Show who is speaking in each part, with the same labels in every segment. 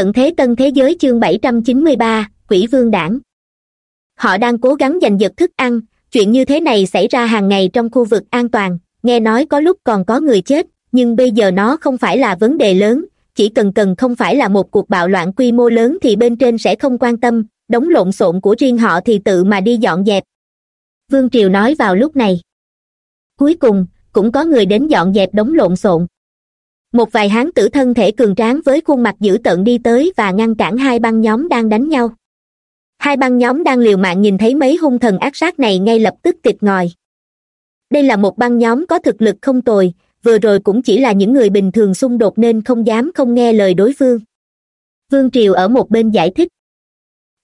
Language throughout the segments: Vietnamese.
Speaker 1: tận thế tân thế giới chương bảy trăm chín mươi ba, quỷ vương đảng. Họ đang cố gắng giành giật thức ăn, chuyện như thế này xảy ra hàng ngày trong khu vực an toàn, nghe nói có lúc còn có người chết, nhưng bây giờ nó không phải là vấn đề lớn, chỉ cần cần không phải là một cuộc bạo loạn quy mô lớn thì bên trên sẽ không quan tâm, đống lộn xộn của riêng họ thì tự mà đi dọn dẹp. Vương triều nói vào lúc này. Cuối cùng, cũng có người đến dọn dẹp đống lộn xộn một vài hán tử thân thể cường tráng với khuôn mặt dữ tợn đi tới và ngăn cản hai băng nhóm đang đánh nhau. Hai băng nhóm đang liều mạng nhìn thấy mấy hung thần ác sát này ngay lập tức tịt ngòi. Đây là một băng nhóm có thực lực không tồi, vừa rồi cũng chỉ là những người bình thường xung đột nên không dám không nghe lời đối phương. Vương triều ở một bên giải thích.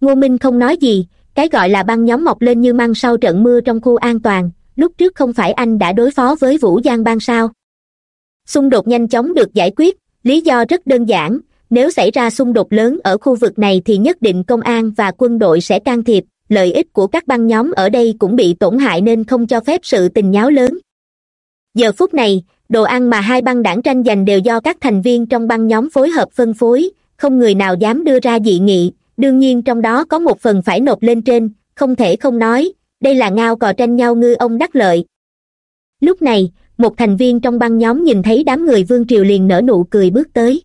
Speaker 1: Ngô minh không nói gì, cái gọi là băng nhóm mọc lên như măng sau trận mưa trong khu an toàn, lúc trước không phải anh đã đối phó với vũ giang bang sao? Xung đột nhanh chóng được giải quyết, lý do rất đơn giản, nếu xảy ra xung đột lớn ở khu vực này thì nhất định công an và quân đội sẽ can thiệp, lợi ích của các băng nhóm ở đây cũng bị tổn hại nên không cho phép sự tình nháo lớn. Giờ phút này, đồ ăn mà hai băng đảng tranh giành đều do các thành viên trong băng nhóm phối hợp phân phối, không người nào dám đưa ra dị nghị, đương nhiên trong đó có một phần phải nộp lên trên, không thể không nói, đây là ngao cò tranh nhau ngư ông đắc lợi. Lúc này một thành viên trong băng nhóm nhìn thấy đám người vương triều liền nở nụ cười bước tới.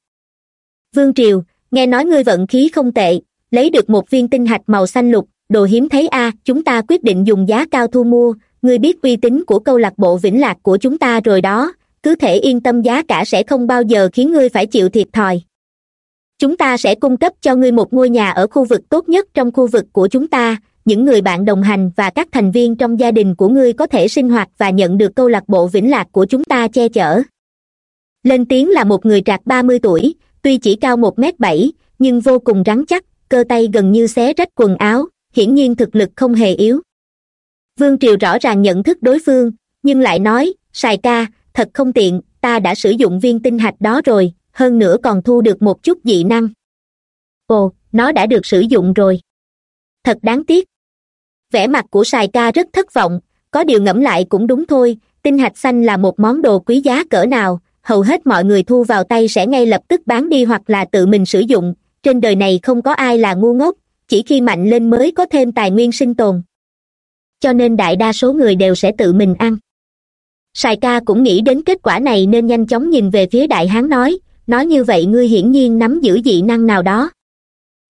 Speaker 1: Vương triều, nghe nói ngươi vận khí không tệ, lấy được một viên tinh hạch màu xanh lục, đồ hiếm thấy a, chúng ta quyết định dùng giá cao thu mua, ngươi biết uy tín của câu lạc bộ vĩnh lạc của chúng ta rồi đó, cứ thể yên tâm giá cả sẽ không bao giờ khiến ngươi phải chịu thiệt thòi. Chúng ta sẽ cung cấp cho ngươi một ngôi nhà ở khu vực tốt nhất trong khu vực của chúng ta những người bạn đồng hành và các thành viên trong gia đình của ngươi có thể sinh hoạt và nhận được câu lạc bộ vĩnh lạc của chúng ta che chở. Lên tiếng là một người trạc ba mươi tuổi, tuy chỉ cao một m bảy, nhưng vô cùng rắn chắc, cơ tay gần như xé rách quần áo, hiển nhiên thực lực không hề yếu. Vương triều rõ ràng nhận thức đối phương, nhưng lại nói, sài ca, thật không tiện, ta đã sử dụng viên tinh hạch đó rồi, hơn nữa còn thu được một chút dị năng. Ồ, nó đã được sử dụng rồi. Thật đáng tiếc vẻ mặt của sài ca rất thất vọng, có điều ngẫm lại cũng đúng thôi, tinh hạch xanh là một món đồ quý giá cỡ nào, hầu hết mọi người thu vào tay sẽ ngay lập tức bán đi hoặc là tự mình sử dụng, trên đời này không có ai là ngu ngốc, chỉ khi mạnh lên mới có thêm tài nguyên sinh tồn. Cho nên đại đa số người đều sẽ tự mình ăn. Sài ca cũng nghĩ đến kết quả này nên nhanh chóng nhìn về phía đại hán nói nói như vậy ngươi hiển nhiên nắm giữ dị năng nào đó.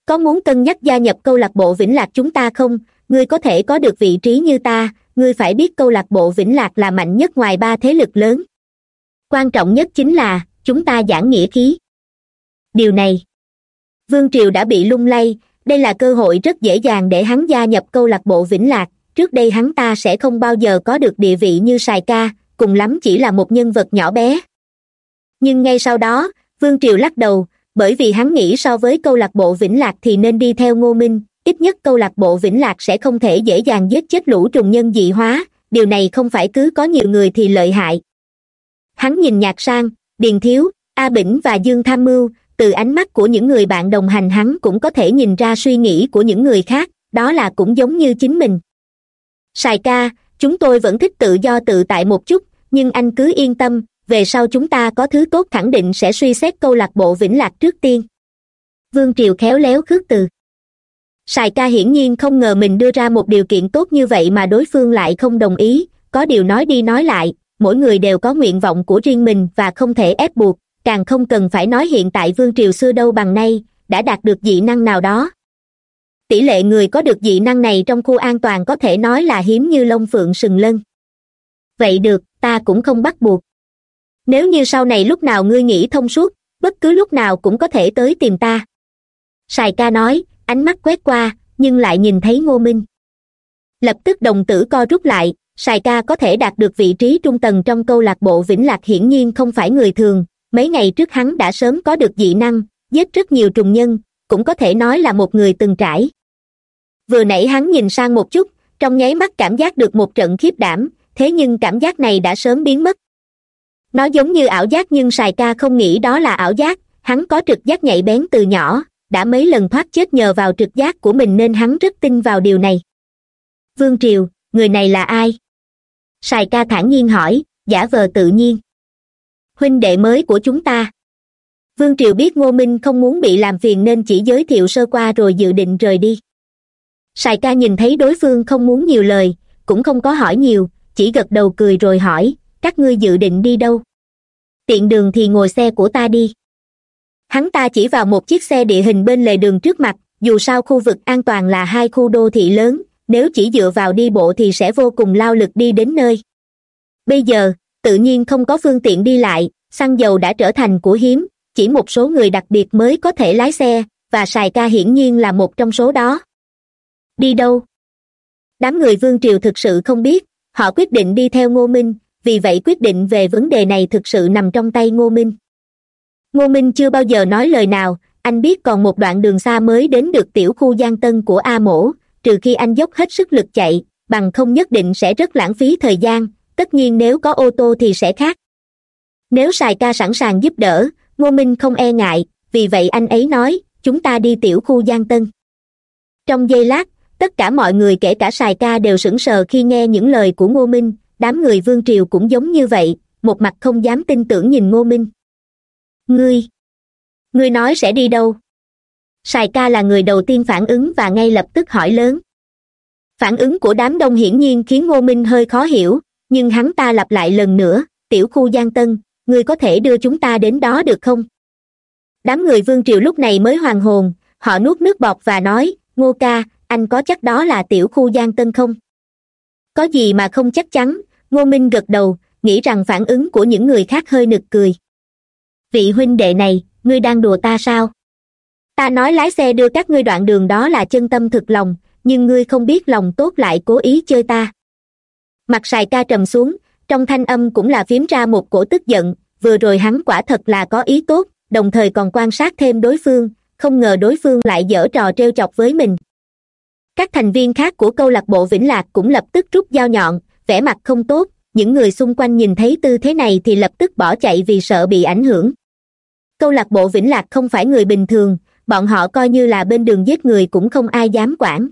Speaker 1: Có muốn cân nhắc gia nhập câu lạc bộ vĩnh lạc chúng ta không? Ngươi có thể có được vị trí như ta, ngươi phải biết câu lạc bộ vĩnh lạc là mạnh nhất ngoài ba thế lực lớn. Quan trọng nhất chính là, chúng ta giảng nghĩa khí. Điều này, vương triều đã bị lung lay, đây là cơ hội rất dễ dàng để hắn gia nhập câu lạc bộ vĩnh lạc, trước đây hắn ta sẽ không bao giờ có được địa vị như sài ca, cùng lắm chỉ là một nhân vật nhỏ bé. Nhưng ngay sau đó, vương triều lắc đầu, bởi vì hắn nghĩ so với câu lạc bộ vĩnh lạc thì nên đi theo ngô minh ít nhất câu lạc bộ vĩnh lạc sẽ không thể dễ dàng giết chết lũ trùng nhân dị hóa, điều này không phải cứ có nhiều người thì lợi hại. Hắn nhìn nhạc sang, điền thiếu, a bỉnh và dương tham mưu, từ ánh mắt của những người bạn đồng hành hắn cũng có thể nhìn ra suy nghĩ của những người khác, đó là cũng giống như chính mình. Sài ca, chúng tôi vẫn thích tự do tự tại một chút, nhưng anh cứ yên tâm, về sau chúng ta có thứ tốt khẳng định sẽ suy xét câu lạc bộ vĩnh lạc trước tiên. Vương triều khéo léo khước từ sài ca hiển nhiên không ngờ mình đưa ra một điều kiện tốt như vậy mà đối phương lại không đồng ý. Có điều nói đi nói lại, mỗi người đều có nguyện vọng của riêng mình và không thể ép buộc. Càng không cần phải nói hiện tại vương triều xưa đâu bằng nay, đã đạt được dị năng nào đó. Tỷ lệ người có được dị năng này trong khu an toàn có thể nói là hiếm như lông phượng sừng lân. Vậy được, ta cũng không bắt buộc. Nếu như sau này lúc nào ngươi nghĩ thông suốt, bất cứ lúc nào cũng có thể tới tìm ta. Sài ca nói ánh mắt quét qua, nhưng lại nhìn thấy ngô minh. Lập tức đồng tử co rút lại, sài ca có thể đạt được vị trí trung tầng trong câu lạc bộ vĩnh lạc hiển nhiên không phải người thường. Mấy ngày trước hắn đã sớm có được dị năng, giết rất nhiều trùng nhân, cũng có thể nói là một người từng trải. Vừa nãy hắn nhìn sang một chút, trong nháy mắt cảm giác được một trận khiếp đảm, thế nhưng cảm giác này đã sớm biến mất. Nó giống như ảo giác nhưng sài ca không nghĩ đó là ảo giác, hắn có trực giác nhạy bén từ nhỏ đã mấy lần thoát chết nhờ vào trực giác của mình nên hắn rất tin vào điều này. Vương triều, người này là ai? Sài ca thản nhiên hỏi, giả vờ tự nhiên. Huynh đệ mới của chúng ta. Vương triều biết ngô minh không muốn bị làm phiền nên chỉ giới thiệu sơ qua rồi dự định rời đi. Sài ca nhìn thấy đối phương không muốn nhiều lời, cũng không có hỏi nhiều, chỉ gật đầu cười rồi hỏi, các ngươi dự định đi đâu? Tiện đường thì ngồi xe của ta đi hắn ta chỉ vào một chiếc xe địa hình bên lề đường trước mặt, dù sao khu vực an toàn là hai khu đô thị lớn, nếu chỉ dựa vào đi bộ thì sẽ vô cùng lao lực đi đến nơi. Bây giờ, tự nhiên không có phương tiện đi lại, xăng dầu đã trở thành của hiếm, chỉ một số người đặc biệt mới có thể lái xe, và sài ca hiển nhiên là một trong số đó. Đi đâu? Đám người vương triều thực sự không biết, họ quyết định đi theo ngô minh, vì vậy quyết định về vấn đề này thực sự nằm trong tay ngô minh ngô minh chưa bao giờ nói lời nào, anh biết còn một đoạn đường xa mới đến được tiểu khu giang tân của a mổ, trừ khi anh dốc hết sức lực chạy, bằng không nhất định sẽ rất lãng phí thời gian, tất nhiên nếu có ô tô thì sẽ khác. Nếu sài ca sẵn sàng giúp đỡ, ngô minh không e ngại, vì vậy anh ấy nói, chúng ta đi tiểu khu giang tân. Trong giây lát, tất cả mọi người kể cả sài ca đều sững sờ khi nghe những lời của ngô minh, đám người vương triều cũng giống như vậy, một mặt không dám tin tưởng nhìn ngô minh ngươi. Ngươi nói sẽ đi đâu? Sài ca là người đầu tiên phản ứng và ngay lập tức hỏi lớn. Phản ứng của đám đông hiển nhiên khiến ngô minh hơi khó hiểu, nhưng hắn ta lặp lại lần nữa, tiểu khu giang tân, ngươi có thể đưa chúng ta đến đó được không? Đám người vương triều lúc này mới hoàn hồn, họ nuốt nước bọt và nói, ngô ca, anh có chắc đó là tiểu khu giang tân không? Có gì mà không chắc chắn, ngô minh gật đầu, nghĩ rằng phản ứng của những người khác hơi nực cười vị huynh đệ này, ngươi đang đùa ta sao? Ta nói lái xe đưa các ngươi đoạn đường đó là chân tâm thực lòng, nhưng ngươi không biết lòng tốt lại cố ý chơi ta. Mặt sài ca trầm xuống, trong thanh âm cũng là phím ra một cổ tức giận, vừa rồi hắn quả thật là có ý tốt, đồng thời còn quan sát thêm đối phương, không ngờ đối phương lại dở trò trêu chọc với mình. Các thành viên khác của câu lạc bộ vĩnh lạc cũng lập tức rút dao nhọn, vẻ mặt không tốt, những người xung quanh nhìn thấy tư thế này thì lập tức bỏ chạy vì sợ bị ảnh hưởng câu lạc bộ vĩnh lạc không phải người bình thường, bọn họ coi như là bên đường giết người cũng không ai dám quản.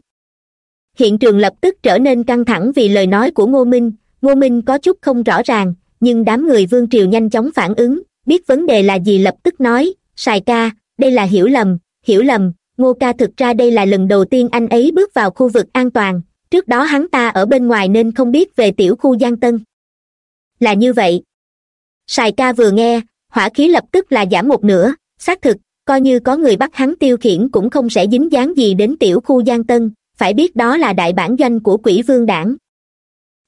Speaker 1: Hiện trường lập tức trở nên căng thẳng vì lời nói của ngô minh ngô minh có chút không rõ ràng, nhưng đám người vương triều nhanh chóng phản ứng, biết vấn đề là gì lập tức nói, sài ca, đây là hiểu lầm hiểu lầm, ngô ca thực ra đây là lần đầu tiên anh ấy bước vào khu vực an toàn, trước đó hắn ta ở bên ngoài nên không biết về tiểu khu giang tân. Là như vậy. Sài ca vừa nghe hỏa khí lập tức là giảm một nửa, xác thực, coi như có người bắt hắn tiêu khiển cũng không sẽ dính dáng gì đến tiểu khu giang tân, phải biết đó là đại bản doanh của quỷ vương đảng.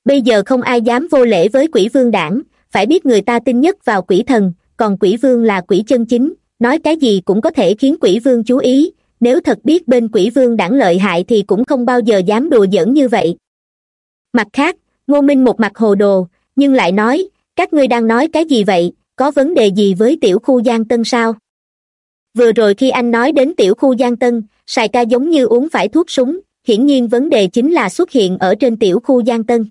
Speaker 1: Bây giờ không ai dám vô lễ với quỷ vương đảng, phải biết người ta tin nhất vào quỷ thần, còn quỷ vương là quỷ chân chính, nói cái gì cũng có thể khiến quỷ vương chú ý, nếu thật biết bên quỷ vương đảng lợi hại thì cũng không bao giờ dám đùa giỡn như vậy. Mặt khác, ngô minh một mặt hồ đồ, nhưng lại nói, các ngươi đang nói cái gì vậy? Có vấn đề gì với tiểu khu giang tân sao? Vừa rồi khi anh nói đến tiểu khu giang tân, sài ca giống như uống phải thuốc súng, hiển nhiên vấn đề chính là xuất hiện ở trên tiểu khu giang tân.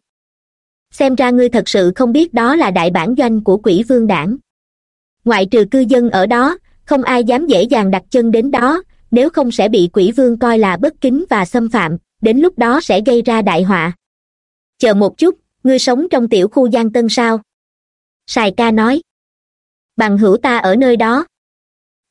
Speaker 1: Xem ra ngươi thật sự không biết đó là đại bản doanh của quỷ vương đảng. Ngoại trừ cư dân ở đó, không ai dám dễ dàng đặt chân đến đó, nếu không sẽ bị quỷ vương coi là bất kính và xâm phạm, đến lúc đó sẽ gây ra đại họa. Chờ một chút, ngươi sống trong tiểu khu giang tân sao? Sài ca nói bằng hữu ta ở nơi đó.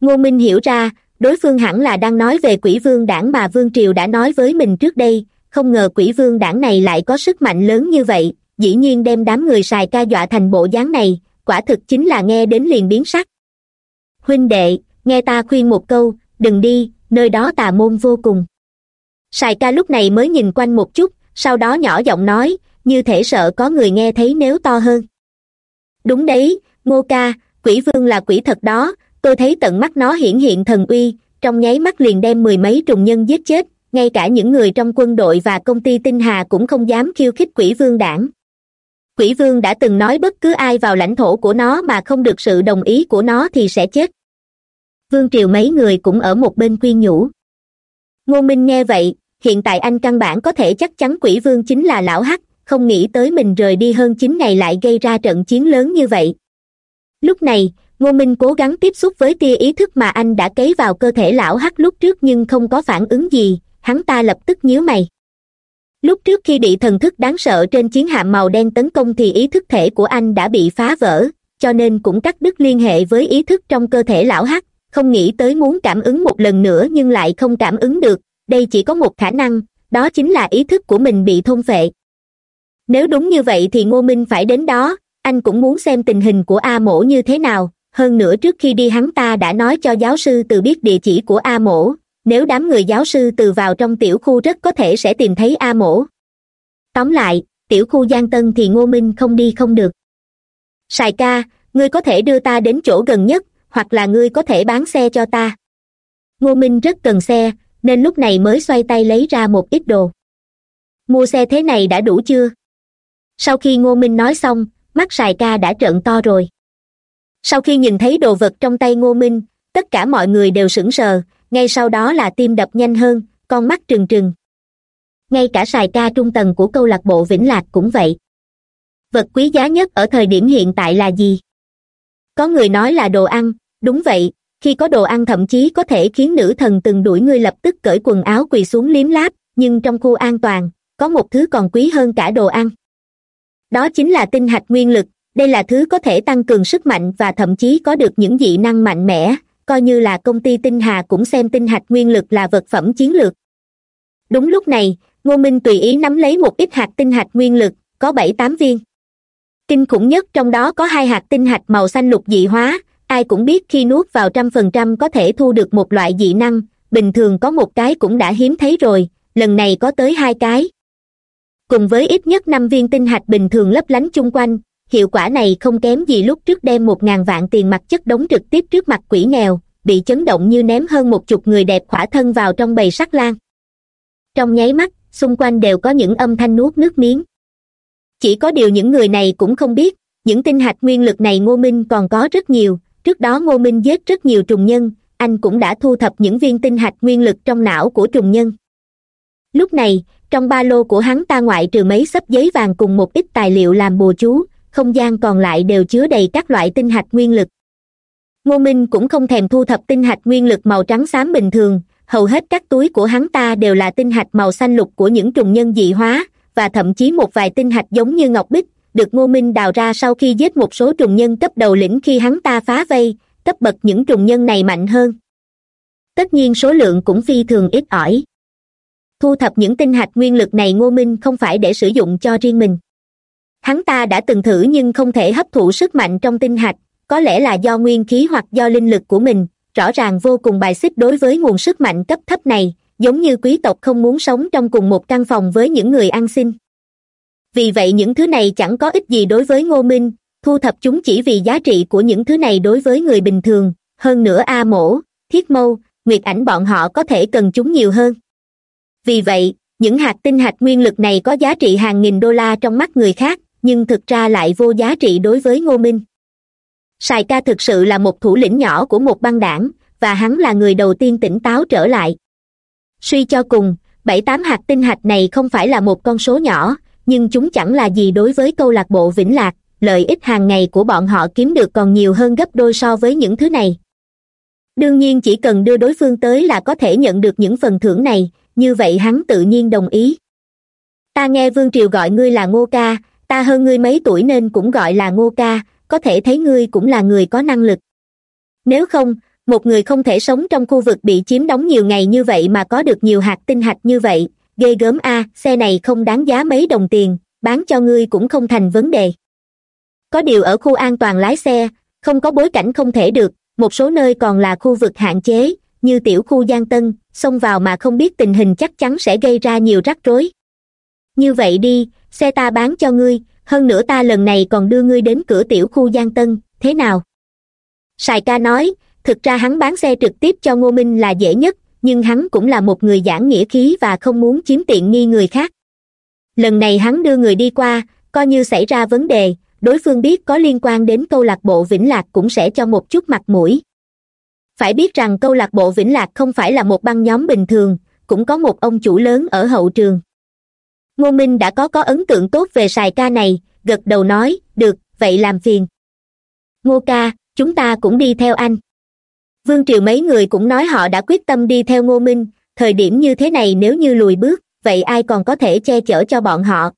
Speaker 1: Ngô minh hiểu ra, đối phương hẳn là đang nói về quỷ vương đảng mà vương triều đã nói với mình trước đây, không ngờ quỷ vương đảng này lại có sức mạnh lớn như vậy, dĩ nhiên đem đám người xài ca dọa thành bộ dáng này, quả thực chính là nghe đến liền biến sắc. Huynh đệ, nghe ta khuyên một câu, đừng đi, nơi đó tà môn vô cùng. Sài ca lúc này mới nhìn quanh một chút, sau đó nhỏ giọng nói, như thể sợ có người nghe thấy nếu to hơn. Đúng đấy, ngô ca quỷ vương là quỷ thật đó, tôi thấy tận mắt nó hiển hiện thần uy, trong nháy mắt liền đem mười mấy trùng nhân giết chết, ngay cả những người trong quân đội và công ty tinh hà cũng không dám khiêu khích quỷ vương đảng. Quỷ vương đã từng nói bất cứ ai vào lãnh thổ của nó mà không được sự đồng ý của nó thì sẽ chết. Vương triều mấy người cũng ở một bên khuyên nhủ. Ngô minh nghe vậy, hiện tại anh căn bản có thể chắc chắn quỷ vương chính là lão hắc, không nghĩ tới mình rời đi hơn chín ngày lại gây ra trận chiến lớn như vậy lúc này, ngô minh cố gắng tiếp xúc với tia ý thức mà anh đã cấy vào cơ thể lão hắc lúc trước nhưng không có phản ứng gì, hắn ta lập tức nhíu mày. Lúc trước khi bị thần thức đáng sợ trên chiến hạm màu đen tấn công thì ý thức thể của anh đã bị phá vỡ, cho nên cũng cắt đứt liên hệ với ý thức trong cơ thể lão hắc, không nghĩ tới muốn cảm ứng một lần nữa nhưng lại không cảm ứng được, đây chỉ có một khả năng, đó chính là ý thức của mình bị thôn phệ. Nếu đúng như vậy thì ngô minh phải đến đó anh cũng muốn xem tình hình của a mổ như thế nào. Hơn nữa trước khi đi hắn ta đã nói cho giáo sư từ biết địa chỉ của a mổ. Nếu đám người giáo sư từ vào trong tiểu khu rất có thể sẽ tìm thấy a mổ. Tóm lại, tiểu khu giang tân thì ngô minh không đi không được. Sài ca, ngươi có thể đưa ta đến chỗ gần nhất, hoặc là ngươi có thể bán xe cho ta. Ngô minh rất cần xe, nên lúc này mới xoay tay lấy ra một ít đồ. Mua xe thế này đã đủ chưa? Sau khi ngô minh nói xong mắt sài ca đã trợn to rồi. Sau khi nhìn thấy đồ vật trong tay ngô minh, tất cả mọi người đều sững sờ, ngay sau đó là tim đập nhanh hơn, con mắt trừng trừng. Ngay cả sài ca trung tầng của câu lạc bộ vĩnh lạc cũng vậy. Vật quý giá nhất ở thời điểm hiện tại là gì? Có người nói là đồ ăn, đúng vậy, khi có đồ ăn thậm chí có thể khiến nữ thần từng đuổi ngươi lập tức cởi quần áo quỳ xuống liếm láp, nhưng trong khu an toàn, có một thứ còn quý hơn cả đồ ăn đó chính là tinh hạch nguyên lực, đây là thứ có thể tăng cường sức mạnh và thậm chí có được những dị năng mạnh mẽ, coi như là công ty tinh hà cũng xem tinh hạch nguyên lực là vật phẩm chiến lược. Đúng lúc này, ngô minh tùy ý nắm lấy một ít hạt tinh hạch nguyên lực, có bảy tám viên. Kinh khủng nhất trong đó có hai hạt tinh hạch màu xanh lục dị hóa, ai cũng biết khi nuốt vào trăm phần trăm có thể thu được một loại dị năng, bình thường có một cái cũng đã hiếm thấy rồi, lần này có tới hai cái cùng với ít nhất năm viên tinh hạch bình thường lấp lánh chung quanh, hiệu quả này không kém gì lúc trước đem một ngàn vạn tiền mặt chất đống trực tiếp trước mặt quỷ nghèo, bị chấn động như ném hơn một chục người đẹp khỏa thân vào trong bầy sắc lan. Trong nháy mắt, xung quanh đều có những âm thanh nuốt nước miếng. Chỉ có điều những người này cũng không biết, những tinh hạch nguyên lực này ngô minh còn có rất nhiều, trước đó ngô minh giết rất nhiều trùng nhân, anh cũng đã thu thập những viên tinh hạch nguyên lực trong não của trùng nhân. Lúc này trong ba lô của hắn ta ngoại trừ mấy sấp giấy vàng cùng một ít tài liệu làm bùa chú, không gian còn lại đều chứa đầy các loại tinh hạch nguyên lực. Ngô minh cũng không thèm thu thập tinh hạch nguyên lực màu trắng xám bình thường, hầu hết các túi của hắn ta đều là tinh hạch màu xanh lục của những trùng nhân dị hóa, và thậm chí một vài tinh hạch giống như ngọc bích, được ngô minh đào ra sau khi giết một số trùng nhân cấp đầu lĩnh khi hắn ta phá vây, cấp bậc những trùng nhân này mạnh hơn. Tất nhiên số lượng cũng phi thường ít ỏi thu thập những tinh hạch nguyên lực này ngô minh không phải để sử dụng cho riêng mình. Hắn ta đã từng thử nhưng không thể hấp thụ sức mạnh trong tinh hạch, có lẽ là do nguyên khí hoặc do linh lực của mình. Rõ ràng vô cùng bài xích đối với nguồn sức mạnh cấp thấp này, giống như quý tộc không muốn sống trong cùng một căn phòng với những người ăn xin. Vì vậy những thứ này chẳng có ích gì đối với ngô minh, thu thập chúng chỉ vì giá trị của những thứ này đối với người bình thường. Hơn nữa a mổ, thiết mâu, nguyệt ảnh bọn họ có thể cần chúng nhiều hơn vì vậy, những hạt tinh hạch nguyên lực này có giá trị hàng nghìn đô la trong mắt người khác, nhưng thực ra lại vô giá trị đối với ngô minh. Sài ca thực sự là một thủ lĩnh nhỏ của một băng đảng, và hắn là người đầu tiên tỉnh táo trở lại. Suy cho cùng, bảy tám hạt tinh hạch này không phải là một con số nhỏ, nhưng chúng chẳng là gì đối với câu lạc bộ vĩnh lạc, lợi ích hàng ngày của bọn họ kiếm được còn nhiều hơn gấp đôi so với những thứ này. Đương nhiên chỉ cần đưa đối phương tới là có thể nhận được những phần thưởng này như vậy hắn tự nhiên đồng ý. Ta nghe vương triều gọi ngươi là ngô ca, ta hơn ngươi mấy tuổi nên cũng gọi là ngô ca, có thể thấy ngươi cũng là người có năng lực. Nếu không, một người không thể sống trong khu vực bị chiếm đóng nhiều ngày như vậy mà có được nhiều hạt tinh hạch như vậy, ghê gớm a, xe này không đáng giá mấy đồng tiền, bán cho ngươi cũng không thành vấn đề. Có điều ở khu an toàn lái xe, không có bối cảnh không thể được, một số nơi còn là khu vực hạn chế, như tiểu khu giang tân xông vào mà không biết tình hình chắc chắn sẽ gây ra nhiều rắc rối. Như vậy đi, xe ta bán cho ngươi, hơn nữa ta lần này còn đưa ngươi đến cửa tiểu khu giang tân, thế nào? Sài ca nói, thực ra hắn bán xe trực tiếp cho ngô minh là dễ nhất, nhưng hắn cũng là một người giảng nghĩa khí và không muốn chiếm tiện nghi người khác. Lần này hắn đưa người đi qua, coi như xảy ra vấn đề, đối phương biết có liên quan đến câu lạc bộ vĩnh lạc cũng sẽ cho một chút mặt mũi phải biết rằng câu lạc bộ vĩnh lạc không phải là một băng nhóm bình thường, cũng có một ông chủ lớn ở hậu trường. Ngô minh đã có có ấn tượng tốt về sài ca này, gật đầu nói, được, vậy làm phiền. Ngô ca, chúng ta cũng đi theo anh. Vương triều mấy người cũng nói họ đã quyết tâm đi theo ngô minh, thời điểm như thế này nếu như lùi bước, vậy ai còn có thể che chở cho bọn họ?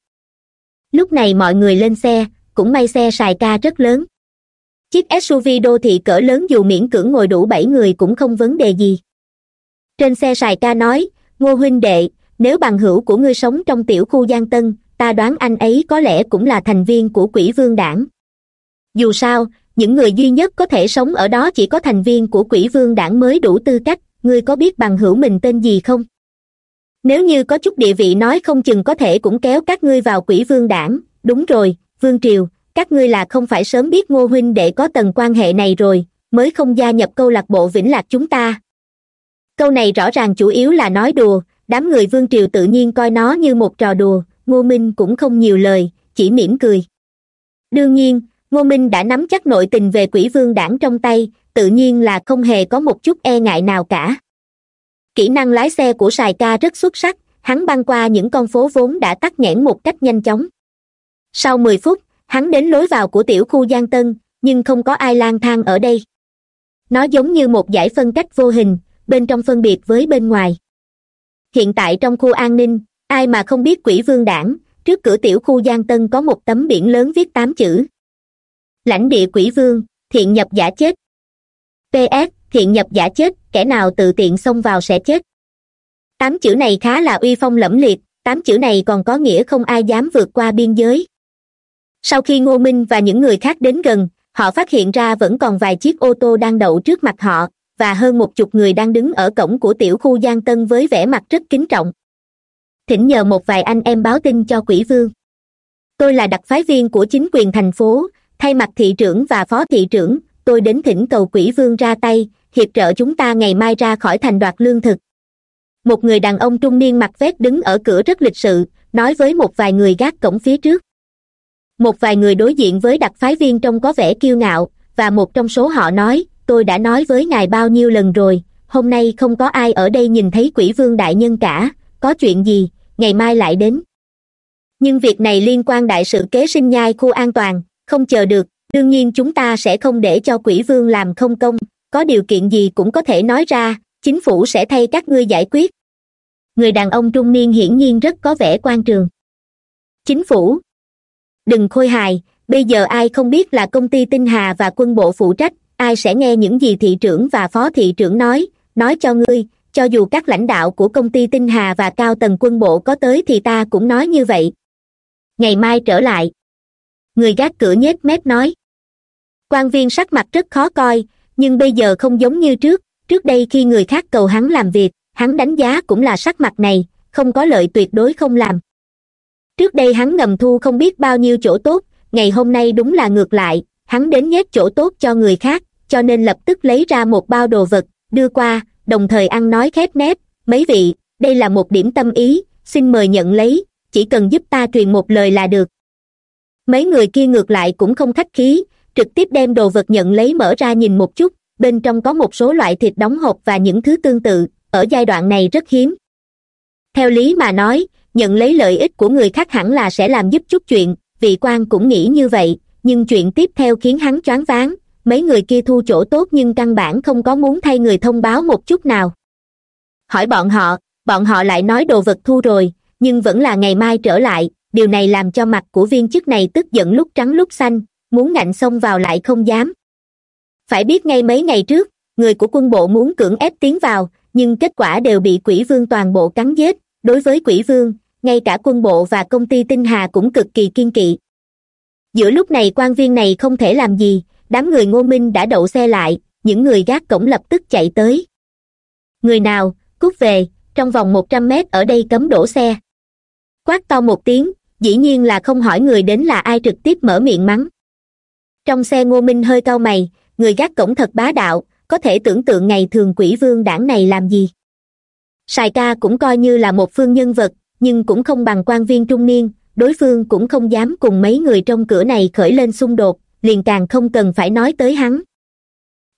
Speaker 1: Lúc này mọi người lên xe, cũng may xe sài ca rất lớn chiếc suv đô thị cỡ lớn dù miễn cưỡng ngồi đủ bảy người cũng không vấn đề gì. Trên xe sài ca nói, ngô huynh đệ, nếu bằng hữu của ngươi sống trong tiểu khu giang tân, ta đoán anh ấy có lẽ cũng là thành viên của quỷ vương đảng. Dù sao, những người duy nhất có thể sống ở đó chỉ có thành viên của quỷ vương đảng mới đủ tư cách, ngươi có biết bằng hữu mình tên gì không? Nếu như có chút địa vị nói không chừng có thể cũng kéo các ngươi vào quỷ vương đảng, đúng rồi, vương triều các ngươi là không phải sớm biết ngô huynh để có tầng quan hệ này rồi, mới không gia nhập câu lạc bộ vĩnh lạc chúng ta. Câu này rõ ràng chủ yếu là nói đùa, đám người vương triều tự nhiên coi nó như một trò đùa, ngô minh cũng không nhiều lời, chỉ mỉm cười. Đương nhiên, ngô minh đã nắm chắc nội tình về quỷ vương đảng trong tay, tự nhiên là không hề có một chút e ngại nào cả. Kỹ năng lái xe của sài ca rất xuất sắc, hắn băng qua những con phố vốn đã tắc nghẽn một cách nhanh chóng. Sau mười phút hắn đến lối vào của tiểu khu giang tân, nhưng không có ai lang thang ở đây. Nó giống như một giải phân cách vô hình, bên trong phân biệt với bên ngoài. Hiện tại trong khu an ninh, ai mà không biết quỷ vương đảng, trước cửa tiểu khu giang tân có một tấm biển lớn viết tám chữ. Lãnh địa quỷ vương, thiện nhập giả chết. Ps thiện nhập giả chết, kẻ nào tự tiện xông vào sẽ chết. Tám chữ này khá là uy phong lẫm liệt, tám chữ này còn có nghĩa không ai dám vượt qua biên giới sau khi ngô minh và những người khác đến gần, họ phát hiện ra vẫn còn vài chiếc ô tô đang đậu trước mặt họ, và hơn một chục người đang đứng ở cổng của tiểu khu giang tân với vẻ mặt rất kính trọng. Thỉnh nhờ một vài anh em báo tin cho quỷ vương. Tôi là đặc phái viên của chính quyền thành phố, thay mặt thị trưởng và phó thị trưởng, tôi đến thỉnh cầu quỷ vương ra tay, hiệp trợ chúng ta ngày mai ra khỏi thành đoạt lương thực. Một người đàn ông trung niên mặc vest đứng ở cửa rất lịch sự, nói với một vài người gác cổng phía trước một vài người đối diện với đặc phái viên trông có vẻ kiêu ngạo, và một trong số họ nói, tôi đã nói với ngài bao nhiêu lần rồi, hôm nay không có ai ở đây nhìn thấy quỷ vương đại nhân cả, có chuyện gì, ngày mai lại đến. Nhưng việc này liên quan đại sự kế sinh nhai khu an toàn, không chờ được, đương nhiên chúng ta sẽ không để cho quỷ vương làm không công, có điều kiện gì cũng có thể nói ra, chính phủ sẽ thay các ngươi giải quyết. Người đàn ông trung niên hiển nhiên rất có vẻ quan trường. Chính phủ đừng khôi hài, bây giờ ai không biết là công ty tinh hà và quân bộ phụ trách, ai sẽ nghe những gì thị trưởng và phó thị trưởng nói. Nói cho ngươi, cho dù các lãnh đạo của công ty tinh hà và cao tầng quân bộ có tới thì ta cũng nói như vậy. Ngày mai trở lại. Người gác cửa nhếch mép nói. Quan viên sắc mặt rất khó coi, nhưng bây giờ không giống như trước. Trước đây khi người khác cầu hắn làm việc, hắn đánh giá cũng là sắc mặt này, không có lợi tuyệt đối không làm trước đây hắn ngầm thu không biết bao nhiêu chỗ tốt, ngày hôm nay đúng là ngược lại, hắn đến nhét chỗ tốt cho người khác, cho nên lập tức lấy ra một bao đồ vật, đưa qua, đồng thời ăn nói khép nép, mấy vị, đây là một điểm tâm ý, xin mời nhận lấy, chỉ cần giúp ta truyền một lời là được. Mấy người kia ngược lại cũng không khách khí, trực tiếp đem đồ vật nhận lấy mở ra nhìn một chút, bên trong có một số loại thịt đóng hộp và những thứ tương tự, ở giai đoạn này rất hiếm. Theo lý mà nói nhận lấy lợi ích của người khác hẳn là sẽ làm giúp chút chuyện, vị quan cũng nghĩ như vậy, nhưng chuyện tiếp theo khiến hắn choáng váng, mấy người kia thu chỗ tốt nhưng căn bản không có muốn thay người thông báo một chút nào. Hỏi bọn họ bọn họ lại nói đồ vật thu rồi, nhưng vẫn là ngày mai trở lại, điều này làm cho mặt của viên chức này tức giận lúc trắng lúc xanh, muốn ngạnh xông vào lại không dám. Phải biết ngay mấy ngày trước, người của quân bộ muốn cưỡng ép tiến vào, nhưng kết quả đều bị quỷ vương toàn bộ cắn giết đối với quỷ vương, ngay cả quân bộ và công ty tinh hà cũng cực kỳ kiên kỵ. Giữa lúc này quan viên này không thể làm gì, đám người ngô minh đã đậu xe lại, những người gác cổng lập tức chạy tới. Người nào, cút về, trong vòng một trăm mét ở đây cấm đổ xe. Quát to một tiếng, dĩ nhiên là không hỏi người đến là ai trực tiếp mở miệng mắng. Trong xe ngô minh hơi cau mày, người gác cổng thật bá đạo, có thể tưởng tượng ngày thường quỷ vương đảng này làm gì sài ca cũng coi như là một phương nhân vật, nhưng cũng không bằng quan viên trung niên, đối phương cũng không dám cùng mấy người trong cửa này khởi lên xung đột, liền càng không cần phải nói tới hắn.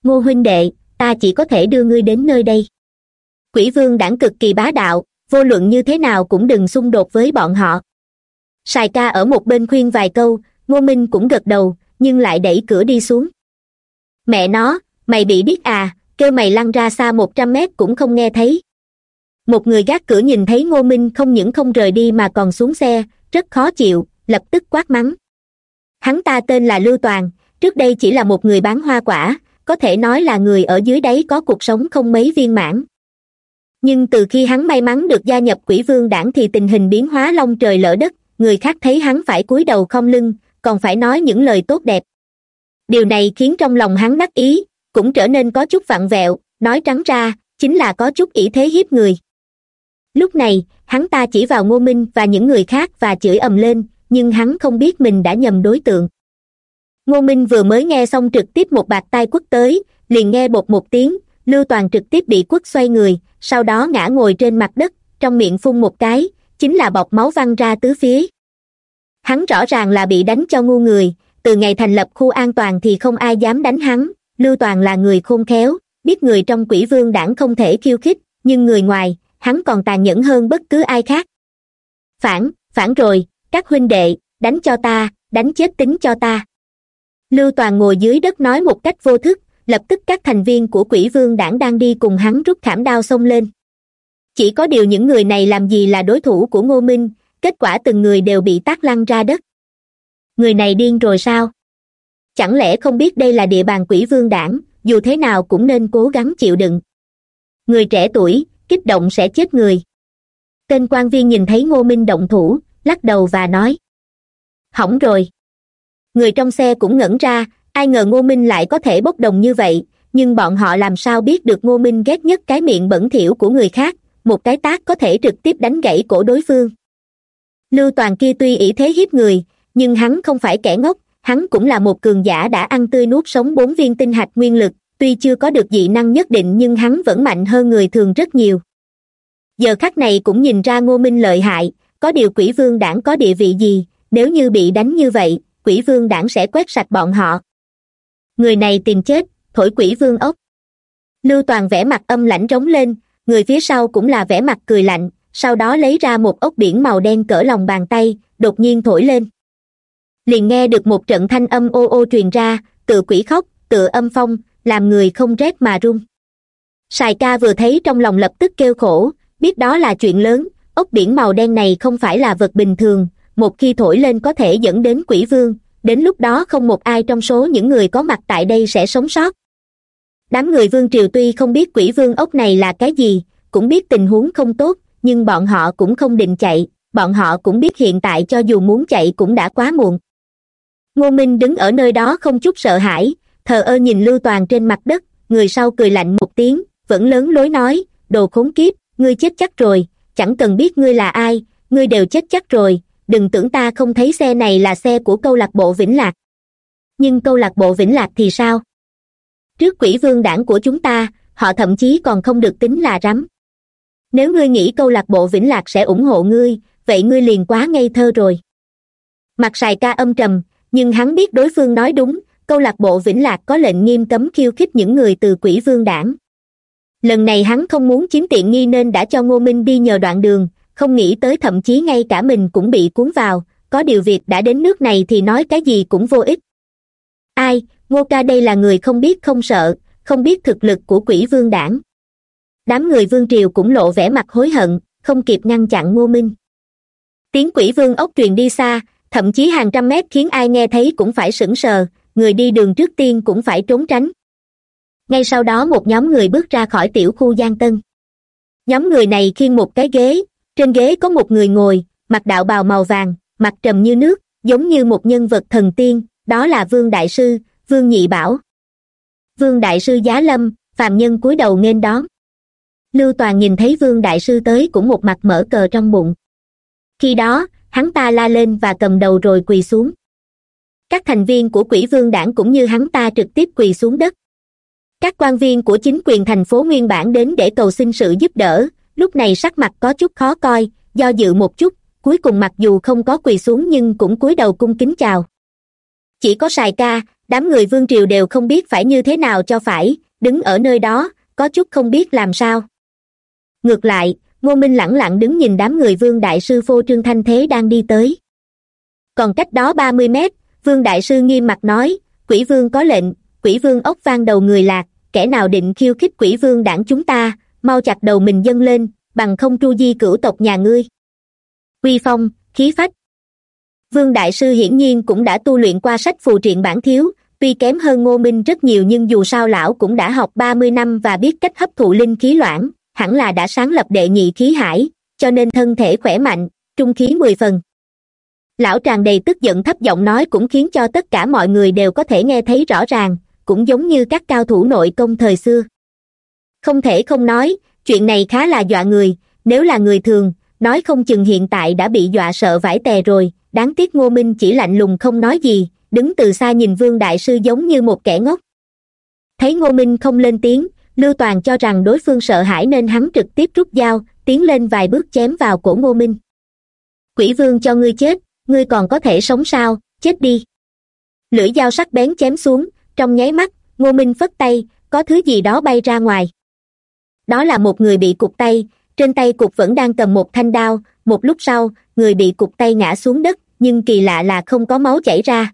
Speaker 1: Ngô huynh đệ, ta chỉ có thể đưa ngươi đến nơi đây. Quỷ vương đảng cực kỳ bá đạo, vô luận như thế nào cũng đừng xung đột với bọn họ. Sài ca ở một bên khuyên vài câu, ngô minh cũng gật đầu, nhưng lại đẩy cửa đi xuống. Mẹ nó, mày bị điếc à kêu mày lăn ra xa một trăm mét cũng không nghe thấy một người gác cửa nhìn thấy ngô minh không những không rời đi mà còn xuống xe, rất khó chịu, lập tức quát mắng. Hắn ta tên là lưu toàn, trước đây chỉ là một người bán hoa quả, có thể nói là người ở dưới đáy có cuộc sống không mấy viên mãn. Nhưng từ khi hắn may mắn được gia nhập quỷ vương đảng thì tình hình biến hóa long trời lỡ đất, người khác thấy hắn phải cúi đầu không lưng, còn phải nói những lời tốt đẹp. Điều này khiến trong lòng hắn đắc ý, cũng trở nên có chút vặn vẹo, nói trắng ra, chính là có chút ỷ thế hiếp người lúc này, hắn ta chỉ vào ngô minh và những người khác và chửi ầm lên, nhưng hắn không biết mình đã nhầm đối tượng. Ngô minh vừa mới nghe xong trực tiếp một bạt tai quất tới, liền nghe bột một tiếng, lưu toàn trực tiếp bị quất xoay người, sau đó ngã ngồi trên mặt đất, trong miệng phun một cái, chính là bọc máu văng ra tứ phía. Hắn rõ ràng là bị đánh cho ngu người, từ ngày thành lập khu an toàn thì không ai dám đánh hắn, lưu toàn là người khôn khéo, biết người trong quỷ vương đảng không thể khiêu khích, nhưng người ngoài hắn còn tàn nhẫn hơn bất cứ ai khác. Phản phản rồi, các huynh đệ, đánh cho ta, đánh chết tính cho ta. Lưu toàn ngồi dưới đất nói một cách vô thức, lập tức các thành viên của quỷ vương đảng đang đi cùng hắn rút khảm đao xông lên. Chỉ có điều những người này làm gì là đối thủ của ngô minh, kết quả từng người đều bị tác lăn ra đất. Người này điên rồi sao? Chẳng lẽ không biết đây là địa bàn quỷ vương đảng, dù thế nào cũng nên cố gắng chịu đựng. Người trẻ tuổi kích động sẽ chết người. Tên quan viên nhìn thấy ngô minh động thủ, lắc đầu và nói. Hỏng rồi. Người trong xe cũng ngẩn ra, ai ngờ ngô minh lại có thể bốc đồng như vậy, nhưng bọn họ làm sao biết được ngô minh ghét nhất cái miệng bẩn thỉu của người khác, một cái tác có thể trực tiếp đánh gãy cổ đối phương. Lưu toàn kia tuy ỷ thế hiếp người, nhưng hắn không phải kẻ ngốc, hắn cũng là một cường giả đã ăn tươi nuốt sống bốn viên tinh hạch nguyên lực tuy chưa có được dị năng nhất định nhưng hắn vẫn mạnh hơn người thường rất nhiều. Giờ khắc này cũng nhìn ra ngô minh lợi hại, có điều quỷ vương đảng có địa vị gì, nếu như bị đánh như vậy, quỷ vương đảng sẽ quét sạch bọn họ. Người này tìm chết, thổi quỷ vương ốc. Lưu toàn vẽ mặt âm lãnh trống lên, người phía sau cũng là vẻ mặt cười lạnh, sau đó lấy ra một ốc biển màu đen cỡ lòng bàn tay, đột nhiên thổi lên. Liền nghe được một trận thanh âm ô ô truyền ra tự quỷ khóc tự âm phong làm người không rét mà run. Sài ca vừa thấy trong lòng lập tức kêu khổ, biết đó là chuyện lớn, ốc biển màu đen này không phải là vật bình thường, một khi thổi lên có thể dẫn đến quỷ vương, đến lúc đó không một ai trong số những người có mặt tại đây sẽ sống sót. Đám người vương triều tuy không biết quỷ vương ốc này là cái gì, cũng biết tình huống không tốt, nhưng bọn họ cũng không định chạy, bọn họ cũng biết hiện tại cho dù muốn chạy cũng đã quá muộn. Ngô minh đứng ở nơi đó không chút sợ hãi thờ ơ nhìn lưu toàn trên mặt đất, người sau cười lạnh một tiếng, vẫn lớn lối nói, đồ khốn kiếp, ngươi chết chắc rồi, chẳng cần biết ngươi là ai, ngươi đều chết chắc rồi, đừng tưởng ta không thấy xe này là xe của câu lạc bộ vĩnh lạc. Nhưng câu lạc bộ vĩnh lạc thì sao? Trước quỷ vương đảng của chúng ta, họ thậm chí còn không được tính là rắm. Nếu ngươi nghĩ câu lạc bộ vĩnh lạc sẽ ủng hộ ngươi, vậy ngươi liền quá ngây thơ rồi. Mặt sài ca âm trầm, nhưng hắn biết đối phương nói đúng câu lạc bộ vĩnh lạc có lệnh nghiêm cấm khiêu khích những người từ quỷ vương đảng. Lần này hắn không muốn chiếm tiện nghi nên đã cho ngô minh đi nhờ đoạn đường, không nghĩ tới thậm chí ngay cả mình cũng bị cuốn vào, có điều việc đã đến nước này thì nói cái gì cũng vô ích. Ai, ngô ca đây là người không biết không sợ, không biết thực lực của quỷ vương đảng. Đám người vương triều cũng lộ vẻ mặt hối hận, không kịp ngăn chặn ngô minh. Tiếng quỷ vương ốc truyền đi xa, thậm chí hàng trăm mét khiến ai nghe thấy cũng phải sững sờ người đi đường trước tiên cũng phải trốn tránh. Ngay sau đó một nhóm người bước ra khỏi tiểu khu giang tân. Nhóm người này khiêng một cái ghế, trên ghế có một người ngồi, mặc đạo bào màu vàng, mặt trầm như nước, giống như một nhân vật thần tiên, đó là vương đại sư, vương nhị bảo. Vương đại sư giá lâm, phàm nhân cúi đầu nghênh đón. Lưu toàn nhìn thấy vương đại sư tới cũng một mặt mở cờ trong bụng. Khi đó, hắn ta la lên và cầm đầu rồi quỳ xuống các thành viên của quỷ vương đảng cũng như hắn ta trực tiếp quỳ xuống đất. Các quan viên của chính quyền thành phố nguyên bản đến để cầu xin sự giúp đỡ, lúc này sắc mặt có chút khó coi, do dự một chút, cuối cùng mặc dù không có quỳ xuống nhưng cũng cúi đầu cung kính chào. Chỉ có sài ca, đám người vương triều đều không biết phải như thế nào cho phải, đứng ở nơi đó, có chút không biết làm sao. Ngược lại, ngô minh lẳng lặng đứng nhìn đám người vương đại sư phô trương thanh thế đang đi tới. Còn cách đó ba mươi mét vương đại sư nghiêm mặt nói, quỷ vương có lệnh, quỷ vương ốc vang đầu người lạc, kẻ nào định khiêu khích quỷ vương đảng chúng ta, mau chặt đầu mình dâng lên, bằng không tru di cửu tộc nhà ngươi. Uy phong, khí phách. Vương đại sư hiển nhiên cũng đã tu luyện qua sách phù triện bản thiếu, tuy kém hơn ngô minh rất nhiều nhưng dù sao lão cũng đã học ba mươi năm và biết cách hấp thụ linh khí loãng, hẳn là đã sáng lập đệ nhị khí hải, cho nên thân thể khỏe mạnh, trung khí mười phần lão tràn đầy tức giận thấp giọng nói cũng khiến cho tất cả mọi người đều có thể nghe thấy rõ ràng, cũng giống như các cao thủ nội công thời xưa. Không thể không nói, chuyện này khá là dọa người, nếu là người thường, nói không chừng hiện tại đã bị dọa sợ vải tè rồi, đáng tiếc ngô minh chỉ lạnh lùng không nói gì, đứng từ xa nhìn vương đại sư giống như một kẻ ngốc. Thấy ngô minh không lên tiếng, lưu toàn cho rằng đối phương sợ hãi nên hắn trực tiếp rút dao, tiến lên vài bước chém vào cổ ngô minh. Quỷ vương cho ngươi chết ngươi còn có thể sống sao, chết đi. Lưỡi dao sắc bén chém xuống, trong nháy mắt, ngô minh phất tay, có thứ gì đó bay ra ngoài. Đó là một người bị cụt tay, trên tay cục vẫn đang cầm một thanh đao, một lúc sau, người bị cụt tay ngã xuống đất, nhưng kỳ lạ là không có máu chảy ra.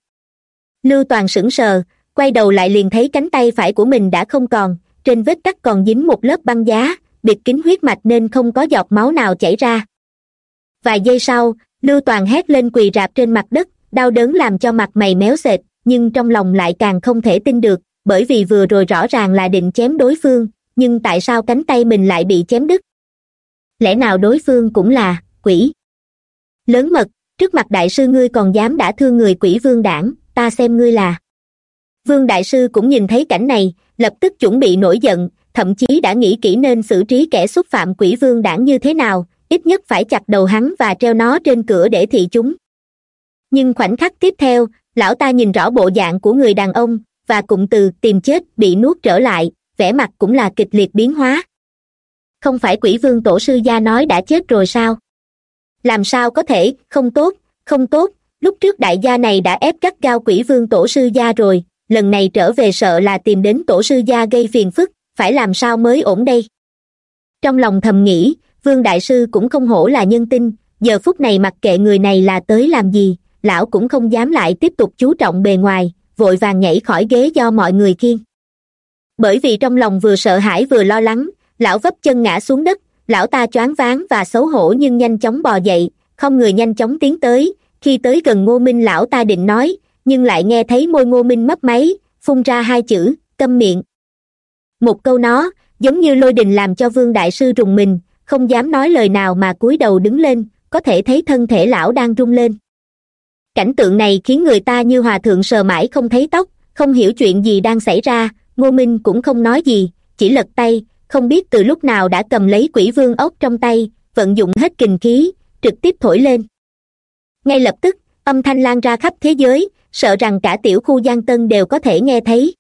Speaker 1: Lưu toàn sững sờ, quay đầu lại liền thấy cánh tay phải của mình đã không còn, trên vết cắt còn dính một lớp băng giá, bịt kín huyết mạch nên không có giọt máu nào chảy ra. Vài giây sau lưu toàn hét lên quỳ rạp trên mặt đất, đau đớn làm cho mặt mày méo sệt nhưng trong lòng lại càng không thể tin được, bởi vì vừa rồi rõ ràng là định chém đối phương, nhưng tại sao cánh tay mình lại bị chém đứt? Lẽ nào đối phương cũng là quỷ? Lớn mật, trước mặt đại sư ngươi còn dám đã thương người quỷ vương đảng, ta xem ngươi là. Vương đại sư cũng nhìn thấy cảnh này, lập tức chuẩn bị nổi giận, thậm chí đã nghĩ kỹ nên xử trí kẻ xúc phạm quỷ vương đảng như thế nào ít nhất phải chặt đầu hắn và treo nó trên cửa để thị chúng. Nhưng khoảnh khắc tiếp theo, lão ta nhìn rõ bộ dạng của người đàn ông, và cụm từ tìm chết bị nuốt trở lại, vẻ mặt cũng là kịch liệt biến hóa. Không phải quỷ vương tổ sư gia nói đã chết rồi sao? Làm sao có thể, không tốt không tốt, lúc trước đại gia này đã ép cắt gao quỷ vương tổ sư gia rồi, lần này trở về sợ là tìm đến tổ sư gia gây phiền phức, phải làm sao mới ổn đây? Trong lòng thầm nghĩ vương đại sư cũng không hổ là nhân tinh giờ phút này mặc kệ người này là tới làm gì, lão cũng không dám lại tiếp tục chú trọng bề ngoài, vội vàng nhảy khỏi ghế do mọi người khiêng. Bởi vì trong lòng vừa sợ hãi vừa lo lắng, lão vấp chân ngã xuống đất, lão ta choáng váng và xấu hổ nhưng nhanh chóng bò dậy, không người nhanh chóng tiến tới, khi tới gần ngô minh lão ta định nói, nhưng lại nghe thấy môi ngô minh mấp máy, phun ra hai chữ, câm miệng. Một câu nó, giống như lôi đình làm cho vương đại sư rùng mình không dám nói lời nào mà cúi đầu đứng lên, có thể thấy thân thể lão đang rung lên. Cảnh tượng này khiến người ta như hòa thượng sờ mãi không thấy tóc, không hiểu chuyện gì đang xảy ra, ngô minh cũng không nói gì, chỉ lật tay, không biết từ lúc nào đã cầm lấy quỷ vương ốc trong tay, vận dụng hết kình khí, trực tiếp thổi lên. Ngay lập tức, âm thanh lan ra khắp thế giới, sợ rằng cả tiểu khu giang tân đều có thể nghe thấy.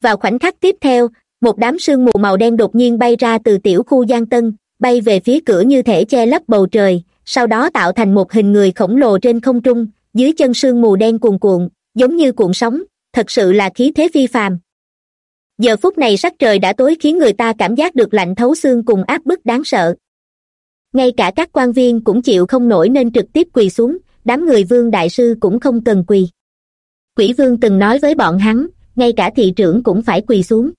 Speaker 1: Vào khoảnh khắc tiếp theo, một đám sương mù màu đen đột nhiên bay ra từ tiểu khu giang tân bay về phía cửa như thể che lấp bầu trời, sau đó tạo thành một hình người khổng lồ trên không trung, dưới chân sương mù đen cuồn cuộn, giống như cuộn sóng, thật sự là khí thế phi phàm. Giờ phút này sắc trời đã tối khiến người ta cảm giác được lạnh thấu xương cùng áp bức đáng sợ. Ngay cả các quan viên cũng chịu không nổi nên trực tiếp quỳ xuống, đám người vương đại sư cũng không cần quỳ. Quỷ vương từng nói với bọn hắn, ngay cả thị trưởng cũng phải quỳ xuống.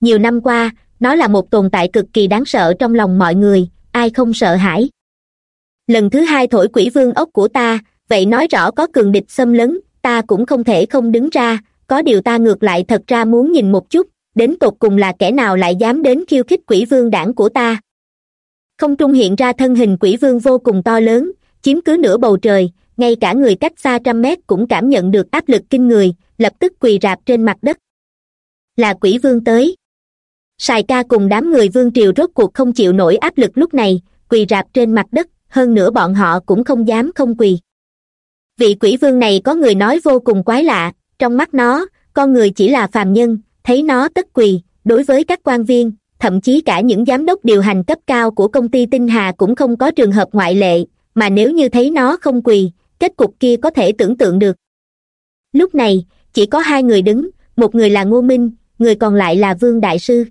Speaker 1: Nhiều năm qua nó là một tồn tại cực kỳ đáng sợ trong lòng mọi người, ai không sợ hãi. Lần thứ hai thổi quỷ vương ốc của ta, vậy nói rõ có cường địch xâm lấn, ta cũng không thể không đứng ra, có điều ta ngược lại thật ra muốn nhìn một chút, đến tột cùng là kẻ nào lại dám đến khiêu khích quỷ vương đảng của ta. Không trung hiện ra thân hình quỷ vương vô cùng to lớn, chiếm cứ nửa bầu trời, ngay cả người cách xa trăm mét cũng cảm nhận được áp lực kinh người, lập tức quỳ rạp trên mặt đất. Là quỷ vương tới sài ca cùng đám người vương triều rốt cuộc không chịu nổi áp lực lúc này, quỳ rạp trên mặt đất, hơn nữa bọn họ cũng không dám không quỳ. Vị quỷ vương này có người nói vô cùng quái lạ, trong mắt nó, con người chỉ là phàm nhân, thấy nó tất quỳ, đối với các quan viên, thậm chí cả những giám đốc điều hành cấp cao của công ty tinh hà cũng không có trường hợp ngoại lệ, mà nếu như thấy nó không quỳ, kết cục kia có thể tưởng tượng được. Lúc này, chỉ có hai người đứng, một người là ngô minh, người còn lại là vương đại sư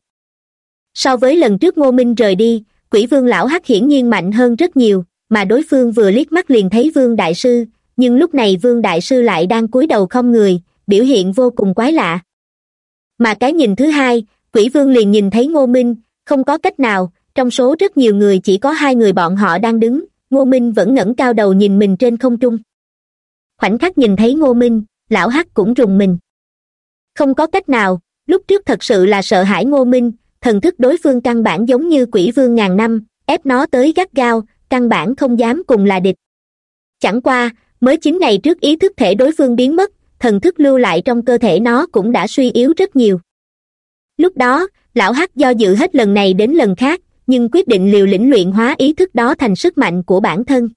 Speaker 1: so với lần trước ngô minh rời đi, quỷ vương lão hắc hiển nhiên mạnh hơn rất nhiều, mà đối phương vừa liếc mắt liền thấy vương đại sư, nhưng lúc này vương đại sư lại đang cúi đầu không người, biểu hiện vô cùng quái lạ. Mà cái nhìn thứ hai, quỷ vương liền nhìn thấy ngô minh, không có cách nào, trong số rất nhiều người chỉ có hai người bọn họ đang đứng, ngô minh vẫn ngẩng cao đầu nhìn mình trên không trung. Khoảnh khắc nhìn thấy ngô minh, lão hắc cũng rùng mình. Không có cách nào, lúc trước thật sự là sợ hãi ngô minh thần thức đối phương căn bản giống như quỷ vương ngàn năm, ép nó tới gắt gao, căn bản không dám cùng là địch. Chẳng qua, mới chín ngày trước ý thức thể đối phương biến mất, thần thức lưu lại trong cơ thể nó cũng đã suy yếu rất nhiều. Lúc đó, lão hắc do dự hết lần này đến lần khác, nhưng quyết định liều lĩnh luyện hóa ý thức đó thành sức mạnh của bản thân.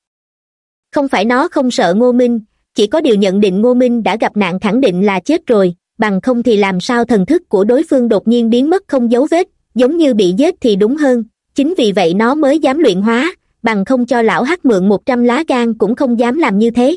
Speaker 1: Không phải nó không sợ ngô minh, chỉ có điều nhận định ngô minh đã gặp nạn khẳng định là chết rồi, bằng không thì làm sao thần thức của đối phương đột nhiên biến mất không dấu vết giống như bị giết thì đúng hơn, chính vì vậy nó mới dám luyện hóa, bằng không cho lão hắc mượn một trăm lá gan cũng không dám làm như thế.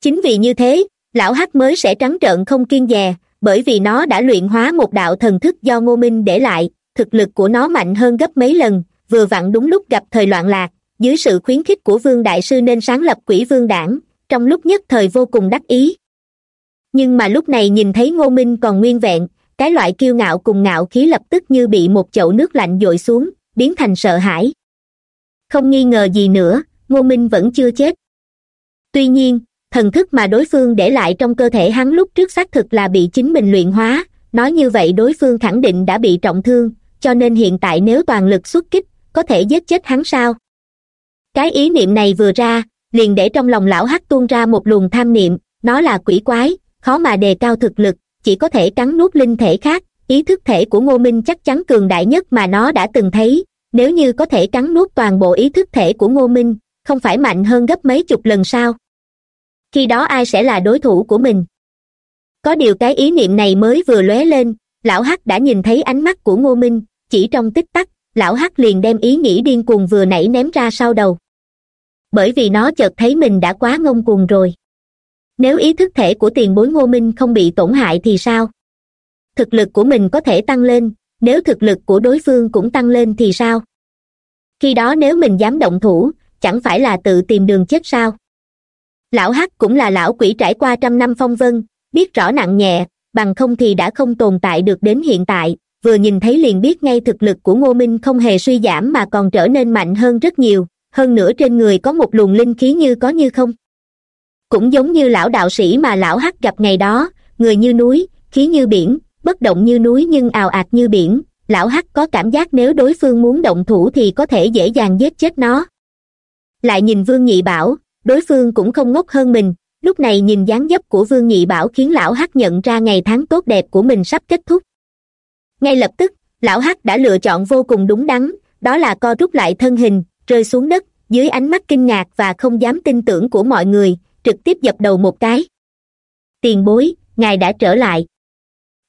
Speaker 1: Chính vì như thế, lão hắc mới sẽ trắng trợn không kiên dè, bởi vì nó đã luyện hóa một đạo thần thức do ngô minh để lại, thực lực của nó mạnh hơn gấp mấy lần, vừa vặn đúng lúc gặp thời loạn lạc, dưới sự khuyến khích của vương đại sư nên sáng lập quỷ vương đảng, trong lúc nhất thời vô cùng đắc ý. Nhưng mà lúc này nhìn thấy ngô minh còn nguyên vẹn cái loại kiêu ngạo cùng ngạo khí lập tức như bị một chậu nước lạnh dội xuống, biến thành sợ hãi. Không nghi ngờ gì nữa, ngô minh vẫn chưa chết. Tuy nhiên, thần thức mà đối phương để lại trong cơ thể hắn lúc trước xác thực là bị chính mình luyện hóa, nói như vậy đối phương khẳng định đã bị trọng thương, cho nên hiện tại nếu toàn lực xuất kích, có thể giết chết hắn sao? Cái ý niệm này vừa ra, liền để trong lòng lão hắc tuôn ra một luồng tham niệm, nó là quỷ quái, khó mà đề cao thực lực chỉ có thể cắn nuốt linh thể khác, ý thức thể của ngô minh chắc chắn cường đại nhất mà nó đã từng thấy. Nếu như có thể cắn nuốt toàn bộ ý thức thể của ngô minh, không phải mạnh hơn gấp mấy chục lần sao? Khi đó ai sẽ là đối thủ của mình? Có điều cái ý niệm này mới vừa lóe lên, lão hắc đã nhìn thấy ánh mắt của ngô minh, chỉ trong tích tắc, lão hắc liền đem ý nghĩ điên cuồng vừa nãy ném ra sau đầu. Bởi vì nó chợt thấy mình đã quá ngông cuồng rồi nếu ý thức thể của tiền bối ngô minh không bị tổn hại thì sao? Thực lực của mình có thể tăng lên, nếu thực lực của đối phương cũng tăng lên thì sao? Khi đó nếu mình dám động thủ, chẳng phải là tự tìm đường chết sao? Lão hắc cũng là lão quỷ trải qua trăm năm phong vân, biết rõ nặng nhẹ, bằng không thì đã không tồn tại được đến hiện tại, vừa nhìn thấy liền biết ngay thực lực của ngô minh không hề suy giảm mà còn trở nên mạnh hơn rất nhiều, hơn nữa trên người có một luồng linh khí như có như không cũng giống như lão đạo sĩ mà lão hắc gặp ngày đó, người như núi, khí như biển, bất động như núi nhưng ào ạt như biển, lão hắc có cảm giác nếu đối phương muốn động thủ thì có thể dễ dàng giết chết nó. Lại nhìn vương nhị bảo, đối phương cũng không ngốc hơn mình, lúc này nhìn dáng dấp của vương nhị bảo khiến lão hắc nhận ra ngày tháng tốt đẹp của mình sắp kết thúc. Ngay lập tức, lão hắc đã lựa chọn vô cùng đúng đắn, đó là co rút lại thân hình, rơi xuống đất, dưới ánh mắt kinh ngạc và không dám tin tưởng của mọi người trực tiếp dập đầu một cái. Tiền bối, ngài đã trở lại.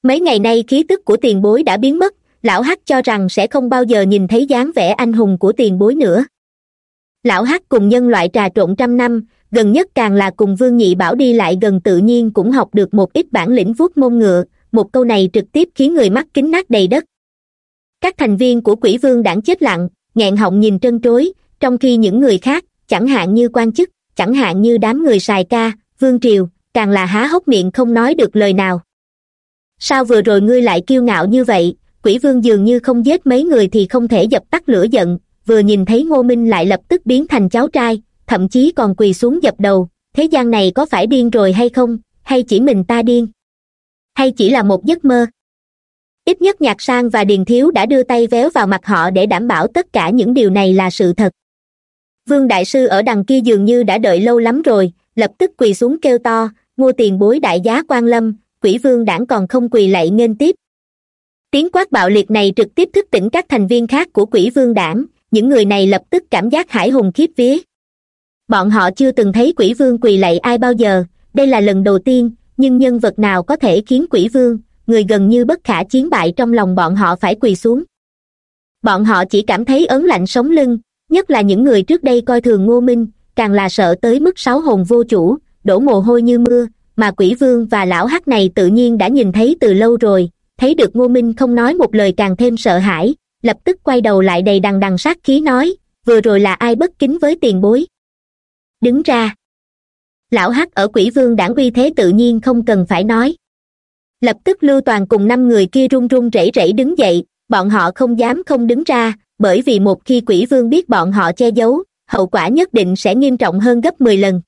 Speaker 1: Mấy ngày nay khí tức của tiền bối đã biến mất, lão hắc cho rằng sẽ không bao giờ nhìn thấy dáng vẻ anh hùng của tiền bối nữa. Lão hắc cùng nhân loại trà trộn trăm năm, gần nhất càng là cùng vương nhị bảo đi lại gần tự nhiên cũng học được một ít bản lĩnh vuốt mông ngựa, một câu này trực tiếp khiến người mắt kính nát đầy đất. Các thành viên của quỷ vương đảng chết lặng, nghẹn họng nhìn trân trối, trong khi những người khác, chẳng hạn như quan chức chẳng hạn như đám người sài ca, vương triều, càng là há hốc miệng không nói được lời nào. Sao vừa rồi ngươi lại kiêu ngạo như vậy, quỷ vương dường như không giết mấy người thì không thể dập tắt lửa giận, vừa nhìn thấy ngô minh lại lập tức biến thành cháu trai, thậm chí còn quỳ xuống dập đầu, thế gian này có phải điên rồi hay không, hay chỉ mình ta điên? Hay chỉ là một giấc mơ? Ít nhất nhạc sang và điền thiếu đã đưa tay véo vào mặt họ để đảm bảo tất cả những điều này là sự thật vương đại sư ở đằng kia dường như đã đợi lâu lắm rồi, lập tức quỳ xuống kêu to, ngô tiền bối đại giá quan lâm, quỷ vương đảng còn không quỳ lạy nghênh tiếp. Tiếng quát bạo liệt này trực tiếp thức tỉnh các thành viên khác của quỷ vương đảng, những người này lập tức cảm giác hải hùng khiếp vía. Bọn họ chưa từng thấy quỷ vương quỳ lạy ai bao giờ, đây là lần đầu tiên, nhưng nhân vật nào có thể khiến quỷ vương, người gần như bất khả chiến bại trong lòng bọn họ phải quỳ xuống. Bọn họ chỉ cảm thấy ớn lạnh sống lưng nhất là những người trước đây coi thường ngô minh, càng là sợ tới mức sáu hồn vô chủ, đổ mồ hôi như mưa, mà quỷ vương và lão hắc này tự nhiên đã nhìn thấy từ lâu rồi, thấy được ngô minh không nói một lời càng thêm sợ hãi, lập tức quay đầu lại đầy đằng đằng sát khí nói, vừa rồi là ai bất kính với tiền bối? Đứng ra. Lão hắc ở quỷ vương đảng uy thế tự nhiên không cần phải nói. Lập tức lưu toàn cùng năm người kia run run rẩy rẩy đứng dậy, bọn họ không dám không đứng ra bởi vì một khi quỷ vương biết bọn họ che giấu, hậu quả nhất định sẽ nghiêm trọng hơn gấp mười lần.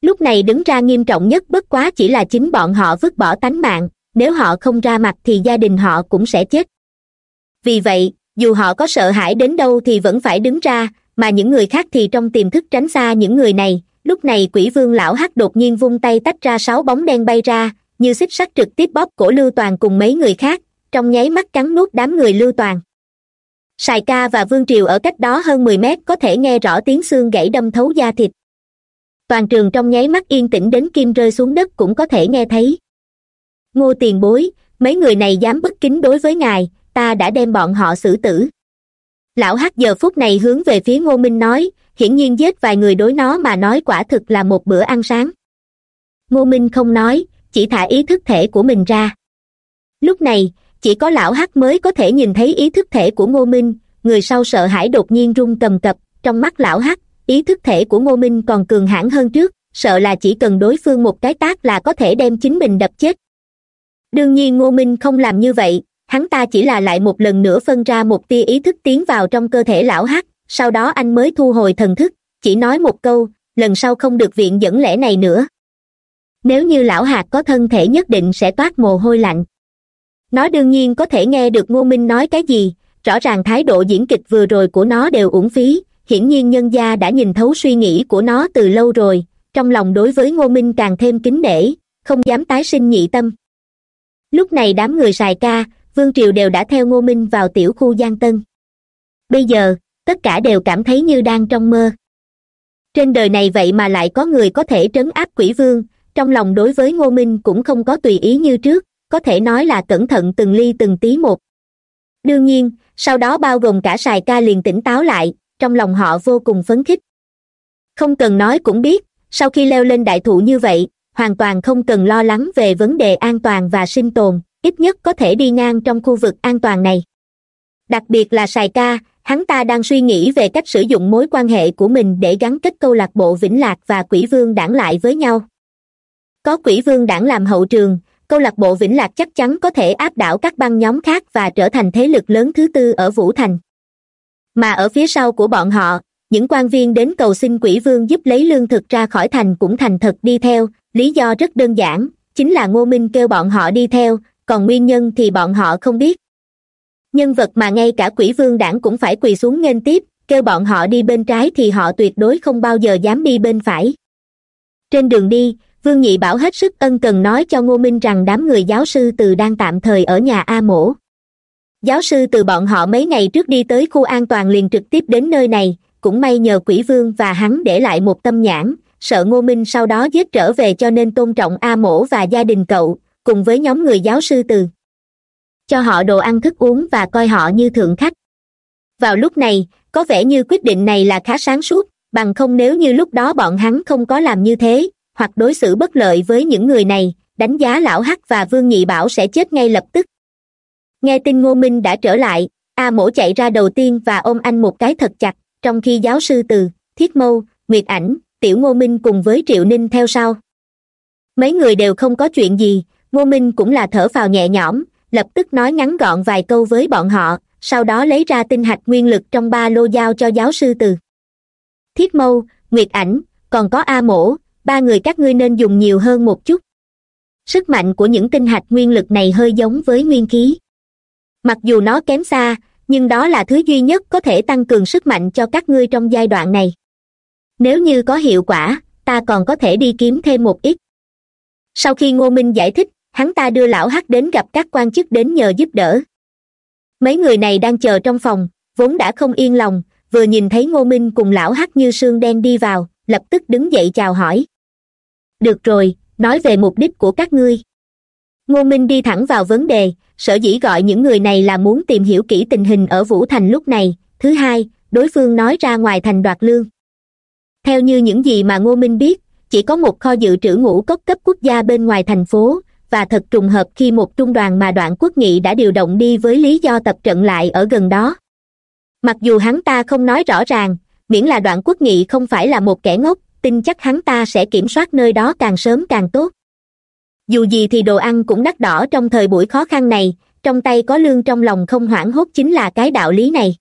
Speaker 1: Lúc này đứng ra nghiêm trọng nhất bất quá chỉ là chính bọn họ vứt bỏ tánh mạng, nếu họ không ra mặt thì gia đình họ cũng sẽ chết. Vì vậy, dù họ có sợ hãi đến đâu thì vẫn phải đứng ra, mà những người khác thì trong tiềm thức tránh xa những người này. Lúc này quỷ vương lão hắc đột nhiên vung tay tách ra sáu bóng đen bay ra, như xích sắt trực tiếp bóp cổ lưu toàn cùng mấy người khác, trong nháy mắt cắn nuốt đám người lưu toàn sài ca và vương triều ở cách đó hơn mười mét có thể nghe rõ tiếng xương gãy đâm thấu da thịt. Toàn trường trong nháy mắt yên tĩnh đến kim rơi xuống đất cũng có thể nghe thấy. Ngô tiền bối, mấy người này dám bất kính đối với ngài, ta đã đem bọn họ xử tử. Lão hắc giờ phút này hướng về phía ngô minh nói, hiển nhiên giết vài người đối nó mà nói quả thực là một bữa ăn sáng. Ngô minh không nói, chỉ thả ý thức thể của mình ra. Lúc này chỉ có lão hắc mới có thể nhìn thấy ý thức thể của ngô minh. Người sau sợ hãi đột nhiên run cầm cập, trong mắt lão hắc, ý thức thể của ngô minh còn cường hãn hơn trước, sợ là chỉ cần đối phương một cái tác là có thể đem chính mình đập chết. Đương nhiên ngô minh không làm như vậy, hắn ta chỉ là lại một lần nữa phân ra một tia ý thức tiến vào trong cơ thể lão hắc, sau đó anh mới thu hồi thần thức, chỉ nói một câu, lần sau không được viện dẫn lẽ này nữa. Nếu như lão hạt có thân thể nhất định sẽ toát mồ hôi lạnh nó đương nhiên có thể nghe được ngô minh nói cái gì, rõ ràng thái độ diễn kịch vừa rồi của nó đều uổng phí, hiển nhiên nhân gia đã nhìn thấu suy nghĩ của nó từ lâu rồi, trong lòng đối với ngô minh càng thêm kính nể, không dám tái sinh nhị tâm. Lúc này đám người sài ca, vương triều đều đã theo ngô minh vào tiểu khu giang tân. Bây giờ, tất cả đều cảm thấy như đang trong mơ. Trên đời này vậy mà lại có người có thể trấn áp quỷ vương, trong lòng đối với ngô minh cũng không có tùy ý như trước có thể nói là cẩn thận từng ly từng tí một. Đương nhiên, sau đó bao gồm cả sài ca liền tỉnh táo lại, trong lòng họ vô cùng phấn khích. Không cần nói cũng biết, sau khi leo lên đại thụ như vậy, hoàn toàn không cần lo lắng về vấn đề an toàn và sinh tồn, ít nhất có thể đi ngang trong khu vực an toàn này. Đặc biệt là sài ca, hắn ta đang suy nghĩ về cách sử dụng mối quan hệ của mình để gắn kết câu lạc bộ vĩnh lạc và quỷ vương đảng lại với nhau. Có quỷ vương đảng làm hậu trường câu lạc bộ vĩnh lạc chắc chắn có thể áp đảo các băng nhóm khác và trở thành thế lực lớn thứ tư ở vũ thành. Mà ở phía sau của bọn họ, những quan viên đến cầu xin quỷ vương giúp lấy lương thực ra khỏi thành cũng thành thật đi theo. Lý do rất đơn giản, chính là ngô minh kêu bọn họ đi theo, còn nguyên nhân thì bọn họ không biết. Nhân vật mà ngay cả quỷ vương đảng cũng phải quỳ xuống nghênh tiếp, kêu bọn họ đi bên trái thì họ tuyệt đối không bao giờ dám đi bên phải. Trên đường đi vương nhị bảo hết sức ân cần nói cho ngô minh rằng đám người giáo sư từ đang tạm thời ở nhà a mổ. Giáo sư từ bọn họ mấy ngày trước đi tới khu an toàn liền trực tiếp đến nơi này, cũng may nhờ quỷ vương và hắn để lại một tâm nhãn, sợ ngô minh sau đó giết trở về cho nên tôn trọng a mổ và gia đình cậu, cùng với nhóm người giáo sư từ. Cho họ đồ ăn thức uống và coi họ như thượng khách. Vào lúc này, có vẻ như quyết định này là khá sáng suốt, bằng không nếu như lúc đó bọn hắn không có làm như thế hoặc đối xử bất lợi với những người này, đánh giá lão hắc và vương nhị bảo sẽ chết ngay lập tức. Nghe tin ngô minh đã trở lại, a mổ chạy ra đầu tiên và ôm anh một cái thật chặt, trong khi giáo sư từ, thiết mâu, nguyệt ảnh, tiểu ngô minh cùng với triệu ninh theo sau. Mấy người đều không có chuyện gì, ngô minh cũng là thở phào nhẹ nhõm, lập tức nói ngắn gọn vài câu với bọn họ, sau đó lấy ra tinh hạch nguyên lực trong ba lô giao cho giáo sư từ. Thiết mâu, nguyệt ảnh, còn có a mổ ba người các ngươi nên dùng nhiều hơn một chút. Sức mạnh của những tinh hạch nguyên lực này hơi giống với nguyên khí. Mặc dù nó kém xa, nhưng đó là thứ duy nhất có thể tăng cường sức mạnh cho các ngươi trong giai đoạn này. Nếu như có hiệu quả, ta còn có thể đi kiếm thêm một ít. Sau khi ngô minh giải thích, hắn ta đưa lão hắc đến gặp các quan chức đến nhờ giúp đỡ. Mấy người này đang chờ trong phòng, vốn đã không yên lòng, vừa nhìn thấy ngô minh cùng lão hắc như sương đen đi vào, lập tức đứng dậy chào hỏi được rồi, nói về mục đích của các ngươi. Ngô minh đi thẳng vào vấn đề, sở dĩ gọi những người này là muốn tìm hiểu kỹ tình hình ở vũ thành lúc này. Thứ hai, đối phương nói ra ngoài thành đoạt lương. Theo như những gì mà ngô minh biết, chỉ có một kho dự trữ ngũ cốc cấp quốc gia bên ngoài thành phố, và thật trùng hợp khi một trung đoàn mà đoạn quốc nghị đã điều động đi với lý do tập trận lại ở gần đó. Mặc dù hắn ta không nói rõ ràng, miễn là đoạn quốc nghị không phải là một kẻ ngốc tin chắc hắn ta sẽ kiểm soát nơi đó càng sớm càng tốt. Dù gì thì đồ ăn cũng đắt đỏ trong thời buổi khó khăn này, trong tay có lương trong lòng không hoảng hốt chính là cái đạo lý này.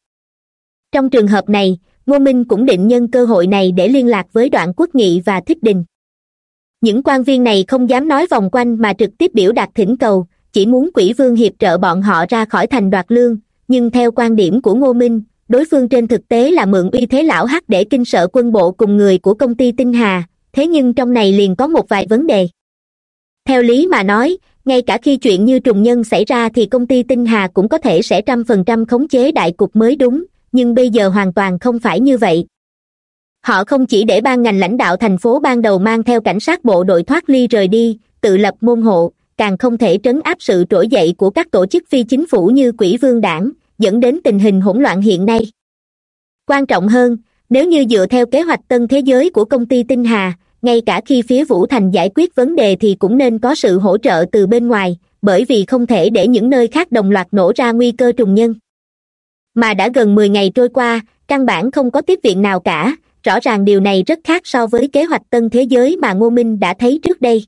Speaker 1: Trong trường hợp này, ngô minh cũng định nhân cơ hội này để liên lạc với đoạn quốc nghị và thích đình. Những quan viên này không dám nói vòng quanh mà trực tiếp biểu đạt thỉnh cầu, chỉ muốn quỷ vương hiệp trợ bọn họ ra khỏi thành đoạt lương, nhưng theo quan điểm của ngô minh đối phương trên thực tế là mượn uy thế lão hắc để kinh sợ quân bộ cùng người của công ty tinh hà, thế nhưng trong này liền có một vài vấn đề. Theo lý mà nói, ngay cả khi chuyện như trùng nhân xảy ra thì công ty tinh hà cũng có thể sẽ trăm phần trăm khống chế đại cục mới đúng, nhưng bây giờ hoàn toàn không phải như vậy. Họ không chỉ để ban ngành lãnh đạo thành phố ban đầu mang theo cảnh sát bộ đội thoát ly rời đi, tự lập môn hộ, càng không thể trấn áp sự trỗi dậy của các tổ chức phi chính phủ như quỹ vương đảng dẫn đến tình hình hỗn loạn hiện nay. Quan trọng hơn, nếu như dựa theo kế hoạch tân thế giới của công ty tinh hà, ngay cả khi phía vũ thành giải quyết vấn đề thì cũng nên có sự hỗ trợ từ bên ngoài, bởi vì không thể để những nơi khác đồng loạt nổ ra nguy cơ trùng nhân. Mà đã gần mười ngày trôi qua, căn bản không có tiếp viện nào cả, rõ ràng điều này rất khác so với kế hoạch tân thế giới mà ngô minh đã thấy trước đây.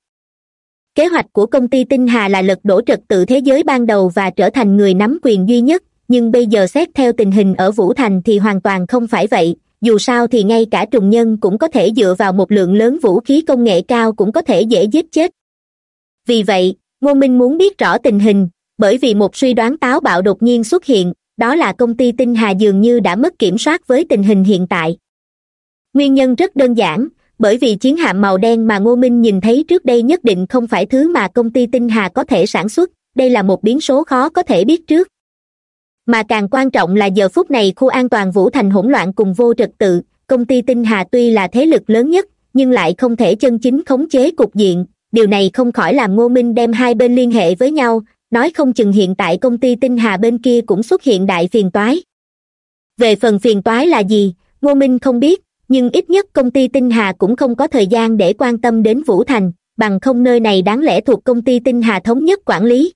Speaker 1: Kế hoạch của công ty tinh hà là lật đổ trật tự thế giới ban đầu và trở thành người nắm quyền duy nhất nhưng bây giờ xét theo tình hình ở vũ thành thì hoàn toàn không phải vậy. Dù sao thì ngay cả trùng nhân cũng có thể dựa vào một lượng lớn vũ khí công nghệ cao cũng có thể dễ giết chết. Vì vậy, ngô minh muốn biết rõ tình hình, bởi vì một suy đoán táo bạo đột nhiên xuất hiện, đó là công ty tinh hà dường như đã mất kiểm soát với tình hình hiện tại. Nguyên nhân rất đơn giản, bởi vì chiến hạm màu đen mà ngô minh nhìn thấy trước đây nhất định không phải thứ mà công ty tinh hà có thể sản xuất, đây là một biến số khó có thể biết trước mà càng quan trọng là giờ phút này khu an toàn vũ thành hỗn loạn cùng vô trật tự, công ty tinh hà tuy là thế lực lớn nhất, nhưng lại không thể chân chính khống chế cục diện. Điều này không khỏi làm ngô minh đem hai bên liên hệ với nhau, nói không chừng hiện tại công ty tinh hà bên kia cũng xuất hiện đại phiền toái. Về phần phiền toái là gì, ngô minh không biết, nhưng ít nhất công ty tinh hà cũng không có thời gian để quan tâm đến vũ thành, bằng không nơi này đáng lẽ thuộc công ty tinh hà thống nhất quản lý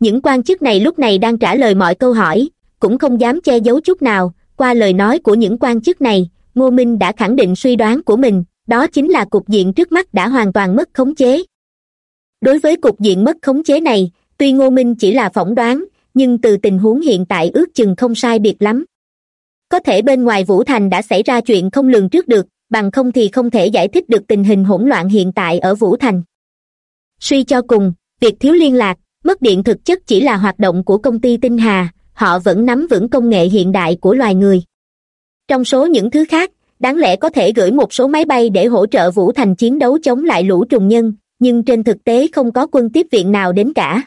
Speaker 1: những quan chức này lúc này đang trả lời mọi câu hỏi, cũng không dám che giấu chút nào. Qua lời nói của những quan chức này, ngô minh đã khẳng định suy đoán của mình, đó chính là cục diện trước mắt đã hoàn toàn mất khống chế. Đối với cục diện mất khống chế này, tuy ngô minh chỉ là phỏng đoán, nhưng từ tình huống hiện tại ước chừng không sai biệt lắm. Có thể bên ngoài vũ thành đã xảy ra chuyện không lường trước được, bằng không thì không thể giải thích được tình hình hỗn loạn hiện tại ở vũ thành. Suy cho cùng, việc thiếu liên lạc mất điện thực chất chỉ là hoạt động của công ty tinh hà, họ vẫn nắm vững công nghệ hiện đại của loài người. Trong số những thứ khác, đáng lẽ có thể gửi một số máy bay để hỗ trợ vũ thành chiến đấu chống lại lũ trùng nhân, nhưng trên thực tế không có quân tiếp viện nào đến cả.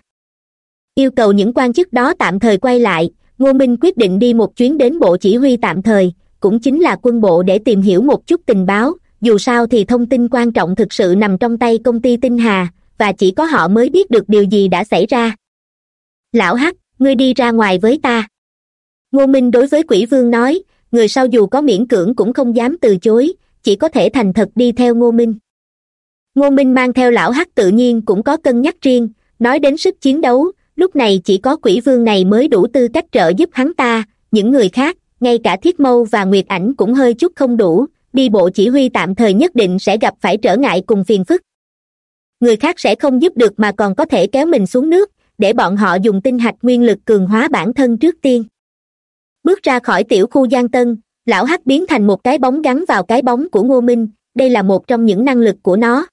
Speaker 1: Yêu cầu những quan chức đó tạm thời quay lại, ngô minh quyết định đi một chuyến đến bộ chỉ huy tạm thời, cũng chính là quân bộ để tìm hiểu một chút tình báo, dù sao thì thông tin quan trọng thực sự nằm trong tay công ty tinh hà và chỉ có họ mới biết được điều gì đã xảy ra. Lão hắc, ngươi đi ra ngoài với ta. Ngô minh đối với quỷ vương nói, người sau dù có miễn cưỡng cũng không dám từ chối, chỉ có thể thành thật đi theo ngô minh. Ngô minh mang theo lão hắc tự nhiên cũng có cân nhắc riêng, nói đến sức chiến đấu, lúc này chỉ có quỷ vương này mới đủ tư cách trợ giúp hắn ta, những người khác, ngay cả thiết mâu và nguyệt ảnh cũng hơi chút không đủ, đi bộ chỉ huy tạm thời nhất định sẽ gặp phải trở ngại cùng phiền phức người khác sẽ không giúp được mà còn có thể kéo mình xuống nước, để bọn họ dùng tinh hạch nguyên lực cường hóa bản thân trước tiên. Bước ra khỏi tiểu khu giang tân, lão hắc biến thành một cái bóng gắn vào cái bóng của ngô minh, đây là một trong những năng lực của nó.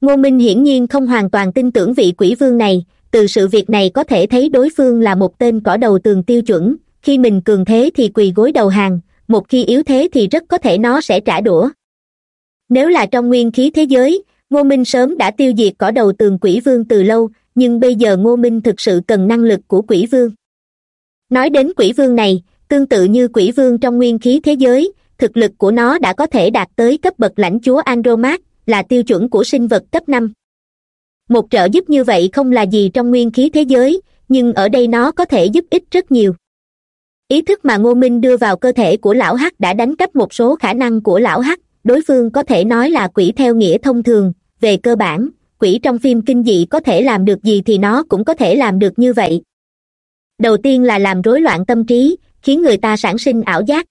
Speaker 1: Ngô minh hiển nhiên không hoàn toàn tin tưởng vị quỷ vương này, từ sự việc này có thể thấy đối phương là một tên cỏ đầu tường tiêu chuẩn, khi mình cường thế thì quỳ gối đầu hàng, một khi yếu thế thì rất có thể nó sẽ trả đũa. Nếu là trong nguyên khí thế giới ngô minh sớm đã tiêu diệt cỏ đầu tường quỷ vương từ lâu, nhưng bây giờ ngô minh thực sự cần năng lực của quỷ vương. Nói đến quỷ vương này, tương tự như quỷ vương trong nguyên khí thế giới, thực lực của nó đã có thể đạt tới cấp bậc lãnh chúa andromat là tiêu chuẩn của sinh vật cấp năm. Một trợ giúp như vậy không là gì trong nguyên khí thế giới, nhưng ở đây nó có thể giúp ích rất nhiều. Ý thức mà ngô minh đưa vào cơ thể của lão hắc đã đánh cắp một số khả năng của lão hắc, đối phương có thể nói là quỷ theo nghĩa thông thường về cơ bản, quỷ trong phim kinh dị có thể làm được gì thì nó cũng có thể làm được như vậy. Đầu tiên là làm rối loạn tâm trí, khiến người ta sản sinh ảo giác.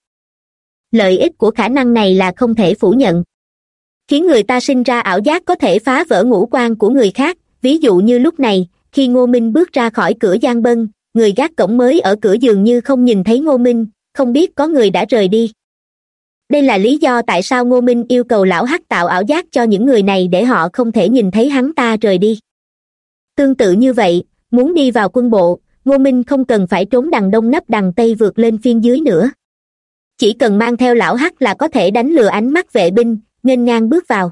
Speaker 1: Lợi ích của khả năng này là không thể phủ nhận. Khiến người ta sinh ra ảo giác có thể phá vỡ ngũ quan của người khác. Ví dụ như lúc này, khi ngô minh bước ra khỏi cửa giang bân, người gác cổng mới ở cửa dường như không nhìn thấy ngô minh, không biết có người đã rời đi đây là lý do tại sao ngô minh yêu cầu lão hắc tạo ảo giác cho những người này để họ không thể nhìn thấy hắn ta rời đi. Tương tự như vậy, muốn đi vào quân bộ, ngô minh không cần phải trốn đằng đông nấp đằng tây vượt lên phiên dưới nữa. Chỉ cần mang theo lão hắc là có thể đánh lừa ánh mắt vệ binh, nghênh ngang bước vào.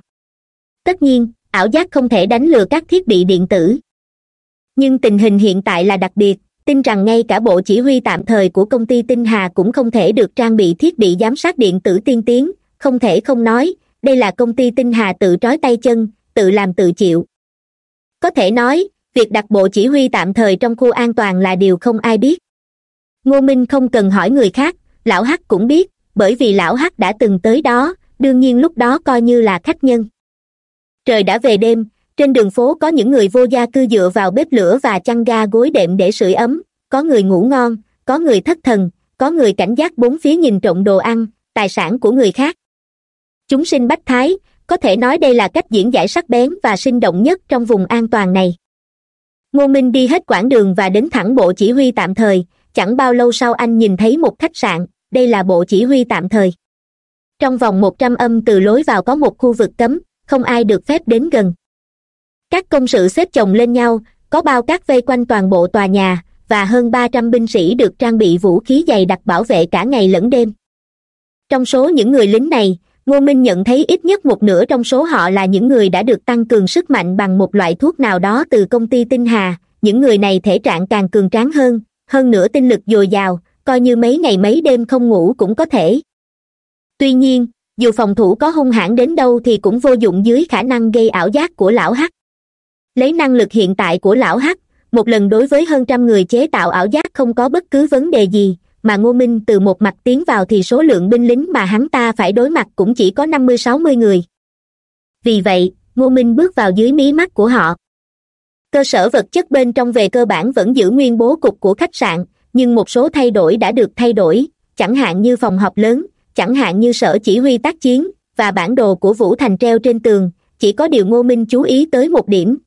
Speaker 1: Tất nhiên, ảo giác không thể đánh lừa các thiết bị điện tử. Nhưng tình hình hiện tại là đặc biệt tin rằng ngay cả bộ chỉ huy tạm thời của công ty tinh hà cũng không thể được trang bị thiết bị giám sát điện tử tiên tiến, không thể không nói, đây là công ty tinh hà tự trói tay chân, tự làm tự chịu. Có thể nói, việc đặt bộ chỉ huy tạm thời trong khu an toàn là điều không ai biết. Ngô minh không cần hỏi người khác, lão hắc cũng biết, bởi vì lão hắc đã từng tới đó, đương nhiên lúc đó coi như là khách nhân. Trời đã về đêm trên đường phố có những người vô gia cư dựa vào bếp lửa và chăn ga gối đệm để sưởi ấm. Có người ngủ ngon, có người thất thần, có người cảnh giác bốn phía nhìn trộm đồ ăn, tài sản của người khác. Chúng sinh bách thái, có thể nói đây là cách diễn giải sắc bén và sinh động nhất trong vùng an toàn này. Ngô minh đi hết quãng đường và đến thẳng bộ chỉ huy tạm thời, chẳng bao lâu sau anh nhìn thấy một khách sạn, đây là bộ chỉ huy tạm thời. Trong vòng một trăm âm từ lối vào có một khu vực cấm, không ai được phép đến gần các công sự xếp chồng lên nhau, có bao cát vây quanh toàn bộ tòa nhà, và hơn ba trăm binh sĩ được trang bị vũ khí dày đặc bảo vệ cả ngày lẫn đêm. Trong số những người lính này, ngô minh nhận thấy ít nhất một nửa trong số họ là những người đã được tăng cường sức mạnh bằng một loại thuốc nào đó từ công ty tinh hà. Những người này thể trạng càng cường tráng hơn hơn nữa tinh lực dồi dào, coi như mấy ngày mấy đêm không ngủ cũng có thể. Tuy nhiên, dù phòng thủ có hung hãn đến đâu thì cũng vô dụng dưới khả năng gây ảo giác của lão hắc lấy năng lực hiện tại của lão hắc, một lần đối với hơn trăm người chế tạo ảo giác không có bất cứ vấn đề gì, mà ngô minh từ một mặt tiến vào thì số lượng binh lính mà hắn ta phải đối mặt cũng chỉ có năm mươi, sáu mươi người. Vì vậy, ngô minh bước vào dưới mí mắt của họ. Cơ sở vật chất bên trong về cơ bản vẫn giữ nguyên bố cục của khách sạn, nhưng một số thay đổi đã được thay đổi, chẳng hạn như phòng họp lớn, chẳng hạn như sở chỉ huy tác chiến, và bản đồ của vũ thành treo trên tường, chỉ có điều ngô minh chú ý tới một điểm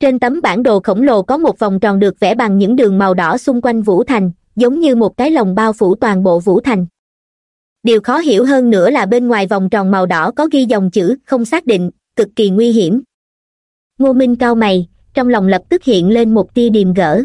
Speaker 1: trên tấm bản đồ khổng lồ có một vòng tròn được vẽ bằng những đường màu đỏ xung quanh vũ thành, giống như một cái lồng bao phủ toàn bộ vũ thành. Điều khó hiểu hơn nữa là bên ngoài vòng tròn màu đỏ có ghi dòng chữ không xác định, cực kỳ nguy hiểm. Ngô minh cao mày, trong lòng lập tức hiện lên một tia điềm gỡ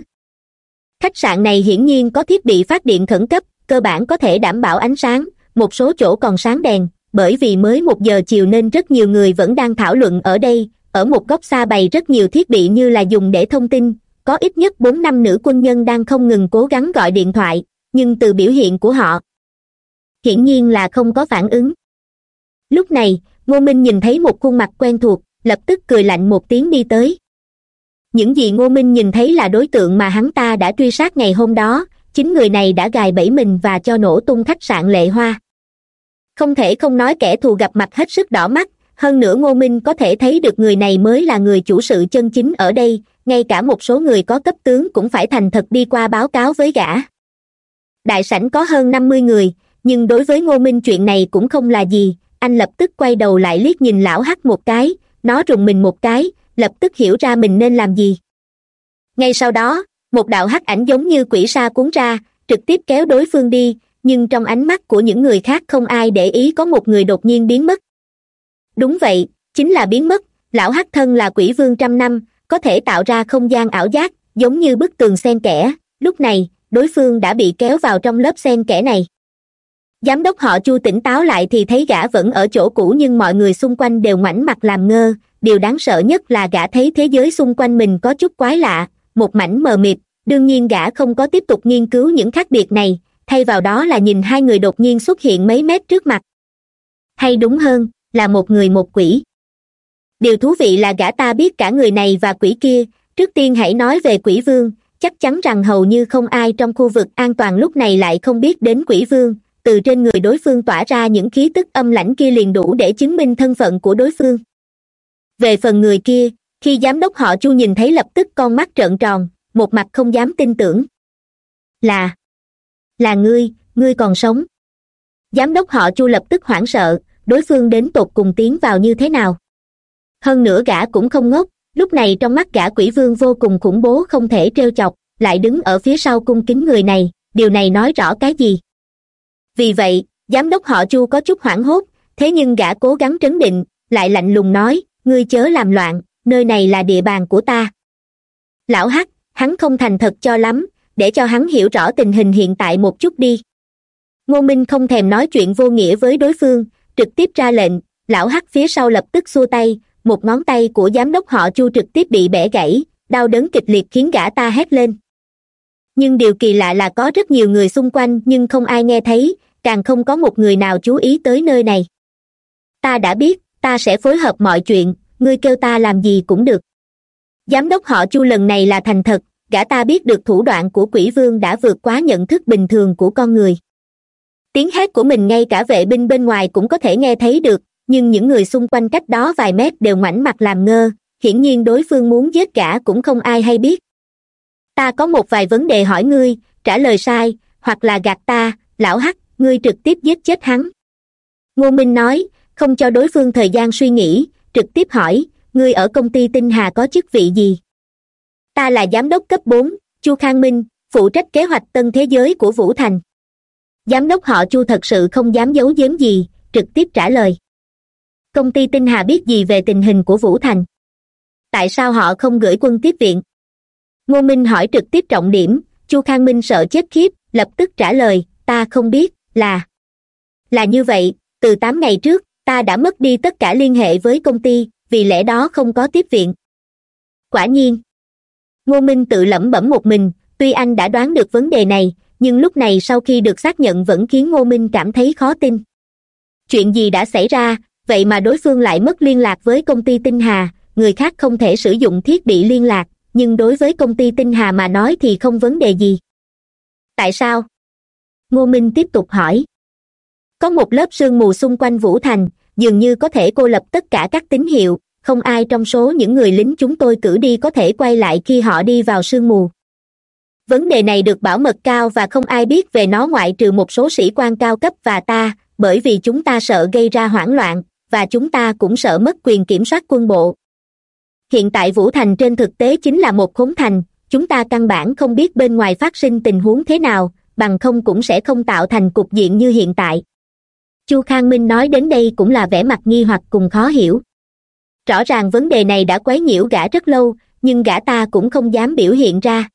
Speaker 1: khách sạn này hiển nhiên có thiết bị phát điện khẩn cấp, cơ bản có thể đảm bảo ánh sáng, một số chỗ còn sáng đèn, bởi vì mới một giờ chiều nên rất nhiều người vẫn đang thảo luận ở đây ở một góc xa bày rất nhiều thiết bị như là dùng để thông tin, có ít nhất bốn năm nữ quân nhân đang không ngừng cố gắng gọi điện thoại, nhưng từ biểu hiện của họ, hiển nhiên là không có phản ứng. Lúc này, ngô minh nhìn thấy một khuôn mặt quen thuộc, lập tức cười lạnh một tiếng đi tới. Những gì ngô minh nhìn thấy là đối tượng mà hắn ta đã truy sát ngày hôm đó, chính người này đã gài bẫy mình và cho nổ tung khách sạn lệ hoa. Không thể không nói kẻ thù gặp mặt hết sức đỏ mắt hơn nữa ngô minh có thể thấy được người này mới là người chủ sự chân chính ở đây, ngay cả một số người có cấp tướng cũng phải thành thật đi qua báo cáo với gã. Đại sảnh có hơn năm mươi người, nhưng đối với ngô minh chuyện này cũng không là gì, anh lập tức quay đầu lại liếc nhìn lão hắc một cái, nó rùng mình một cái, lập tức hiểu ra mình nên làm gì. Ngay sau đó, một đạo hắc ảnh giống như quỷ sa cuốn ra, trực tiếp kéo đối phương đi, nhưng trong ánh mắt của những người khác không ai để ý có một người đột nhiên biến mất đúng vậy, chính là biến mất, lão hắc thân là quỷ vương trăm năm, có thể tạo ra không gian ảo giác, giống như bức tường sen kẽ. Lúc này, đối phương đã bị kéo vào trong lớp sen kẽ này. Giám đốc họ chu tỉnh táo lại thì thấy gã vẫn ở chỗ cũ nhưng mọi người xung quanh đều ngoảnh mặt làm ngơ. Điều đáng sợ nhất là gã thấy thế giới xung quanh mình có chút quái lạ, một mảnh mờ mịt. Đương nhiên gã không có tiếp tục nghiên cứu những khác biệt này, thay vào đó là nhìn hai người đột nhiên xuất hiện mấy mét trước mặt. Hay đúng hơn là một người một quỷ. Điều thú vị là gã ta biết cả người này và quỷ kia. Trước tiên hãy nói về quỷ vương. Chắc chắn rằng hầu như không ai trong khu vực an toàn lúc này lại không biết đến quỷ vương. Từ trên người đối phương tỏa ra những khí tức âm lãnh kia liền đủ để chứng minh thân phận của đối phương. Về phần người kia, khi giám đốc họ chu nhìn thấy lập tức con mắt trợn tròn, một mặt không dám tin tưởng. Là là ngươi ngươi còn sống. Giám đốc họ chu lập tức hoảng sợ đối phương đến tột cùng tiến vào như thế nào? Hơn nữa gã cũng không ngốc, lúc này trong mắt gã quỷ vương vô cùng khủng bố không thể trêu chọc, lại đứng ở phía sau cung kính người này, điều này nói rõ cái gì? Vì vậy, giám đốc họ chu có chút hoảng hốt, thế nhưng gã cố gắng trấn định, lại lạnh lùng nói, ngươi chớ làm loạn, nơi này là địa bàn của ta. Lão hắc, hắn không thành thật cho lắm, để cho hắn hiểu rõ tình hình hiện tại một chút đi. Ngô minh không thèm nói chuyện vô nghĩa với đối phương trực tiếp ra lệnh, lão hắc phía sau lập tức xua tay, một ngón tay của giám đốc họ chu trực tiếp bị bẻ gãy, đau đớn kịch liệt khiến gã ta hét lên. Nhưng điều kỳ lạ là có rất nhiều người xung quanh nhưng không ai nghe thấy, càng không có một người nào chú ý tới nơi này. Ta đã biết, ta sẽ phối hợp mọi chuyện, ngươi kêu ta làm gì cũng được. Giám đốc họ chu lần này là thành thật, gã ta biết được thủ đoạn của quỷ vương đã vượt quá nhận thức bình thường của con người tiếng hét của mình ngay cả vệ binh bên ngoài cũng có thể nghe thấy được, nhưng những người xung quanh cách đó vài mét đều ngoảnh mặt làm ngơ. Hiển nhiên đối phương muốn giết cả cũng không ai hay biết. Ta có một vài vấn đề hỏi ngươi, trả lời sai, hoặc là gạt ta, lão hắc, ngươi trực tiếp giết chết hắn. Ngô minh nói, không cho đối phương thời gian suy nghĩ, trực tiếp hỏi, ngươi ở công ty tinh hà có chức vị gì? Ta là giám đốc cấp bốn, chu khang minh, phụ trách kế hoạch tân thế giới của vũ thành giám đốc họ chu thật sự không dám giấu giếm gì, trực tiếp trả lời. Công ty tinh hà biết gì về tình hình của vũ thành? Tại sao họ không gửi quân tiếp viện? Ngô minh hỏi trực tiếp trọng điểm, chu khang minh sợ chết khiếp, lập tức trả lời, ta không biết, là là như vậy, từ tám ngày trước, ta đã mất đi tất cả liên hệ với công ty, vì lẽ đó không có tiếp viện. Quả nhiên, ngô minh tự lẩm bẩm một mình, tuy anh đã đoán được vấn đề này nhưng lúc này sau khi được xác nhận vẫn khiến ngô minh cảm thấy khó tin. Chuyện gì đã xảy ra, vậy mà đối phương lại mất liên lạc với công ty tinh hà, người khác không thể sử dụng thiết bị liên lạc, nhưng đối với công ty tinh hà mà nói thì không vấn đề gì. Tại sao? Ngô minh tiếp tục hỏi. Có một lớp sương mù xung quanh vũ thành, dường như có thể cô lập tất cả các tín hiệu, không ai trong số những người lính chúng tôi cử đi có thể quay lại khi họ đi vào sương mù vấn đề này được bảo mật cao và không ai biết về nó ngoại trừ một số sĩ quan cao cấp và ta, bởi vì chúng ta sợ gây ra hoảng loạn, và chúng ta cũng sợ mất quyền kiểm soát quân bộ. Hiện tại vũ thành trên thực tế chính là một khốn thành, chúng ta căn bản không biết bên ngoài phát sinh tình huống thế nào, bằng không cũng sẽ không tạo thành cục diện như hiện tại. Chu khang minh nói đến đây cũng là vẻ mặt nghi hoặc cùng khó hiểu. Rõ ràng vấn đề này đã quấy nhiễu gã rất lâu, nhưng gã ta cũng không dám biểu hiện ra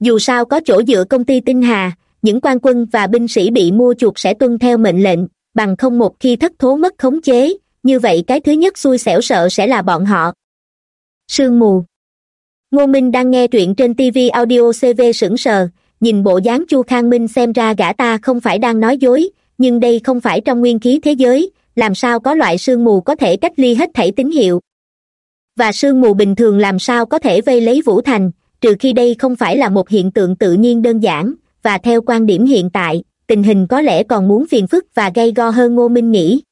Speaker 1: dù sao có chỗ dựa công ty tinh hà, những quan quân và binh sĩ bị mua chuộc sẽ tuân theo mệnh lệnh, bằng không một khi thất thố mất khống chế, như vậy cái thứ nhất xui xẻo sợ sẽ là bọn họ. Sương mù. Ngô minh đang nghe truyện trên tv audio cv sững sờ, nhìn bộ dáng chu khang minh xem ra gã ta không phải đang nói dối, nhưng đây không phải trong nguyên khí thế giới, làm sao có loại sương mù có thể cách ly hết thảy tín hiệu. Và sương mù bình thường làm sao có thể vây lấy vũ thành trừ khi đây không phải là một hiện tượng tự nhiên đơn giản, và theo quan điểm hiện tại, tình hình có lẽ còn muốn phiền phức và gây go hơn ngô minh nghĩ.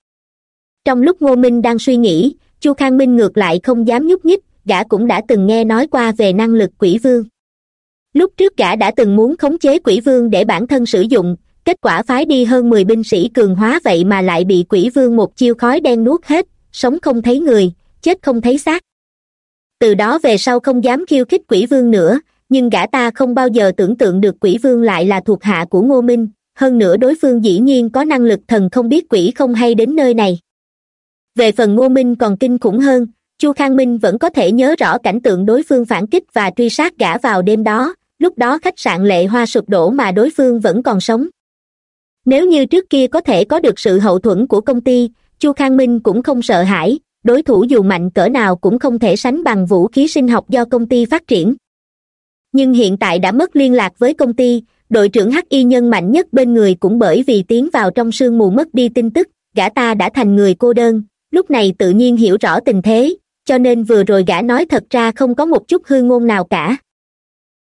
Speaker 1: Trong lúc ngô minh đang suy nghĩ, chu khang minh ngược lại không dám nhúc nhích, gã cũng đã từng nghe nói qua về năng lực quỷ vương. Lúc trước gã đã từng muốn khống chế quỷ vương để bản thân sử dụng, kết quả phái đi hơn mười binh sĩ cường hóa vậy mà lại bị quỷ vương một chiêu khói đen nuốt hết, sống không thấy người, chết không thấy xác từ đó về sau không dám khiêu khích quỷ vương nữa, nhưng gã ta không bao giờ tưởng tượng được quỷ vương lại là thuộc hạ của ngô minh. Hơn nữa đối phương dĩ nhiên có năng lực thần không biết quỷ không hay đến nơi này. Về phần ngô minh còn kinh khủng hơn, chu khang minh vẫn có thể nhớ rõ cảnh tượng đối phương phản kích và truy sát gã vào đêm đó. Lúc đó khách sạn lệ hoa sụp đổ mà đối phương vẫn còn sống. Nếu như trước kia có thể có được sự hậu thuẫn của công ty, chu khang minh cũng không sợ hãi đối thủ dù mạnh cỡ nào cũng không thể sánh bằng vũ khí sinh học do công ty phát triển. Nhưng hiện tại đã mất liên lạc với công ty, đội trưởng hi nhân mạnh nhất bên người cũng bởi vì tiến vào trong sương mù mất đi tin tức, gã ta đã thành người cô đơn. Lúc này tự nhiên hiểu rõ tình thế, cho nên vừa rồi gã nói thật ra không có một chút hư ngôn nào cả.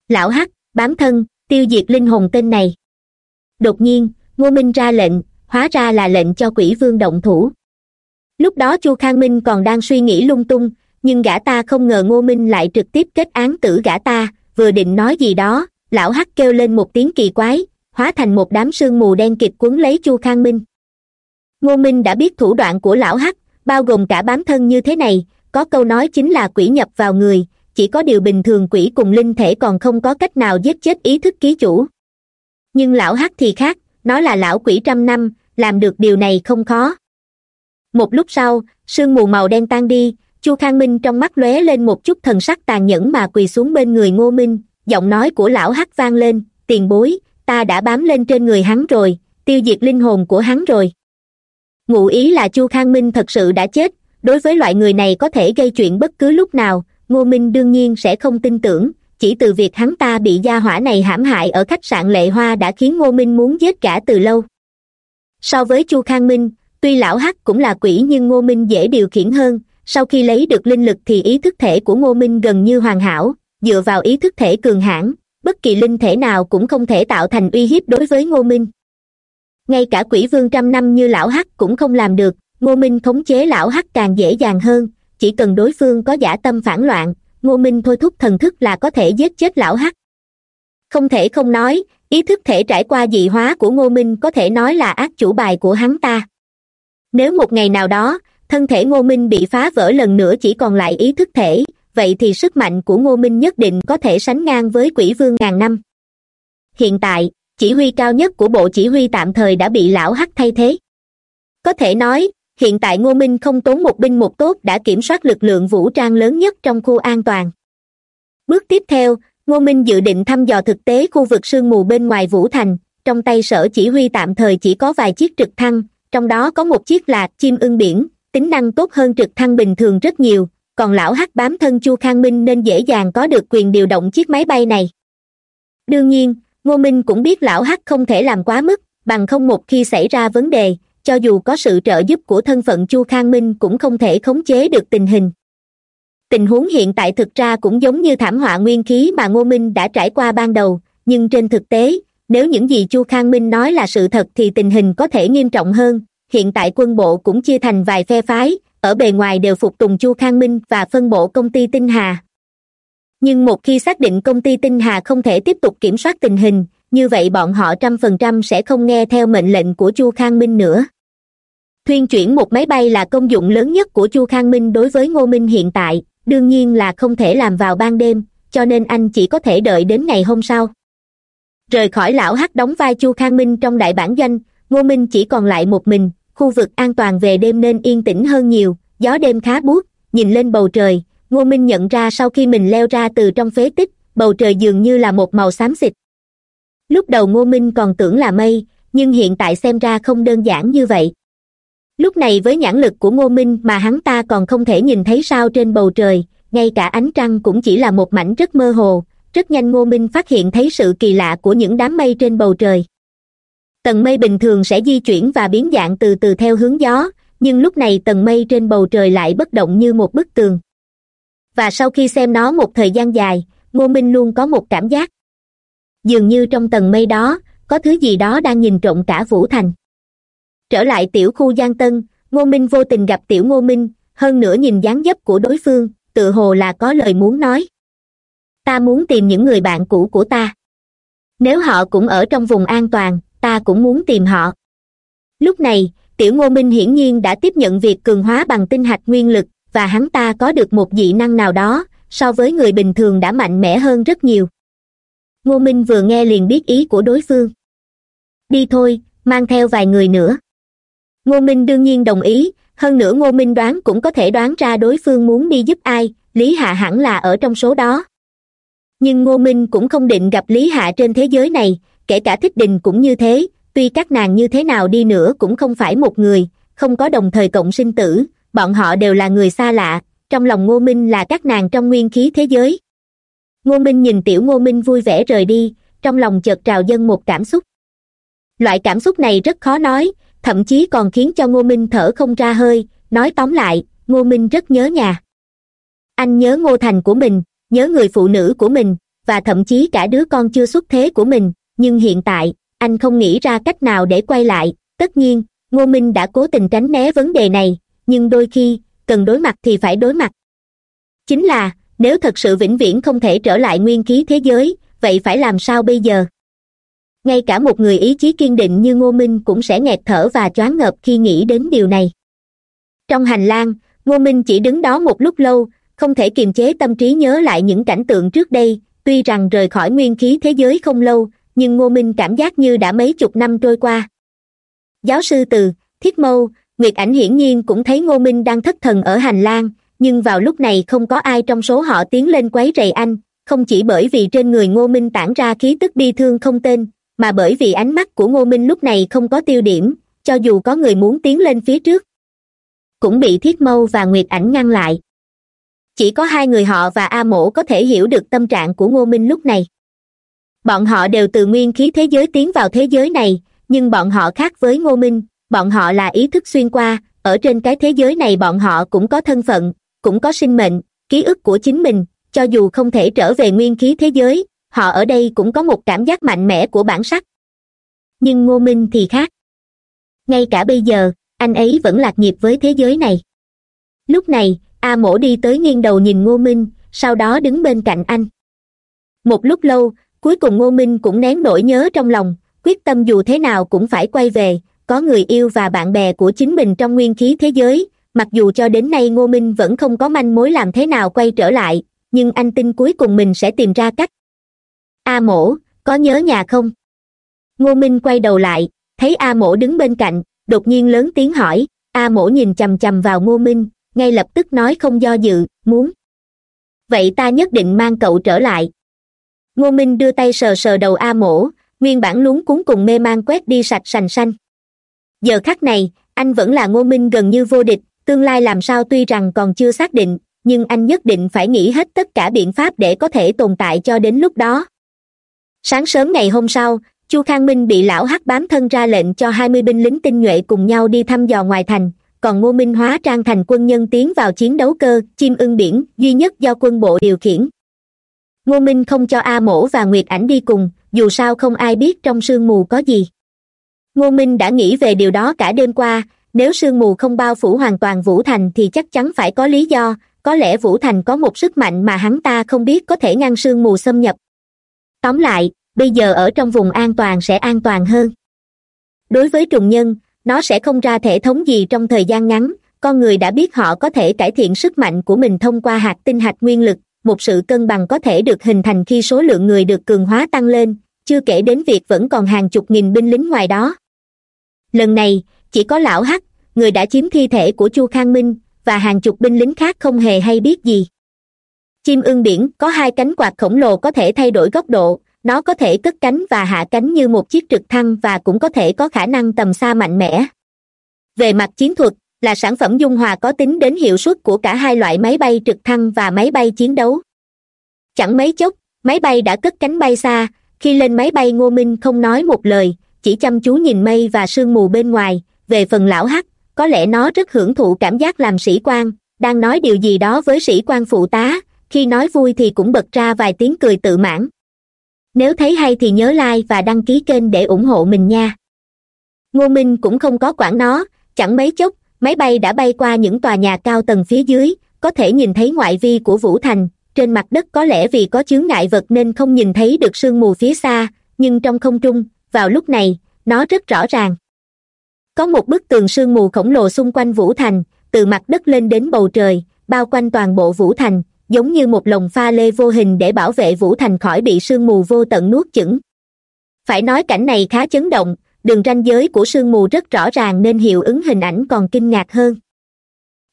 Speaker 1: Lão hắc bám thân, tiêu diệt linh hồn tên này. Đột nhiên, ngô minh ra lệnh, hóa ra là lệnh cho quỷ vương động thủ lúc đó chu khang minh còn đang suy nghĩ lung tung, nhưng gã ta không ngờ ngô minh lại trực tiếp kết án tử gã ta, vừa định nói gì đó, lão hắc kêu lên một tiếng kỳ quái, hóa thành một đám sương mù đen kịt quấn lấy chu khang minh. Ngô minh đã biết thủ đoạn của lão hắc, bao gồm cả bám thân như thế này, có câu nói chính là quỷ nhập vào người, chỉ có điều bình thường quỷ cùng linh thể còn không có cách nào giết chết ý thức ký chủ. Nhưng lão hắc thì khác, nó là lão quỷ trăm năm, làm được điều này không khó một lúc sau, sương mù màu đen tan đi, chu khang minh trong mắt lóe lên một chút thần sắc tàn nhẫn mà quỳ xuống bên người ngô minh. Giọng nói của lão hắc vang lên, tiền bối, ta đã bám lên trên người hắn rồi, tiêu diệt linh hồn của hắn rồi. Ngụ ý là chu khang minh thật sự đã chết, đối với loại người này có thể gây chuyện bất cứ lúc nào, ngô minh đương nhiên sẽ không tin tưởng, chỉ từ việc hắn ta bị gia hỏa này hãm hại ở khách sạn lệ hoa đã khiến ngô minh muốn giết cả từ lâu. So với chu khang minh tuy lão hắc cũng là quỷ nhưng ngô minh dễ điều khiển hơn. Sau khi lấy được linh lực thì ý thức thể của ngô minh gần như hoàn hảo, dựa vào ý thức thể cường hãn. Bất kỳ linh thể nào cũng không thể tạo thành uy hiếp đối với ngô minh. Ngay cả quỷ vương trăm năm như lão hắc cũng không làm được. Ngô minh khống chế lão hắc càng dễ dàng hơn. Chỉ cần đối phương có giả tâm phản loạn, ngô minh thôi thúc thần thức là có thể giết chết lão hắc. Không thể không nói, ý thức thể trải qua dị hóa của ngô minh có thể nói là ác chủ bài của hắn ta nếu một ngày nào đó, thân thể ngô minh bị phá vỡ lần nữa chỉ còn lại ý thức thể, vậy thì sức mạnh của ngô minh nhất định có thể sánh ngang với quỷ vương ngàn năm. Hiện tại, chỉ huy cao nhất của bộ chỉ huy tạm thời đã bị lão hắc thay thế. Có thể nói, hiện tại ngô minh không tốn một binh một tốt đã kiểm soát lực lượng vũ trang lớn nhất trong khu an toàn. Bước tiếp theo, ngô minh dự định thăm dò thực tế khu vực sương mù bên ngoài vũ thành, trong tay sở chỉ huy tạm thời chỉ có vài chiếc trực thăng trong đó có một chiếc là chim ưng biển, tính năng tốt hơn trực thăng bình thường rất nhiều, còn lão hắc bám thân chu khang minh nên dễ dàng có được quyền điều động chiếc máy bay này. Đương nhiên, ngô minh cũng biết lão hắc không thể làm quá mức, bằng không một khi xảy ra vấn đề, cho dù có sự trợ giúp của thân phận chu khang minh cũng không thể khống chế được tình hình. Tình huống hiện tại thực ra cũng giống như thảm họa nguyên khí mà ngô minh đã trải qua ban đầu, nhưng trên thực tế nếu những gì chu khang minh nói là sự thật thì tình hình có thể nghiêm trọng hơn. Hiện tại quân bộ cũng chia thành vài phe phái, ở bề ngoài đều phục tùng chu khang minh và phân bộ công ty tinh hà. Nhưng một khi xác định công ty tinh hà không thể tiếp tục kiểm soát tình hình, như vậy bọn họ trăm phần trăm sẽ không nghe theo mệnh lệnh của chu khang minh nữa. Thuyên chuyển một máy bay là công dụng lớn nhất của chu khang minh đối với ngô minh hiện tại, đương nhiên là không thể làm vào ban đêm, cho nên anh chỉ có thể đợi đến ngày hôm sau rời khỏi lão hắc đóng vai chu khang minh trong đại bản doanh, ngô minh chỉ còn lại một mình, khu vực an toàn về đêm nên yên tĩnh hơn nhiều, gió đêm khá buốt, nhìn lên bầu trời, ngô minh nhận ra sau khi mình leo ra từ trong phế tích, bầu trời dường như là một màu xám xịt. Lúc đầu ngô minh còn tưởng là mây, nhưng hiện tại xem ra không đơn giản như vậy. Lúc này với nhãn lực của ngô minh mà hắn ta còn không thể nhìn thấy sao trên bầu trời, ngay cả ánh trăng cũng chỉ là một mảnh rất mơ hồ rất nhanh ngô minh phát hiện thấy sự kỳ lạ của những đám mây trên bầu trời. Tầng mây bình thường sẽ di chuyển và biến dạng từ từ theo hướng gió, nhưng lúc này tầng mây trên bầu trời lại bất động như một bức tường. Và sau khi xem nó một thời gian dài, ngô minh luôn có một cảm giác. Dường như trong tầng mây đó, có thứ gì đó đang nhìn trộm cả vũ thành. Trở lại tiểu khu giang tân, ngô minh vô tình gặp tiểu ngô minh, hơn nữa nhìn dáng dấp của đối phương, tự hồ là có lời muốn nói ta muốn tìm những người bạn cũ của ta. Nếu họ cũng ở trong vùng an toàn, ta cũng muốn tìm họ. Lúc này, tiểu ngô minh hiển nhiên đã tiếp nhận việc cường hóa bằng tinh hạch nguyên lực, và hắn ta có được một dị năng nào đó, so với người bình thường đã mạnh mẽ hơn rất nhiều. Ngô minh vừa nghe liền biết ý của đối phương. Đi thôi, mang theo vài người nữa. Ngô minh đương nhiên đồng ý, hơn nữa ngô minh đoán cũng có thể đoán ra đối phương muốn đi giúp ai, lý hạ hẳn là ở trong số đó nhưng ngô minh cũng không định gặp lý hạ trên thế giới này, kể cả thích đình cũng như thế, tuy các nàng như thế nào đi nữa cũng không phải một người, không có đồng thời cộng sinh tử, bọn họ đều là người xa lạ, trong lòng ngô minh là các nàng trong nguyên khí thế giới. Ngô minh nhìn tiểu ngô minh vui vẻ rời đi, trong lòng chợt trào dâng một cảm xúc. Loại cảm xúc này rất khó nói, thậm chí còn khiến cho ngô minh thở không ra hơi, nói tóm lại, ngô minh rất nhớ nhà. Anh nhớ ngô thành của mình nhớ người phụ nữ của mình, và thậm chí cả đứa con chưa xuất thế của mình, nhưng hiện tại, anh không nghĩ ra cách nào để quay lại. Tất nhiên, ngô minh đã cố tình tránh né vấn đề này, nhưng đôi khi, cần đối mặt thì phải đối mặt. Chính là, nếu thật sự vĩnh viễn không thể trở lại nguyên khí thế giới, vậy phải làm sao bây giờ? Ngay cả một người ý chí kiên định như ngô minh cũng sẽ nghẹt thở và choáng ngợp khi nghĩ đến điều này. Trong hành lang, ngô minh chỉ đứng đó một lúc lâu không thể kiềm chế tâm trí nhớ lại những cảnh tượng trước đây, tuy rằng rời khỏi nguyên khí thế giới không lâu, nhưng ngô minh cảm giác như đã mấy chục năm trôi qua. Giáo sư từ, thiết mâu, nguyệt ảnh hiển nhiên cũng thấy ngô minh đang thất thần ở hành lang, nhưng vào lúc này không có ai trong số họ tiến lên quấy rầy anh, không chỉ bởi vì trên người ngô minh tản ra khí tức bi thương không tên, mà bởi vì ánh mắt của ngô minh lúc này không có tiêu điểm, cho dù có người muốn tiến lên phía trước. Cũng bị thiết mâu và nguyệt ảnh ngăn lại chỉ có hai người họ và a mổ có thể hiểu được tâm trạng của ngô minh lúc này. Bọn họ đều từ nguyên khí thế giới tiến vào thế giới này, nhưng bọn họ khác với ngô minh, bọn họ là ý thức xuyên qua, ở trên cái thế giới này bọn họ cũng có thân phận, cũng có sinh mệnh, ký ức của chính mình, cho dù không thể trở về nguyên khí thế giới, họ ở đây cũng có một cảm giác mạnh mẽ của bản sắc. Nhưng ngô minh thì khác. Ngay cả bây giờ, anh ấy vẫn lạc nhịp với thế giới này. Lúc này a mổ đi tới nghiêng đầu nhìn ngô minh, sau đó đứng bên cạnh anh. Một lúc lâu, cuối cùng ngô minh cũng nén nỗi nhớ trong lòng, quyết tâm dù thế nào cũng phải quay về, có người yêu và bạn bè của chính mình trong nguyên khí thế giới, mặc dù cho đến nay ngô minh vẫn không có manh mối làm thế nào quay trở lại, nhưng anh tin cuối cùng mình sẽ tìm ra cách. A mổ, có nhớ nhà không? Ngô minh quay đầu lại, thấy a mổ đứng bên cạnh, đột nhiên lớn tiếng hỏi, a mổ nhìn chằm chằm vào ngô minh ngay lập tức nói không do dự, muốn. Vậy ta nhất định mang cậu trở lại. Ngô minh đưa tay sờ sờ đầu a mổ, nguyên bản lún cuốn cùng mê man quét đi sạch sành xanh. Giờ khắc này, anh vẫn là ngô minh gần như vô địch, tương lai làm sao tuy rằng còn chưa xác định, nhưng anh nhất định phải nghĩ hết tất cả biện pháp để có thể tồn tại cho đến lúc đó. Sáng sớm ngày hôm sau, chu khang minh bị lão hắc bám thân ra lệnh cho hai mươi binh lính tinh nhuệ cùng nhau đi thăm dò ngoài thành còn ngô minh hóa trang thành quân nhân tiến vào chiến đấu cơ, chim ưng biển, duy nhất do quân bộ điều khiển. Ngô minh không cho a mổ và nguyệt ảnh đi cùng, dù sao không ai biết trong sương mù có gì. Ngô minh đã nghĩ về điều đó cả đêm qua, nếu sương mù không bao phủ hoàn toàn vũ thành thì chắc chắn phải có lý do, có lẽ vũ thành có một sức mạnh mà hắn ta không biết có thể ngăn sương mù xâm nhập. Tóm lại, bây giờ ở trong vùng an toàn sẽ an toàn hơn. Đối với trùng nhân nó sẽ không ra thể thống gì trong thời gian ngắn. Con người đã biết họ có thể cải thiện sức mạnh của mình thông qua hạt tinh hạch nguyên lực. Một sự cân bằng có thể được hình thành khi số lượng người được cường hóa tăng lên. Chưa kể đến việc vẫn còn hàng chục nghìn binh lính ngoài đó. Lần này, chỉ có lão hắc, người đã chiếm thi thể của chu khang minh, và hàng chục binh lính khác không hề hay biết gì. Chim ưng biển có hai cánh quạt khổng lồ có thể thay đổi góc độ nó có thể cất cánh và hạ cánh như một chiếc trực thăng và cũng có thể có khả năng tầm xa mạnh mẽ. Về mặt chiến thuật, là sản phẩm dung hòa có tính đến hiệu suất của cả hai loại máy bay trực thăng và máy bay chiến đấu. Chẳng mấy chốc, máy bay đã cất cánh bay xa, khi lên máy bay ngô minh không nói một lời, chỉ chăm chú nhìn mây và sương mù bên ngoài. Về phần lão hắc, có lẽ nó rất hưởng thụ cảm giác làm sĩ quan, đang nói điều gì đó với sĩ quan phụ tá, khi nói vui thì cũng bật ra vài tiếng cười tự mãn nếu thấy hay thì nhớ like và đăng ký kênh để ủng hộ mình nha. Ngô minh cũng không có quản nó, chẳng mấy chốc, máy bay đã bay qua những tòa nhà cao tầng phía dưới, có thể nhìn thấy ngoại vi của vũ thành, trên mặt đất có lẽ vì có chướng ngại vật nên không nhìn thấy được sương mù phía xa, nhưng trong không trung, vào lúc này, nó rất rõ ràng. Có một bức tường sương mù khổng lồ xung quanh vũ thành, từ mặt đất lên đến bầu trời, bao quanh toàn bộ vũ thành giống như một lồng pha lê vô hình để bảo vệ vũ thành khỏi bị sương mù vô tận nuốt chửng. Phải nói cảnh này khá chấn động, đường ranh giới của sương mù rất rõ ràng nên hiệu ứng hình ảnh còn kinh ngạc hơn.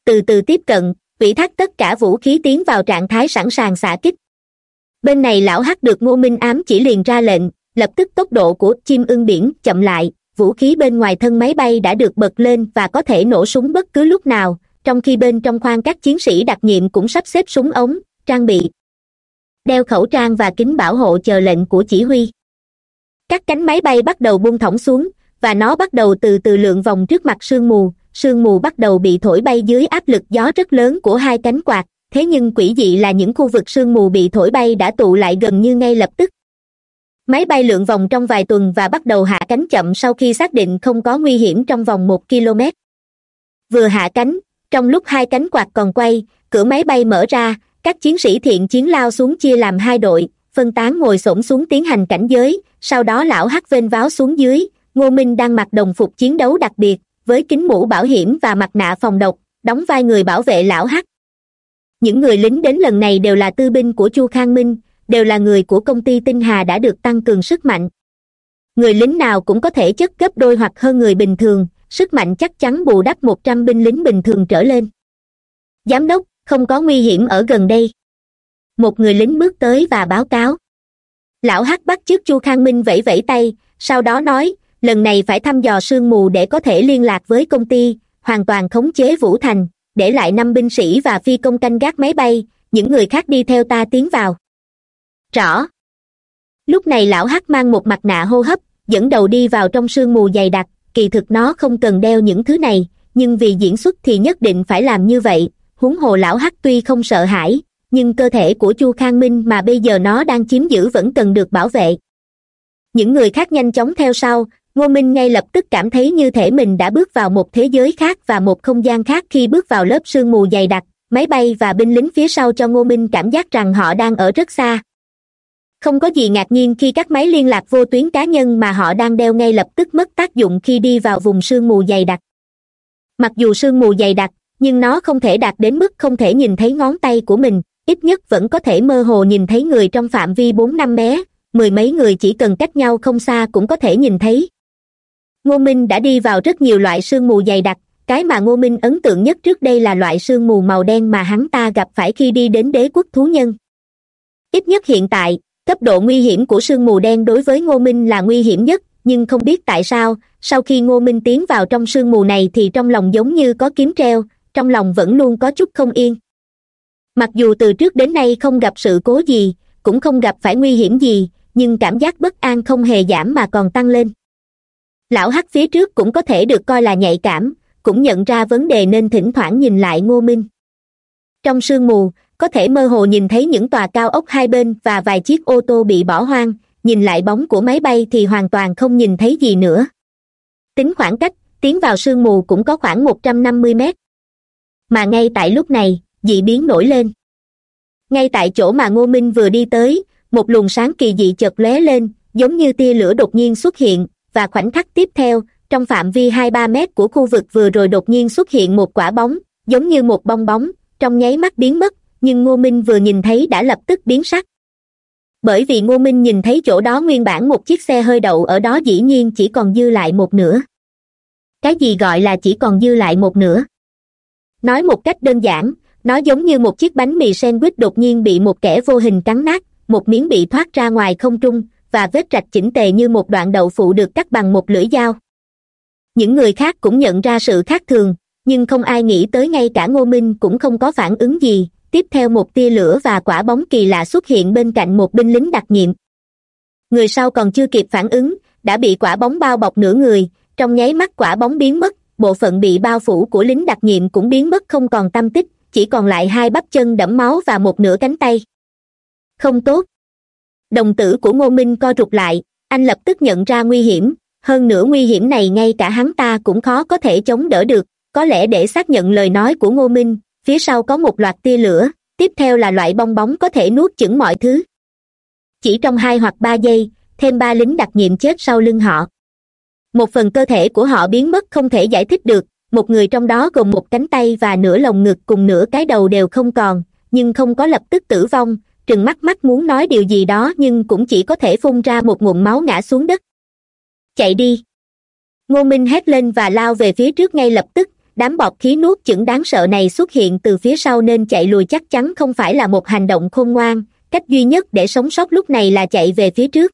Speaker 1: Từ từ tiếp cận, ủy thác tất cả vũ khí tiến vào trạng thái sẵn sàng xả kích. Bên này lão hắc được ngô minh ám chỉ liền ra lệnh, lập tức tốc độ của chim ưng biển chậm lại, vũ khí bên ngoài thân máy bay đã được bật lên và có thể nổ súng bất cứ lúc nào trong khi bên trong khoang các chiến sĩ đặc nhiệm cũng sắp xếp súng ống, trang bị, đeo khẩu trang và kính bảo hộ chờ lệnh của chỉ huy. Các cánh máy bay bắt đầu buông thõng xuống, và nó bắt đầu từ từ lượn vòng trước mặt sương mù. Sương mù bắt đầu bị thổi bay dưới áp lực gió rất lớn của hai cánh quạt. Thế nhưng quỷ dị là những khu vực sương mù bị thổi bay đã tụ lại gần như ngay lập tức. Máy bay lượn vòng trong vài tuần và bắt đầu hạ cánh chậm sau khi xác định không có nguy hiểm trong vòng một km vừa hạ cánh trong lúc hai cánh quạt còn quay, cửa máy bay mở ra, các chiến sĩ thiện chiến lao xuống chia làm hai đội, phân tán ngồi xổm xuống tiến hành cảnh giới, sau đó lão hắc vênh váo xuống dưới, ngô minh đang mặc đồng phục chiến đấu đặc biệt, với kính mũ bảo hiểm và mặt nạ phòng độc, đóng vai người bảo vệ lão hắc. Những người lính đến lần này đều là tư binh của chu khang minh, đều là người của công ty tinh hà đã được tăng cường sức mạnh. Người lính nào cũng có thể chất gấp đôi hoặc hơn người bình thường sức mạnh chắc chắn bù đắp một trăm binh lính bình thường trở lên. Giám đốc, không có nguy hiểm ở gần đây. Một người lính bước tới và báo cáo. Lão hắc bắt chước chu khang minh vẫy vẫy tay, sau đó nói, lần này phải thăm dò sương mù để có thể liên lạc với công ty, hoàn toàn khống chế vũ thành, để lại năm binh sĩ và phi công canh gác máy bay, những người khác đi theo ta tiến vào. Rõ. Lúc này lão hắc mang một mặt nạ hô hấp, dẫn đầu đi vào trong sương mù dày đặc kỳ thực nó không cần đeo những thứ này, nhưng vì diễn xuất thì nhất định phải làm như vậy. Huống hồ lão hắc tuy không sợ hãi, nhưng cơ thể của chu khang minh mà bây giờ nó đang chiếm giữ vẫn cần được bảo vệ. Những người khác nhanh chóng theo sau, ngô minh ngay lập tức cảm thấy như thể mình đã bước vào một thế giới khác và một không gian khác khi bước vào lớp sương mù dày đặc, máy bay và binh lính phía sau cho ngô minh cảm giác rằng họ đang ở rất xa không có gì ngạc nhiên khi các máy liên lạc vô tuyến cá nhân mà họ đang đeo ngay lập tức mất tác dụng khi đi vào vùng sương mù dày đặc. Mặc dù sương mù dày đặc, nhưng nó không thể đạt đến mức không thể nhìn thấy ngón tay của mình, ít nhất vẫn có thể mơ hồ nhìn thấy người trong phạm vi bốn năm bé mười mấy người chỉ cần cách nhau không xa cũng có thể nhìn thấy. Ngô minh đã đi vào rất nhiều loại sương mù dày đặc, cái mà ngô minh ấn tượng nhất trước đây là loại sương mù màu đen mà hắn ta gặp phải khi đi đến đế quốc thú nhân. Ít nhất hiện tại cấp độ nguy hiểm của sương mù đen đối với ngô minh là nguy hiểm nhất, nhưng không biết tại sao, sau khi ngô minh tiến vào trong sương mù này thì trong lòng giống như có kiếm treo, trong lòng vẫn luôn có chút không yên. Mặc dù từ trước đến nay không gặp sự cố gì, cũng không gặp phải nguy hiểm gì, nhưng cảm giác bất an không hề giảm mà còn tăng lên. Lão hắc phía trước cũng có thể được coi là nhạy cảm, cũng nhận ra vấn đề nên thỉnh thoảng nhìn lại ngô minh. Trong sương mù có thể mơ hồ nhìn thấy những tòa cao ốc hai bên và vài chiếc ô tô bị bỏ hoang, nhìn lại bóng của máy bay thì hoàn toàn không nhìn thấy gì nữa. Tính khoảng cách, tiến vào sương mù cũng có khoảng một trăm năm mươi mét. Mà ngay tại lúc này, dị biến nổi lên. Ngay tại chỗ mà ngô minh vừa đi tới, một luồng sáng kỳ dị chợt lóe lên, giống như tia lửa đột nhiên xuất hiện, và khoảnh khắc tiếp theo, trong phạm vi hai ba mét của khu vực vừa rồi đột nhiên xuất hiện một quả bóng, giống như một bong bóng, trong nháy mắt biến mất nhưng ngô minh vừa nhìn thấy đã lập tức biến sắc. Bởi vì ngô minh nhìn thấy chỗ đó nguyên bản một chiếc xe hơi đậu ở đó dĩ nhiên chỉ còn dư lại một nửa. Cái gì gọi là chỉ còn dư lại một nửa? Nói một cách đơn giản, nó giống như một chiếc bánh mì sandwich đột nhiên bị một kẻ vô hình cắn nát, một miếng bị thoát ra ngoài không trung, và vết rạch chỉnh tề như một đoạn đậu phụ được cắt bằng một lưỡi dao. Những người khác cũng nhận ra sự khác thường, nhưng không ai nghĩ tới ngay cả ngô minh cũng không có phản ứng gì tiếp theo một tia lửa và quả bóng kỳ lạ xuất hiện bên cạnh một binh lính đặc nhiệm. Người sau còn chưa kịp phản ứng, đã bị quả bóng bao bọc nửa người, trong nháy mắt quả bóng biến mất, bộ phận bị bao phủ của lính đặc nhiệm cũng biến mất không còn tâm tích, chỉ còn lại hai bắp chân đẫm máu và một nửa cánh tay. Không tốt. Đồng tử của ngô minh co rụt lại, anh lập tức nhận ra nguy hiểm, hơn nữa nguy hiểm này ngay cả hắn ta cũng khó có thể chống đỡ được, có lẽ để xác nhận lời nói của ngô minh phía sau có một loạt tia lửa, tiếp theo là loại bong bóng có thể nuốt chửng mọi thứ. Chỉ trong hai hoặc ba giây, thêm ba lính đặc nhiệm chết sau lưng họ. Một phần cơ thể của họ biến mất không thể giải thích được, một người trong đó gồm một cánh tay và nửa lồng ngực cùng nửa cái đầu đều không còn, nhưng không có lập tức tử vong, trừng mắt mắt muốn nói điều gì đó nhưng cũng chỉ có thể phun ra một nguồn máu ngã xuống đất. Chạy đi. Ngô minh hét lên và lao về phía trước ngay lập tức đám bọt khí nuốt chửng đáng sợ này xuất hiện từ phía sau nên chạy lùi chắc chắn không phải là một hành động khôn ngoan. Cách duy nhất để sống sót lúc này là chạy về phía trước.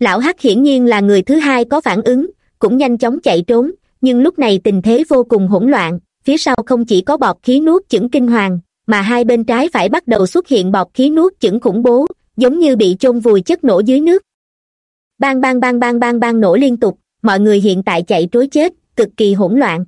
Speaker 1: Lão hắc hiển nhiên là người thứ hai có phản ứng, cũng nhanh chóng chạy trốn, nhưng lúc này tình thế vô cùng hỗn loạn. Phía sau không chỉ có bọt khí nuốt chửng kinh hoàng, mà hai bên trái phải bắt đầu xuất hiện bọt khí nuốt chửng khủng bố, giống như bị chôn vùi chất nổ dưới nước. Bang bang bang bang bang bang nổ liên tục, mọi người hiện tại chạy trối chết, cực kỳ hỗn loạn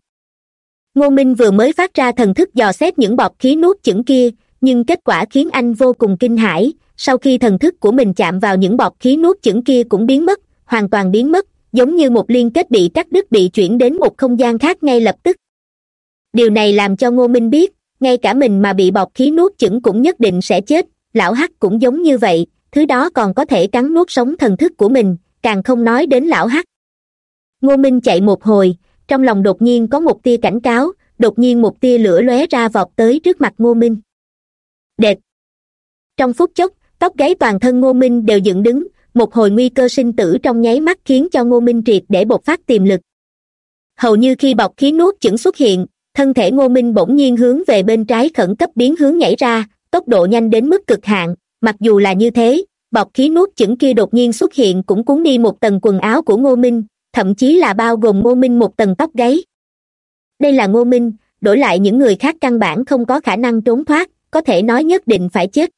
Speaker 1: ngô minh vừa mới phát ra thần thức dò xét những bọt khí nuốt chửng kia, nhưng kết quả khiến anh vô cùng kinh hãi. Sau khi thần thức của mình chạm vào những bọt khí nuốt chửng kia cũng biến mất, hoàn toàn biến mất, giống như một liên kết bị cắt đứt bị chuyển đến một không gian khác ngay lập tức. Điều này làm cho ngô minh biết, ngay cả mình mà bị bọt khí nuốt chửng cũng nhất định sẽ chết, lão hắc cũng giống như vậy, thứ đó còn có thể cắn nuốt sống thần thức của mình, càng không nói đến lão hắc. Ngô minh chạy một hồi trong lòng đột nhiên có một tia cảnh cáo, đột nhiên một tia lửa lóe ra vọt tới trước mặt ngô minh. Đệt! Trong phút chốc, tóc gáy toàn thân ngô minh đều dựng đứng, một hồi nguy cơ sinh tử trong nháy mắt khiến cho ngô minh triệt để bộc phát tiềm lực. Hầu như khi bọc khí nuốt chửng xuất hiện, thân thể ngô minh bỗng nhiên hướng về bên trái khẩn cấp biến hướng nhảy ra, tốc độ nhanh đến mức cực hạn, mặc dù là như thế, bọc khí nuốt chửng kia đột nhiên xuất hiện cũng cuốn đi một tầng quần áo của ngô minh thậm chí là bao gồm ngô minh một tầng tóc gáy. Đây là ngô minh, đổi lại những người khác căn bản không có khả năng trốn thoát, có thể nói nhất định phải chết.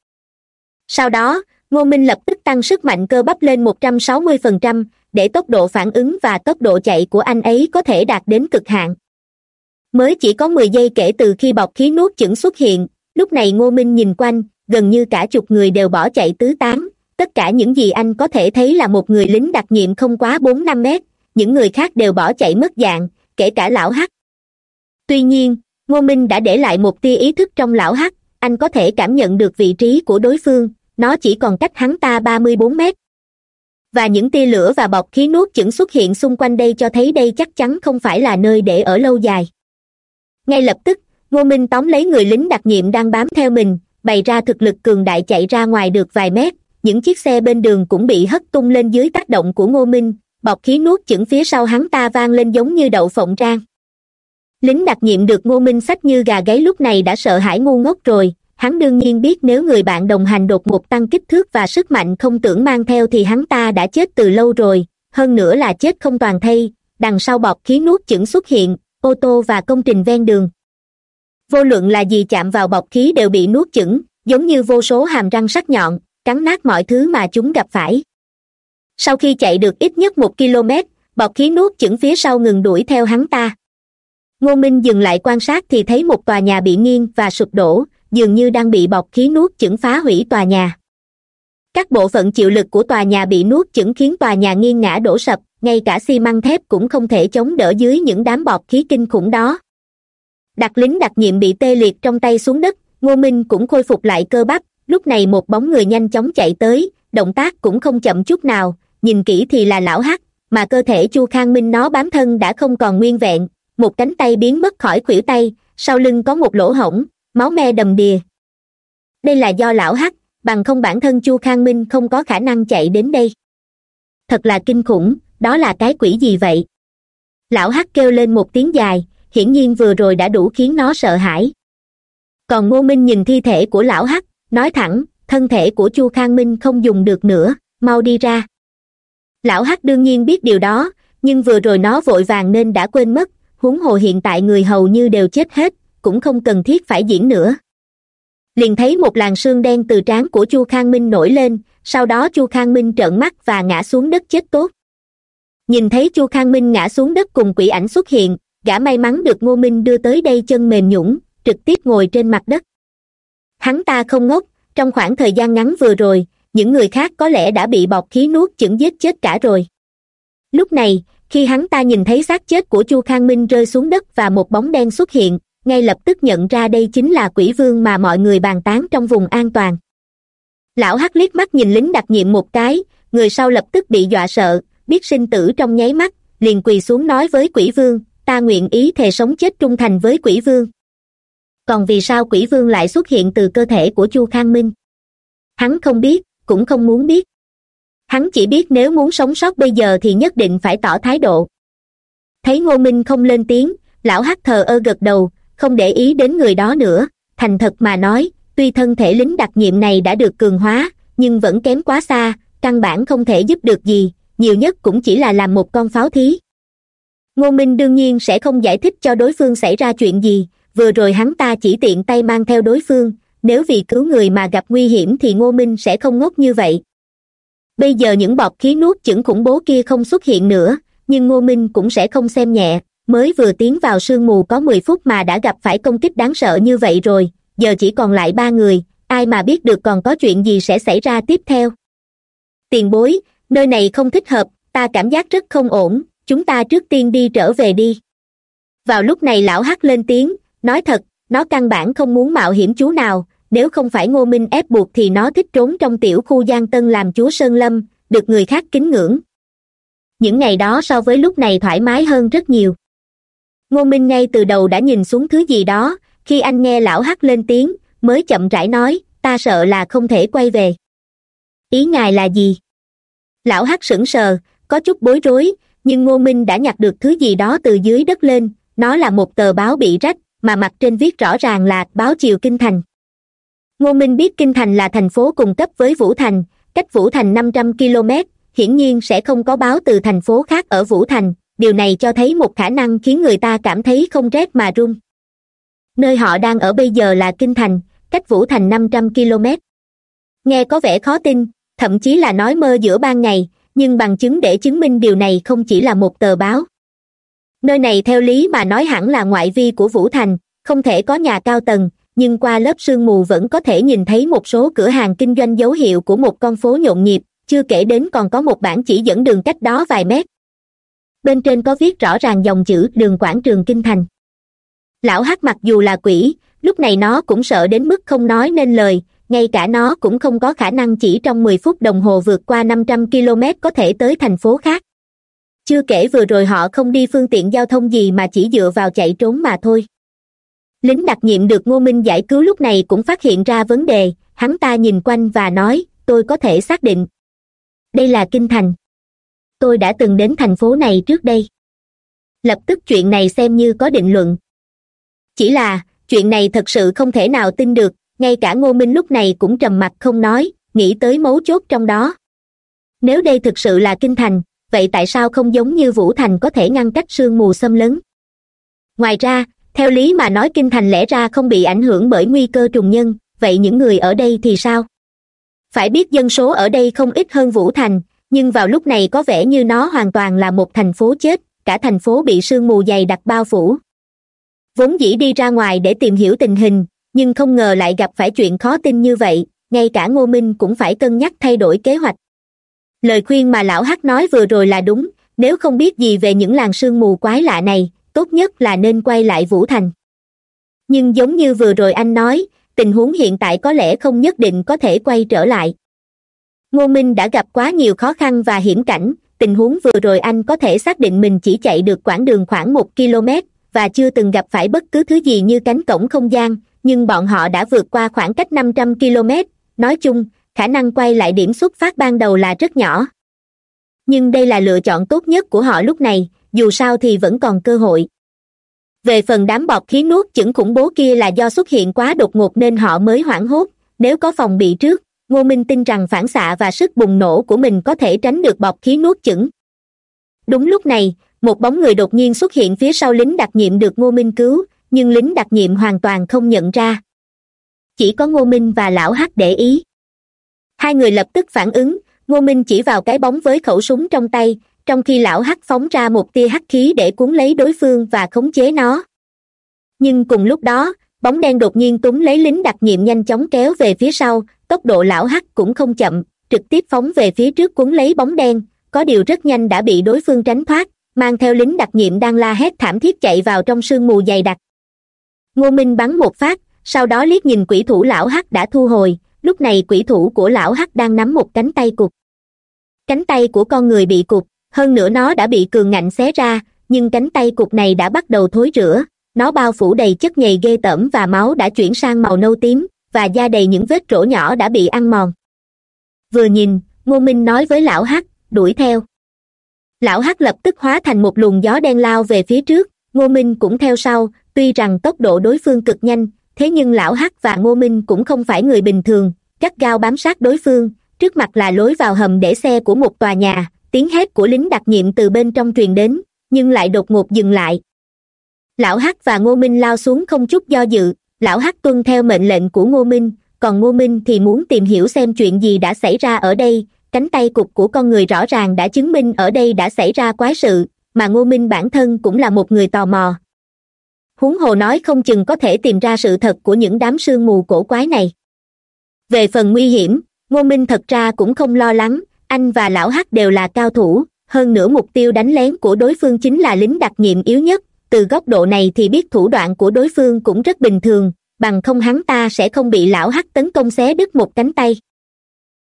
Speaker 1: Sau đó, ngô minh lập tức tăng sức mạnh cơ bắp lên một trăm sáu mươi phần trăm, để tốc độ phản ứng và tốc độ chạy của anh ấy có thể đạt đến cực hạn. Mới chỉ có mười giây kể từ khi bọc khí nuốt chửng xuất hiện, lúc này ngô minh nhìn quanh, gần như cả chục người đều bỏ chạy tứ tán, tất cả những gì anh có thể thấy là một người lính đặc nhiệm không quá bốn năm mét những người khác đều bỏ chạy mất dạng, kể cả lão hắc. Tuy nhiên, ngô minh đã để lại một tia ý thức trong lão hắc, anh có thể cảm nhận được vị trí của đối phương, nó chỉ còn cách hắn ta ba mươi bốn mét. Và những tia lửa và bọc khí nuốt chửng xuất hiện xung quanh đây cho thấy đây chắc chắn không phải là nơi để ở lâu dài. Ngay lập tức, ngô minh tóm lấy người lính đặc nhiệm đang bám theo mình, bày ra thực lực cường đại chạy ra ngoài được vài mét, những chiếc xe bên đường cũng bị hất tung lên dưới tác động của ngô minh bọc khí nuốt chửng phía sau hắn ta vang lên giống như đậu phộng rang lính đặc nhiệm được ngô minh sách như gà gáy lúc này đã sợ hãi ngu ngốc rồi, hắn đương nhiên biết nếu người bạn đồng hành đột ngột tăng kích thước và sức mạnh không tưởng mang theo thì hắn ta đã chết từ lâu rồi, hơn nữa là chết không toàn thây, đằng sau bọc khí nuốt chửng xuất hiện, ô tô và công trình ven đường. Vô luận là gì chạm vào bọc khí đều bị nuốt chửng, giống như vô số hàm răng sắc nhọn, cắn nát mọi thứ mà chúng gặp phải sau khi chạy được ít nhất một km bọc khí nuốt chửng phía sau ngừng đuổi theo hắn ta. Ngô minh dừng lại quan sát thì thấy một tòa nhà bị nghiêng và sụp đổ, dường như đang bị bọc khí nuốt chửng phá hủy tòa nhà. Các bộ phận chịu lực của tòa nhà bị nuốt chửng khiến tòa nhà nghiêng ngã đổ sập, ngay cả xi măng thép cũng không thể chống đỡ dưới những đám bọt khí kinh khủng đó. Đặc lính đặc nhiệm bị tê liệt trong tay xuống đất, ngô minh cũng khôi phục lại cơ bắp, lúc này một bóng người nhanh chóng chạy tới, động tác cũng không chậm chút nào nhìn kỹ thì là lão hắc, mà cơ thể chu khang minh nó bám thân đã không còn nguyên vẹn. Một cánh tay biến mất khỏi khuỷu tay, sau lưng có một lỗ hổng, máu me đầm đìa. Đây là do lão hắc, bằng không bản thân chu khang minh không có khả năng chạy đến đây. Thật là kinh khủng, đó là cái quỷ gì vậy? Lão hắc kêu lên một tiếng dài, hiển nhiên vừa rồi đã đủ khiến nó sợ hãi. Còn ngô minh nhìn thi thể của lão hắc, nói thẳng, thân thể của chu khang minh không dùng được nữa, mau đi ra lão hắc đương nhiên biết điều đó, nhưng vừa rồi nó vội vàng nên đã quên mất, huống hồ hiện tại người hầu như đều chết hết, cũng không cần thiết phải diễn nữa. Liền thấy một làn sương đen từ trán của chu khang minh nổi lên, sau đó chu khang minh trợn mắt và ngã xuống đất chết tốt. Nhìn thấy chu khang minh ngã xuống đất cùng quỷ ảnh xuất hiện, gã may mắn được ngô minh đưa tới đây chân mềm nhũng, trực tiếp ngồi trên mặt đất. Hắn ta không ngốc, trong khoảng thời gian ngắn vừa rồi những người khác có lẽ đã bị bọc khí nuốt chửng giết chết cả rồi. Lúc này, khi hắn ta nhìn thấy xác chết của chu khang minh rơi xuống đất và một bóng đen xuất hiện, ngay lập tức nhận ra đây chính là quỷ vương mà mọi người bàn tán trong vùng an toàn. Lão hắc liếc mắt nhìn lính đặc nhiệm một cái, người sau lập tức bị dọa sợ, biết sinh tử trong nháy mắt, liền quỳ xuống nói với quỷ vương, ta nguyện ý thề sống chết trung thành với quỷ vương. Còn vì sao quỷ vương lại xuất hiện từ cơ thể của chu khang minh? Hắn không biết cũng không muốn biết. Hắn chỉ biết nếu muốn sống sót bây giờ thì nhất định phải tỏ thái độ. Thấy ngô minh không lên tiếng, lão hắc thờ ơ gật đầu, không để ý đến người đó nữa, thành thật mà nói, tuy thân thể lính đặc nhiệm này đã được cường hóa, nhưng vẫn kém quá xa, căn bản không thể giúp được gì, nhiều nhất cũng chỉ là làm một con pháo thí. Ngô minh đương nhiên sẽ không giải thích cho đối phương xảy ra chuyện gì, vừa rồi hắn ta chỉ tiện tay mang theo đối phương nếu vì cứu người mà gặp nguy hiểm thì ngô minh sẽ không ngốc như vậy. Bây giờ những bọt khí nuốt chửng khủng bố kia không xuất hiện nữa, nhưng ngô minh cũng sẽ không xem nhẹ. Mới vừa tiến vào sương mù có mười phút mà đã gặp phải công kích đáng sợ như vậy rồi, giờ chỉ còn lại ba người, ai mà biết được còn có chuyện gì sẽ xảy ra tiếp theo. Tiền bối, nơi này không thích hợp, ta cảm giác rất không ổn, chúng ta trước tiên đi trở về đi. Vào lúc này lão hắc lên tiếng, nói thật, nó căn bản không muốn mạo hiểm chú nào nếu không phải ngô minh ép buộc thì nó thích trốn trong tiểu khu giang tân làm chúa sơn lâm, được người khác kính ngưỡng. Những ngày đó so với lúc này thoải mái hơn rất nhiều. Ngô minh ngay từ đầu đã nhìn xuống thứ gì đó, khi anh nghe lão hắc lên tiếng, mới chậm rãi nói, ta sợ là không thể quay về. Ý ngài là gì? Lão hắc sững sờ, có chút bối rối, nhưng ngô minh đã nhặt được thứ gì đó từ dưới đất lên, nó là một tờ báo bị rách, mà mặt trên viết rõ ràng là báo chiều kinh thành ngô minh biết kinh thành là thành phố cùng cấp với vũ thành, cách vũ thành năm trăm km hiển nhiên sẽ không có báo từ thành phố khác ở vũ thành, điều này cho thấy một khả năng khiến người ta cảm thấy không rét mà run. Nơi họ đang ở bây giờ là kinh thành, cách vũ thành năm trăm km nghe có vẻ khó tin, thậm chí là nói mơ giữa ban ngày, nhưng bằng chứng để chứng minh điều này không chỉ là một tờ báo. Nơi này theo lý mà nói hẳn là ngoại vi của vũ thành, không thể có nhà cao tầng nhưng qua lớp sương mù vẫn có thể nhìn thấy một số cửa hàng kinh doanh dấu hiệu của một con phố nhộn nhịp, chưa kể đến còn có một bản chỉ dẫn đường cách đó vài mét. Bên trên có viết rõ ràng dòng chữ đường quảng trường kinh thành. Lão hắc mặc dù là quỷ, lúc này nó cũng sợ đến mức không nói nên lời, ngay cả nó cũng không có khả năng chỉ trong mười phút đồng hồ vượt qua năm trăm km có thể tới thành phố khác. Chưa kể vừa rồi họ không đi phương tiện giao thông gì mà chỉ dựa vào chạy trốn mà thôi lính đặc nhiệm được ngô minh giải cứu lúc này cũng phát hiện ra vấn đề, hắn ta nhìn quanh và nói, tôi có thể xác định. Đây là kinh thành. Tôi đã từng đến thành phố này trước đây. Lập tức chuyện này xem như có định luận. Chỉ là, chuyện này thật sự không thể nào tin được, ngay cả ngô minh lúc này cũng trầm mặc không nói, nghĩ tới mấu chốt trong đó. Nếu đây thực sự là kinh thành, vậy tại sao không giống như vũ thành có thể ngăn cách sương mù xâm lấn? Ngoài ra theo lý mà nói kinh thành lẽ ra không bị ảnh hưởng bởi nguy cơ trùng nhân, vậy những người ở đây thì sao? Phải biết dân số ở đây không ít hơn vũ thành, nhưng vào lúc này có vẻ như nó hoàn toàn là một thành phố chết, cả thành phố bị sương mù dày đặc bao phủ. Vốn dĩ đi ra ngoài để tìm hiểu tình hình, nhưng không ngờ lại gặp phải chuyện khó tin như vậy, ngay cả ngô minh cũng phải cân nhắc thay đổi kế hoạch. Lời khuyên mà lão hắc nói vừa rồi là đúng, nếu không biết gì về những làng sương mù quái lạ này tốt nhất là nên quay lại vũ thành. Nhưng giống như vừa rồi anh nói, tình huống hiện tại có lẽ không nhất định có thể quay trở lại. Ngô minh đã gặp quá nhiều khó khăn và hiểm cảnh, tình huống vừa rồi anh có thể xác định mình chỉ chạy được quãng đường khoảng một km và chưa từng gặp phải bất cứ thứ gì như cánh cổng không gian, nhưng bọn họ đã vượt qua khoảng cách năm trăm km. Nói chung, khả năng quay lại điểm xuất phát ban đầu là rất nhỏ. Nhưng đây là lựa chọn tốt nhất của họ lúc này dù sao thì vẫn còn cơ hội. Về phần đám bọt khí nuốt chửng khủng bố kia là do xuất hiện quá đột ngột nên họ mới hoảng hốt. Nếu có phòng bị trước, ngô minh tin rằng phản xạ và sức bùng nổ của mình có thể tránh được bọt khí nuốt chửng. Đúng lúc này, một bóng người đột nhiên xuất hiện phía sau lính đặc nhiệm được ngô minh cứu, nhưng lính đặc nhiệm hoàn toàn không nhận ra. Chỉ có ngô minh và lão hắc để ý. Hai người lập tức phản ứng, ngô minh chỉ vào cái bóng với khẩu súng trong tay trong khi lão hắc phóng ra một tia hắc khí để cuốn lấy đối phương và khống chế nó. Nhưng cùng lúc đó, bóng đen đột nhiên túm lấy lính đặc nhiệm nhanh chóng kéo về phía sau, tốc độ lão hắc cũng không chậm, trực tiếp phóng về phía trước cuốn lấy bóng đen, có điều rất nhanh đã bị đối phương tránh thoát, mang theo lính đặc nhiệm đang la hét thảm thiết chạy vào trong sương mù dày đặc. Ngô minh bắn một phát, sau đó liếc nhìn quỷ thủ lão hắc đã thu hồi, lúc này quỷ thủ của lão hắc đang nắm một cánh tay cụt. Cánh tay của con người bị cụt hơn nữa nó đã bị cường ngạnh xé ra, nhưng cánh tay cục này đã bắt đầu thối rữa nó bao phủ đầy chất nhầy ghê tởm và máu đã chuyển sang màu nâu tím, và da đầy những vết rỗ nhỏ đã bị ăn mòn. Vừa nhìn, ngô minh nói với lão hắc, đuổi theo. Lão hắc lập tức hóa thành một luồng gió đen lao về phía trước. Ngô minh cũng theo sau, tuy rằng tốc độ đối phương cực nhanh, thế nhưng lão hắc và ngô minh cũng không phải người bình thường, gắt gao bám sát đối phương. Trước mặt là lối vào hầm để xe của một tòa nhà tiếng hét của lính đặc nhiệm từ bên trong truyền đến, nhưng lại đột ngột dừng lại. Lão hắc và ngô minh lao xuống không chút do dự, lão hắc tuân theo mệnh lệnh của ngô minh, còn ngô minh thì muốn tìm hiểu xem chuyện gì đã xảy ra ở đây, cánh tay cục của con người rõ ràng đã chứng minh ở đây đã xảy ra quái sự, mà ngô minh bản thân cũng là một người tò mò. Huống hồ nói không chừng có thể tìm ra sự thật của những đám sương mù cổ quái này. Về phần nguy hiểm, ngô minh thật ra cũng không lo lắng anh và lão hắc đều là cao thủ, hơn nữa mục tiêu đánh lén của đối phương chính là lính đặc nhiệm yếu nhất. Từ góc độ này thì biết thủ đoạn của đối phương cũng rất bình thường, bằng không hắn ta sẽ không bị lão hắc tấn công xé đứt một cánh tay.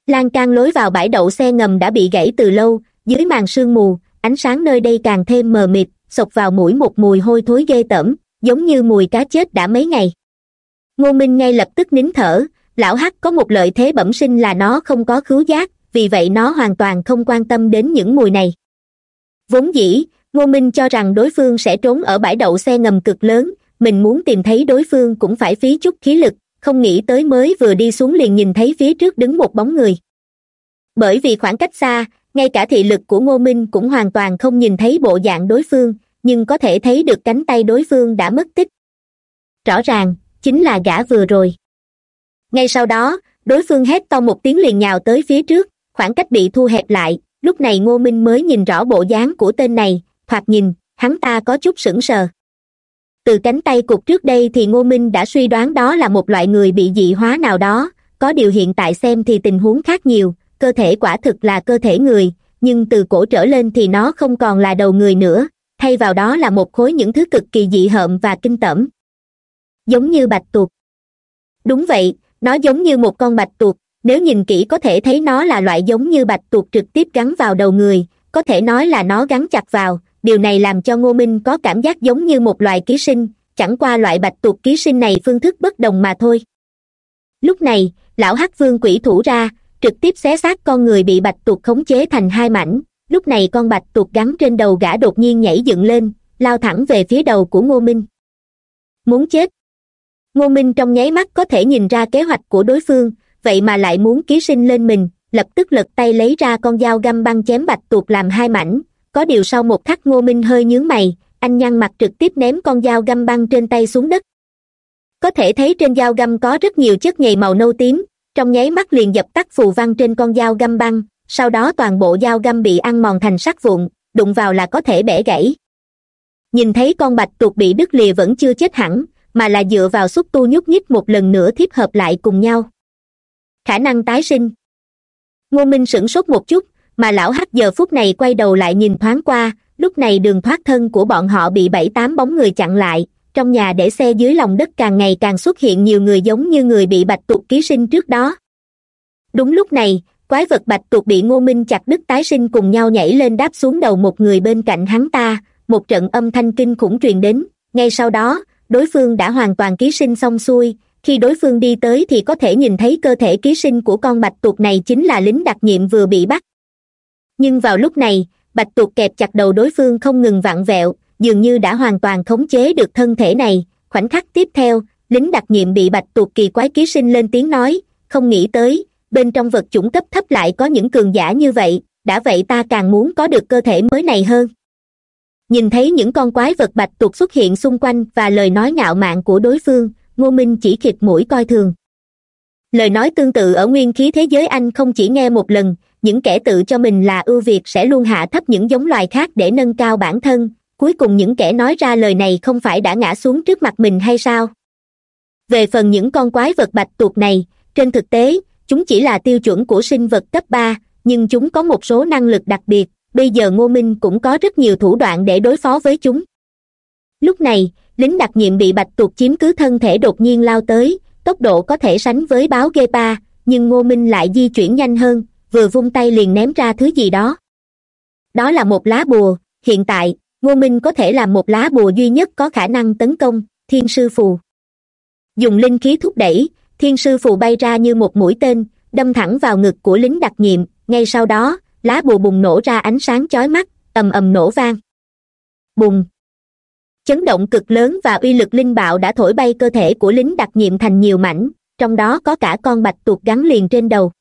Speaker 1: Lan can lối vào bãi đậu xe ngầm đã bị gãy từ lâu, dưới màn sương mù, ánh sáng nơi đây càng thêm mờ mịt, xộc vào mũi một mùi hôi thối ghê tởm, giống như mùi cá chết đã mấy ngày. Ngô minh ngay lập tức nín thở, lão hắc có một lợi thế bẩm sinh là nó không có khứu giác vì vậy nó hoàn toàn không quan tâm đến những mùi này. Vốn dĩ, ngô minh cho rằng đối phương sẽ trốn ở bãi đậu xe ngầm cực lớn, mình muốn tìm thấy đối phương cũng phải phí chút khí lực, không nghĩ tới mới vừa đi xuống liền nhìn thấy phía trước đứng một bóng người. Bởi vì khoảng cách xa, ngay cả thị lực của ngô minh cũng hoàn toàn không nhìn thấy bộ dạng đối phương, nhưng có thể thấy được cánh tay đối phương đã mất tích. Rõ ràng, chính là gã vừa rồi. Ngay sau đó, đối phương hét to một tiếng liền nhào tới phía trước khoảng cách bị thu hẹp lại, lúc này ngô minh mới nhìn rõ bộ dáng của tên này, thoạt nhìn, hắn ta có chút sững sờ. Từ cánh tay cục trước đây thì ngô minh đã suy đoán đó là một loại người bị dị hóa nào đó, có điều hiện tại xem thì tình huống khác nhiều, cơ thể quả thực là cơ thể người, nhưng từ cổ trở lên thì nó không còn là đầu người nữa, thay vào đó là một khối những thứ cực kỳ dị hợm và kinh tởm. Giống như bạch tuộc. Đúng vậy, nó giống như một con bạch tuộc nếu nhìn kỹ có thể thấy nó là loại giống như bạch tuộc trực tiếp gắn vào đầu người, có thể nói là nó gắn chặt vào. Điều này làm cho ngô minh có cảm giác giống như một loài ký sinh, chẳng qua loại bạch tuộc ký sinh này phương thức bất đồng mà thôi. Lúc này, lão hắc vương quỷ thủ ra, trực tiếp xé xác con người bị bạch tuộc khống chế thành hai mảnh. Lúc này con bạch tuộc gắn trên đầu gã đột nhiên nhảy dựng lên, lao thẳng về phía đầu của ngô minh. Muốn chết! Ngô minh trong nháy mắt có thể nhìn ra kế hoạch của đối phương vậy mà lại muốn ký sinh lên mình, lập tức lật tay lấy ra con dao găm băng chém bạch tuộc làm hai mảnh. Có điều sau một khắc ngô minh hơi nhướng mày, anh nhăn mặt trực tiếp ném con dao găm băng trên tay xuống đất. Có thể thấy trên dao găm có rất nhiều chất nhầy màu nâu tím, trong nháy mắt liền dập tắt phù văn trên con dao găm băng, sau đó toàn bộ dao găm bị ăn mòn thành sắc vụn, đụng vào là có thể bẻ gãy. Nhìn thấy con bạch tuộc bị đứt lìa vẫn chưa chết hẳn, mà là dựa vào xúc tu nhúc nhích một lần nữa thiếp hợp lại cùng nhau khả năng tái sinh. Ngô minh sửng sốt một chút, mà lão hắc giờ phút này quay đầu lại nhìn thoáng qua, lúc này đường thoát thân của bọn họ bị bảy tám bóng người chặn lại, trong nhà để xe dưới lòng đất càng ngày càng xuất hiện nhiều người giống như người bị bạch tuộc ký sinh trước đó. Đúng lúc này, quái vật bạch tuộc bị ngô minh chặt đứt tái sinh cùng nhau nhảy lên đáp xuống đầu một người bên cạnh hắn ta, một trận âm thanh kinh khủng truyền đến, ngay sau đó, đối phương đã hoàn toàn ký sinh xong xuôi khi đối phương đi tới thì có thể nhìn thấy cơ thể ký sinh của con bạch tuộc này chính là lính đặc nhiệm vừa bị bắt. Nhưng vào lúc này, bạch tuộc kẹp chặt đầu đối phương không ngừng vặn vẹo, dường như đã hoàn toàn khống chế được thân thể này. Khoảnh khắc tiếp theo, lính đặc nhiệm bị bạch tuộc kỳ quái ký sinh lên tiếng nói, không nghĩ tới, bên trong vật chủng cấp thấp lại có những cường giả như vậy, đã vậy ta càng muốn có được cơ thể mới này hơn. Nhìn thấy những con quái vật bạch tuộc xuất hiện xung quanh và lời nói ngạo mạn của đối phương ngô minh chỉ khịt mũi coi thường. Lời nói tương tự ở nguyên khí thế giới anh không chỉ nghe một lần, những kẻ tự cho mình là ưu việt sẽ luôn hạ thấp những giống loài khác để nâng cao bản thân. Cuối cùng những kẻ nói ra lời này không phải đã ngã xuống trước mặt mình hay sao? Về phần những con quái vật bạch tuộc này, trên thực tế, chúng chỉ là tiêu chuẩn của sinh vật cấp ba, nhưng chúng có một số năng lực đặc biệt. Bây giờ ngô minh cũng có rất nhiều thủ đoạn để đối phó với chúng. Lúc này lính đặc nhiệm bị bạch tuộc chiếm cứ thân thể đột nhiên lao tới, tốc độ có thể sánh với báo ghê pa nhưng ngô minh lại di chuyển nhanh hơn, vừa vung tay liền ném ra thứ gì đó. Đó là một lá bùa, hiện tại, ngô minh có thể làm một lá bùa duy nhất có khả năng tấn công, thiên sư phù. Dùng linh khí thúc đẩy, thiên sư phù bay ra như một mũi tên, đâm thẳng vào ngực của lính đặc nhiệm, ngay sau đó, lá bùa bùng nổ ra ánh sáng chói mắt, ầm ầm nổ vang. Bùng! Chấn động cực lớn và uy lực linh bạo đã thổi bay cơ thể của lính đặc nhiệm thành nhiều mảnh, trong đó có cả con bạch tuộc gắn liền trên đầu.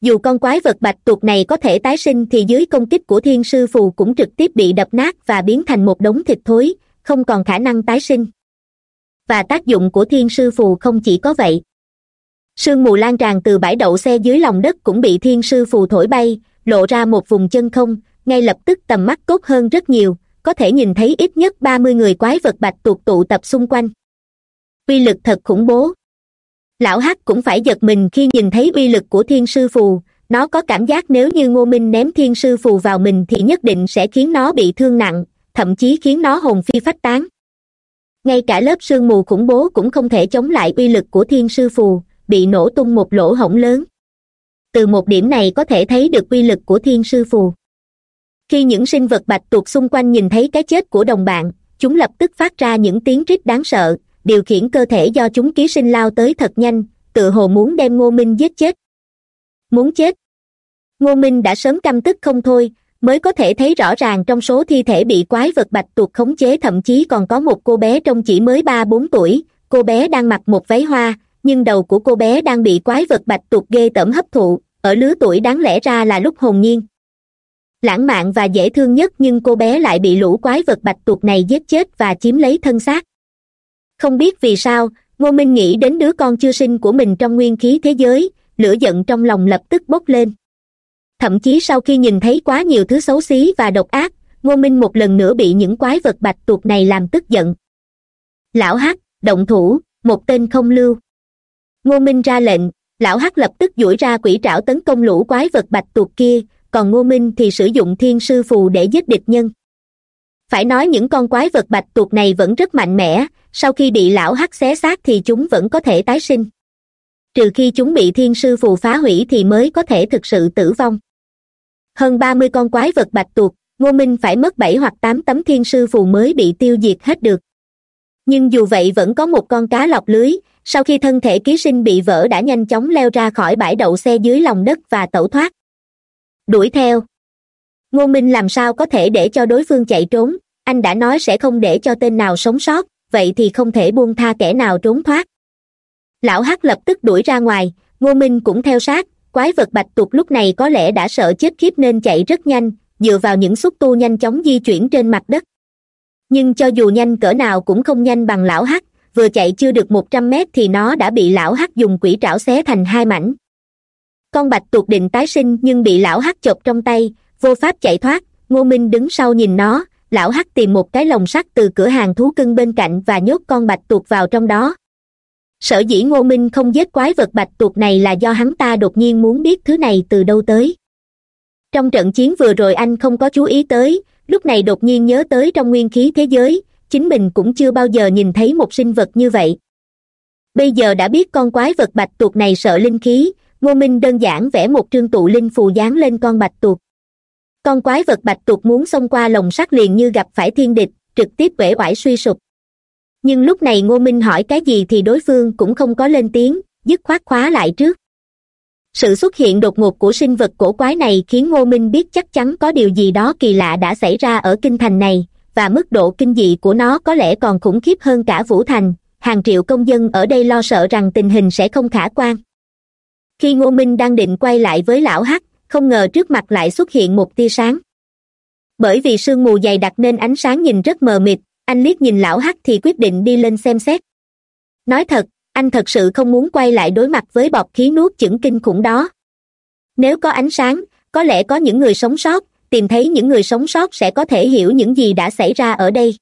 Speaker 1: Dù con quái vật bạch tuộc này có thể tái sinh thì dưới công kích của thiên sư phù cũng trực tiếp bị đập nát và biến thành một đống thịt thối, không còn khả năng tái sinh. Và tác dụng của thiên sư phù không chỉ có vậy. Sương mù lan tràn từ bãi đậu xe dưới lòng đất cũng bị thiên sư phù thổi bay, lộ ra một vùng chân không, ngay lập tức tầm mắt tốt hơn rất nhiều có thể nhìn thấy ít nhất ba mươi người quái vật bạch tuộc tụ tập xung quanh. Uy lực thật khủng bố. Lão hắc cũng phải giật mình khi nhìn thấy uy lực của thiên sư phù. Nó có cảm giác nếu như ngô minh ném thiên sư phù vào mình thì nhất định sẽ khiến nó bị thương nặng, thậm chí khiến nó hồn phi phách tán. Ngay cả lớp sương mù khủng bố cũng không thể chống lại uy lực của thiên sư phù, bị nổ tung một lỗ hổng lớn. Từ một điểm này có thể thấy được uy lực của thiên sư phù khi những sinh vật bạch tuộc xung quanh nhìn thấy cái chết của đồng bạn, chúng lập tức phát ra những tiếng rít đáng sợ, điều khiển cơ thể do chúng ký sinh lao tới thật nhanh tự hồ muốn đem ngô minh giết chết. Muốn chết? Ngô minh đã sớm căm tức không thôi, mới có thể thấy rõ ràng trong số thi thể bị quái vật bạch tuộc khống chế thậm chí còn có một cô bé trông chỉ mới ba bốn tuổi, cô bé đang mặc một váy hoa, nhưng đầu của cô bé đang bị quái vật bạch tuộc ghê tởm hấp thụ, ở lứa tuổi đáng lẽ ra là lúc hồn nhiên lãng mạn và dễ thương nhất nhưng cô bé lại bị lũ quái vật bạch tuộc này giết chết và chiếm lấy thân xác. Không biết vì sao, ngô minh nghĩ đến đứa con chưa sinh của mình trong nguyên khí thế giới, lửa giận trong lòng lập tức bốc lên. Thậm chí sau khi nhìn thấy quá nhiều thứ xấu xí và độc ác, ngô minh một lần nữa bị những quái vật bạch tuộc này làm tức giận. Lão hắc, động thủ, một tên không lưu. Ngô minh ra lệnh, lão hắc lập tức duỗi ra quỷ trảo tấn công lũ quái vật bạch tuộc kia còn ngô minh thì sử dụng thiên sư phù để giết địch nhân. Phải nói những con quái vật bạch tuộc này vẫn rất mạnh mẽ, sau khi bị lão hắc xé xác thì chúng vẫn có thể tái sinh. Trừ khi chúng bị thiên sư phù phá hủy thì mới có thể thực sự tử vong. Hơn ba mươi con quái vật bạch tuộc, ngô minh phải mất bảy hoặc tám tấm thiên sư phù mới bị tiêu diệt hết được. Nhưng dù vậy vẫn có một con cá lọc lưới, sau khi thân thể ký sinh bị vỡ đã nhanh chóng leo ra khỏi bãi đậu xe dưới lòng đất và tẩu thoát đuổi theo. Ngô minh làm sao có thể để cho đối phương chạy trốn? Anh đã nói sẽ không để cho tên nào sống sót, vậy thì không thể buông tha kẻ nào trốn thoát. Lão hắc lập tức đuổi ra ngoài, ngô minh cũng theo sát. Quái vật bạch tuộc lúc này có lẽ đã sợ chết khiếp nên chạy rất nhanh, dựa vào những xúc tu nhanh chóng di chuyển trên mặt đất. Nhưng cho dù nhanh cỡ nào cũng không nhanh bằng lão hắc, vừa chạy chưa được một trăm mét thì nó đã bị lão hắc dùng quỷ trảo xé thành hai mảnh con bạch tuộc định tái sinh nhưng bị lão hắc chộp trong tay, vô pháp chạy thoát. Ngô minh đứng sau nhìn nó, lão hắc tìm một cái lồng sắt từ cửa hàng thú cưng bên cạnh và nhốt con bạch tuộc vào trong đó. Sở dĩ ngô minh không giết quái vật bạch tuộc này là do hắn ta đột nhiên muốn biết thứ này từ đâu tới. Trong trận chiến vừa rồi anh không có chú ý tới, lúc này đột nhiên nhớ tới trong nguyên khí thế giới, chính mình cũng chưa bao giờ nhìn thấy một sinh vật như vậy. Bây giờ đã biết con quái vật bạch tuộc này sợ linh khí ngô minh đơn giản vẽ một trương tụ linh phù dán lên con bạch tuộc. Con quái vật bạch tuộc muốn xông qua lồng sắt liền như gặp phải thiên địch, trực tiếp uể oải suy sụp. Nhưng lúc này ngô minh hỏi cái gì thì đối phương cũng không có lên tiếng, dứt khoát khóa lại trước. Sự xuất hiện đột ngột của sinh vật cổ quái này khiến ngô minh biết chắc chắn có điều gì đó kỳ lạ đã xảy ra ở kinh thành này, và mức độ kinh dị của nó có lẽ còn khủng khiếp hơn cả vũ thành. Hàng triệu công dân ở đây lo sợ rằng tình hình sẽ không khả quan khi ngô minh đang định quay lại với lão hắc, không ngờ trước mặt lại xuất hiện một tia sáng. Bởi vì sương mù dày đặc nên ánh sáng nhìn rất mờ mịt, anh liếc nhìn lão hắc thì quyết định đi lên xem xét. Nói thật, anh thật sự không muốn quay lại đối mặt với bọc khí nuốt chửng kinh khủng đó. Nếu có ánh sáng, có lẽ có những người sống sót, tìm thấy những người sống sót sẽ có thể hiểu những gì đã xảy ra ở đây.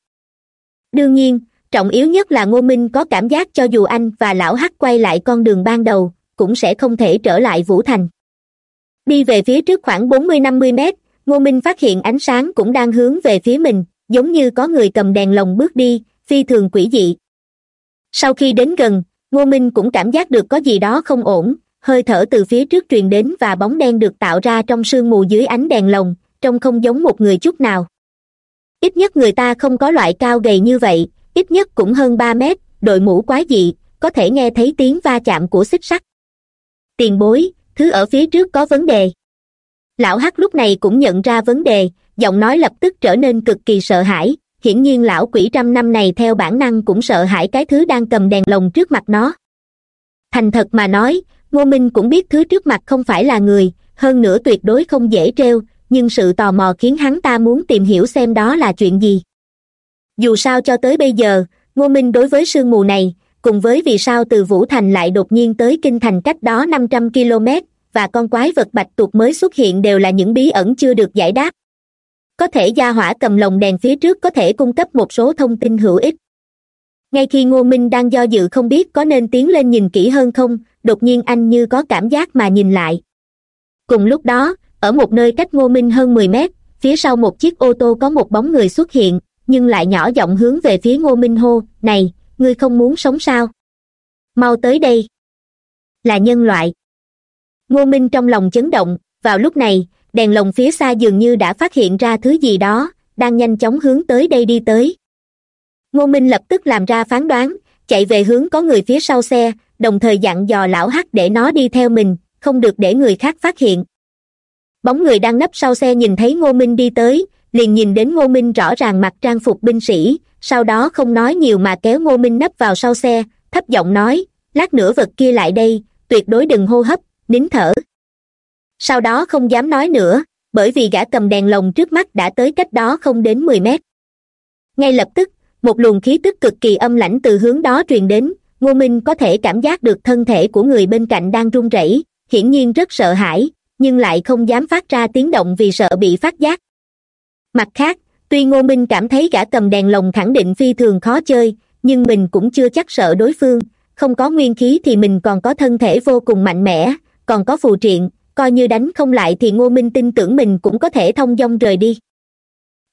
Speaker 1: Đương nhiên, trọng yếu nhất là ngô minh có cảm giác cho dù anh và lão hắc quay lại con đường ban đầu cũng sẽ không thể trở lại vũ thành. Đi về phía trước khoảng bốn mươi năm mươi mét, ngô minh phát hiện ánh sáng cũng đang hướng về phía mình, giống như có người cầm đèn lồng bước đi, phi thường quỷ dị. Sau khi đến gần, ngô minh cũng cảm giác được có gì đó không ổn, hơi thở từ phía trước truyền đến và bóng đen được tạo ra trong sương mù dưới ánh đèn lồng, trông không giống một người chút nào. Ít nhất người ta không có loại cao gầy như vậy, ít nhất cũng hơn ba mét, đội mũ quái dị, có thể nghe thấy tiếng va chạm của xích sắt tiền bối, thứ ở phía trước có vấn đề. Lão hắc lúc này cũng nhận ra vấn đề, giọng nói lập tức trở nên cực kỳ sợ hãi. Hiển nhiên lão quỷ trăm năm này theo bản năng cũng sợ hãi cái thứ đang cầm đèn lồng trước mặt nó. Thành thật mà nói, ngô minh cũng biết thứ trước mặt không phải là người, hơn nữa tuyệt đối không dễ trêu, nhưng sự tò mò khiến hắn ta muốn tìm hiểu xem đó là chuyện gì. Dù sao cho tới bây giờ, ngô minh đối với sương mù này cùng với vì sao từ vũ thành lại đột nhiên tới kinh thành cách đó năm trăm km, và con quái vật bạch tuộc mới xuất hiện đều là những bí ẩn chưa được giải đáp. Có thể gia hỏa cầm lồng đèn phía trước có thể cung cấp một số thông tin hữu ích. Ngay khi ngô minh đang do dự không biết có nên tiến lên nhìn kỹ hơn không, đột nhiên anh như có cảm giác mà nhìn lại. Cùng lúc đó, ở một nơi cách ngô minh hơn mười mét, phía sau một chiếc ô tô có một bóng người xuất hiện, nhưng lại nhỏ giọng hướng về phía ngô minh hô, này ngươi không muốn sống sao? Mau tới đây. Là nhân loại. Ngô minh trong lòng chấn động, vào lúc này, đèn lồng phía xa dường như đã phát hiện ra thứ gì đó, đang nhanh chóng hướng tới đây đi tới. Ngô minh lập tức làm ra phán đoán, chạy về hướng có người phía sau xe, đồng thời dặn dò lão hắc để nó đi theo mình, không được để người khác phát hiện. Bóng người đang nấp sau xe nhìn thấy ngô minh đi tới, liền nhìn đến ngô minh rõ ràng mặc trang phục binh sĩ sau đó không nói nhiều mà kéo ngô minh nấp vào sau xe, thấp giọng nói, lát nữa vật kia lại đây, tuyệt đối đừng hô hấp, nín thở. Sau đó không dám nói nữa, bởi vì gã cầm đèn lồng trước mắt đã tới cách đó không đến mười mét. Ngay lập tức, một luồng khí tức cực kỳ âm lãnh từ hướng đó truyền đến, ngô minh có thể cảm giác được thân thể của người bên cạnh đang run rẩy, hiển nhiên rất sợ hãi, nhưng lại không dám phát ra tiếng động vì sợ bị phát giác. Mặt khác tuy ngô minh cảm thấy gã cầm đèn lồng khẳng định phi thường khó chơi, nhưng mình cũng chưa chắc sợ đối phương. Không có nguyên khí thì mình còn có thân thể vô cùng mạnh mẽ, còn có phù triện, coi như đánh không lại thì ngô minh tin tưởng mình cũng có thể thông dong rời đi.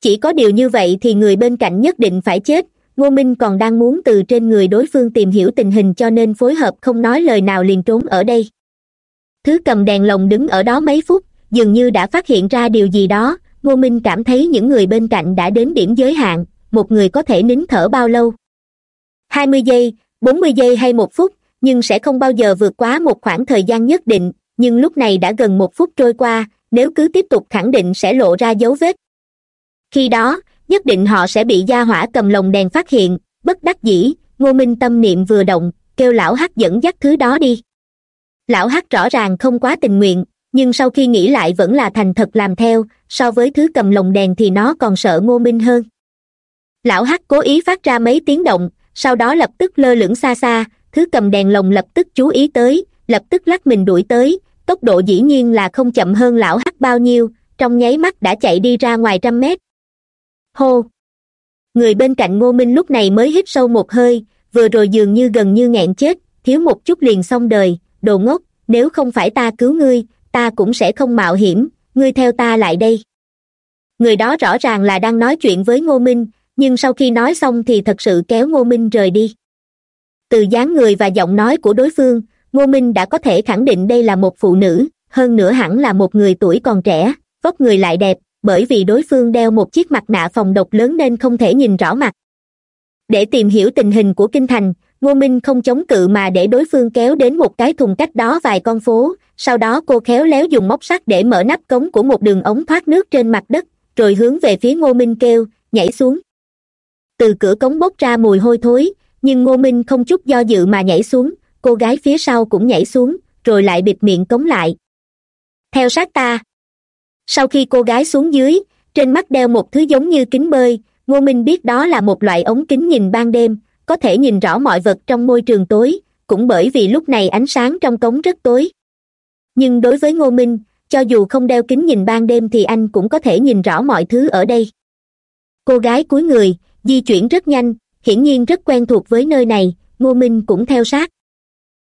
Speaker 1: Chỉ có điều như vậy thì người bên cạnh nhất định phải chết. Ngô minh còn đang muốn từ trên người đối phương tìm hiểu tình hình cho nên phối hợp không nói lời nào liền trốn ở đây. Thứ cầm đèn lồng đứng ở đó mấy phút, dường như đã phát hiện ra điều gì đó ngô minh cảm thấy những người bên cạnh đã đến điểm giới hạn, một người có thể nín thở bao lâu? Hai mươi giây, bốn mươi giây hay một phút, nhưng sẽ không bao giờ vượt quá một khoảng thời gian nhất định, nhưng lúc này đã gần một phút trôi qua, nếu cứ tiếp tục khẳng định sẽ lộ ra dấu vết. Khi đó, nhất định họ sẽ bị gia hỏa cầm lồng đèn phát hiện, bất đắc dĩ, ngô minh tâm niệm vừa động, kêu lão hắc dẫn dắt thứ đó đi. Lão hắc rõ ràng không quá tình nguyện nhưng sau khi nghĩ lại vẫn là thành thật làm theo, so với thứ cầm lồng đèn thì nó còn sợ ngô minh hơn. Lão hắc cố ý phát ra mấy tiếng động, sau đó lập tức lơ lửng xa xa, thứ cầm đèn lồng lập tức chú ý tới, lập tức lắc mình đuổi tới, tốc độ dĩ nhiên là không chậm hơn lão hắc bao nhiêu, trong nháy mắt đã chạy đi ra ngoài trăm mét. Hô! Người bên cạnh ngô minh lúc này mới hít sâu một hơi, vừa rồi dường như gần như nghẹn chết, thiếu một chút liền xong đời, đồ ngốc, nếu không phải ta cứu ngươi ta cũng sẽ không mạo hiểm, ngươi theo ta lại đây. Người đó rõ ràng là đang nói chuyện với ngô minh, nhưng sau khi nói xong thì thật sự kéo ngô minh rời đi. Từ dáng người và giọng nói của đối phương, ngô minh đã có thể khẳng định đây là một phụ nữ, hơn nữa hẳn là một người tuổi còn trẻ, vóc người lại đẹp, bởi vì đối phương đeo một chiếc mặt nạ phòng độc lớn nên không thể nhìn rõ mặt. Để tìm hiểu tình hình của kinh thành ngô minh không chống cự mà để đối phương kéo đến một cái thùng cách đó vài con phố. Sau đó cô khéo léo dùng móc sắt để mở nắp cống của một đường ống thoát nước trên mặt đất, rồi hướng về phía ngô minh kêu, nhảy xuống. Từ cửa cống bốc ra mùi hôi thối, nhưng ngô minh không chút do dự mà nhảy xuống, cô gái phía sau cũng nhảy xuống, rồi lại bịt miệng cống lại. Theo sát ta. Sau khi cô gái xuống dưới, trên mắt đeo một thứ giống như kính bơi, ngô minh biết đó là một loại ống kính nhìn ban đêm có thể nhìn rõ mọi vật trong môi trường tối, cũng bởi vì lúc này ánh sáng trong cống rất tối. Nhưng đối với ngô minh, cho dù không đeo kính nhìn ban đêm thì anh cũng có thể nhìn rõ mọi thứ ở đây. Cô gái cúi người, di chuyển rất nhanh, hiển nhiên rất quen thuộc với nơi này, ngô minh cũng theo sát.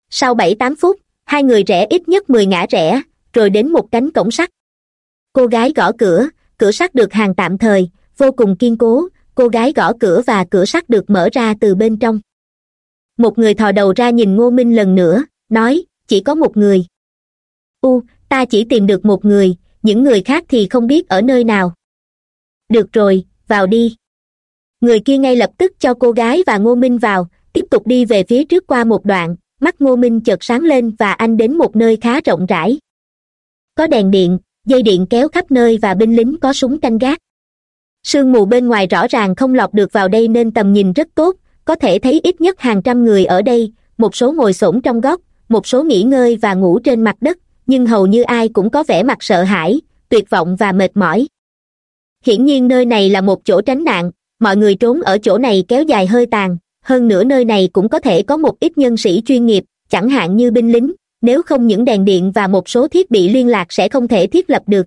Speaker 1: Sau bảy tám phút, hai người rẽ ít nhất mười ngã rẽ, rồi đến một cánh cổng sắt. Cô gái gõ cửa cửa sắt được hàng tạm thời, vô cùng kiên cố cô gái gõ cửa và cửa sắt được mở ra từ bên trong. Một người thò đầu ra nhìn ngô minh lần nữa, nói, chỉ có một người. U, ta chỉ tìm được một người, những người khác thì không biết ở nơi nào. Được rồi, vào đi. Người kia ngay lập tức cho cô gái và ngô minh vào, tiếp tục đi về phía trước qua một đoạn, mắt ngô minh chợt sáng lên và anh đến một nơi khá rộng rãi. Có đèn điện, dây điện kéo khắp nơi và binh lính có súng canh gác sương mù bên ngoài rõ ràng không lọt được vào đây nên tầm nhìn rất tốt, có thể thấy ít nhất hàng trăm người ở đây, một số ngồi s trong góc, một số nghỉ ngơi và ngủ trên mặt đất, nhưng hầu như ai cũng có vẻ mặt sợ hãi, tuyệt vọng và mệt mỏi. Hiển nhiên nơi này là một chỗ tránh nạn, mọi người trốn ở chỗ này kéo dài hơi tàn, hơn nữa nơi này cũng có thể có một ít nhân sĩ chuyên nghiệp, chẳng hạn như binh lính, nếu không những đèn điện và một số thiết bị liên lạc sẽ không thể thiết lập được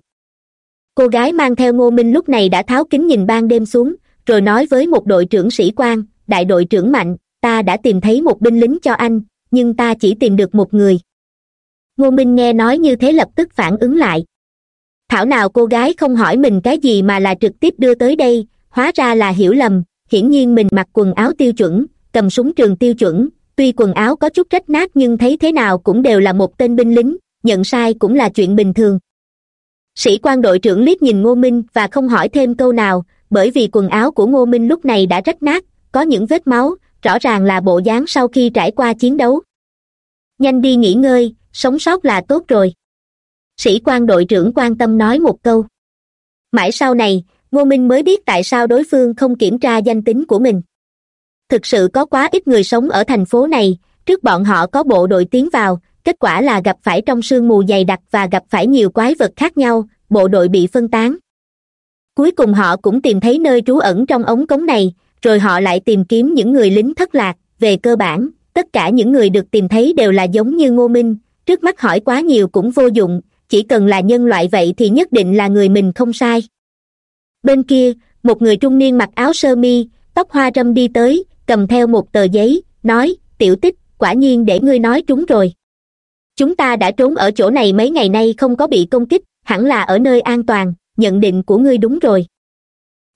Speaker 1: cô gái mang theo ngô minh lúc này đã tháo kính nhìn ban đêm xuống, rồi nói với một đội trưởng sĩ quan, đại đội trưởng mạnh, ta đã tìm thấy một binh lính cho anh, nhưng ta chỉ tìm được một người. Ngô minh nghe nói như thế lập tức phản ứng lại. Thảo nào cô gái không hỏi mình cái gì mà là trực tiếp đưa tới đây, hóa ra là hiểu lầm, hiển nhiên mình mặc quần áo tiêu chuẩn, cầm súng trường tiêu chuẩn, tuy quần áo có chút rách nát nhưng thấy thế nào cũng đều là một tên binh lính, nhận sai cũng là chuyện bình thường sĩ quan đội trưởng liếc nhìn ngô minh và không hỏi thêm câu nào, bởi vì quần áo của ngô minh lúc này đã rách nát, có những vết máu, rõ ràng là bộ dáng sau khi trải qua chiến đấu. Nhanh đi nghỉ ngơi, sống sót là tốt rồi. Sĩ quan đội trưởng quan tâm nói một câu. Mãi sau này, ngô minh mới biết tại sao đối phương không kiểm tra danh tính của mình. Thực sự có quá ít người sống ở thành phố này, trước bọn họ có bộ đội tiến vào kết quả là gặp phải trong sương mù dày đặc và gặp phải nhiều quái vật khác nhau, bộ đội bị phân tán. Cuối cùng họ cũng tìm thấy nơi trú ẩn trong ống cống này, rồi họ lại tìm kiếm những người lính thất lạc. Về cơ bản, tất cả những người được tìm thấy đều là giống như ngô minh. Trước mắt hỏi quá nhiều cũng vô dụng, chỉ cần là nhân loại vậy thì nhất định là người mình không sai. Bên kia, một người trung niên mặc áo sơ mi, tóc hoa râm đi tới, cầm theo một tờ giấy, nói, tiểu tích, quả nhiên để ngươi nói trúng rồi chúng ta đã trốn ở chỗ này mấy ngày nay không có bị công kích, hẳn là ở nơi an toàn, nhận định của ngươi đúng rồi.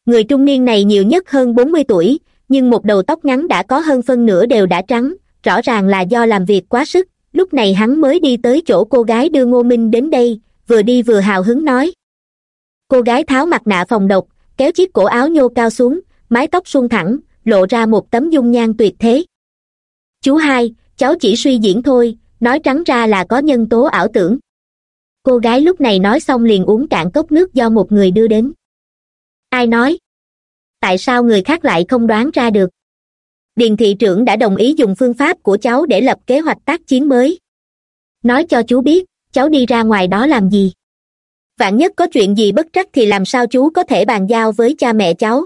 Speaker 1: Người trung niên này nhiều nhất hơn bốn mươi tuổi, nhưng một đầu tóc ngắn đã có hơn phân nửa đều đã trắng, rõ ràng là do làm việc quá sức. Lúc này hắn mới đi tới chỗ cô gái đưa ngô minh đến đây, vừa đi vừa hào hứng nói. Cô gái tháo mặt nạ phòng độc, kéo chiếc cổ áo nhô cao xuống, mái tóc suôn thẳng, lộ ra một tấm dung nhan tuyệt thế. Chú hai, cháu chỉ suy diễn thôi nói trắng ra là có nhân tố ảo tưởng. Cô gái lúc này nói xong liền uống cạn cốc nước do một người đưa đến. Ai nói? Tại sao người khác lại không đoán ra được? Điền thị trưởng đã đồng ý dùng phương pháp của cháu để lập kế hoạch tác chiến mới. Nói cho chú biết, cháu đi ra ngoài đó làm gì? Vạn nhất có chuyện gì bất trắc thì làm sao chú có thể bàn giao với cha mẹ cháu?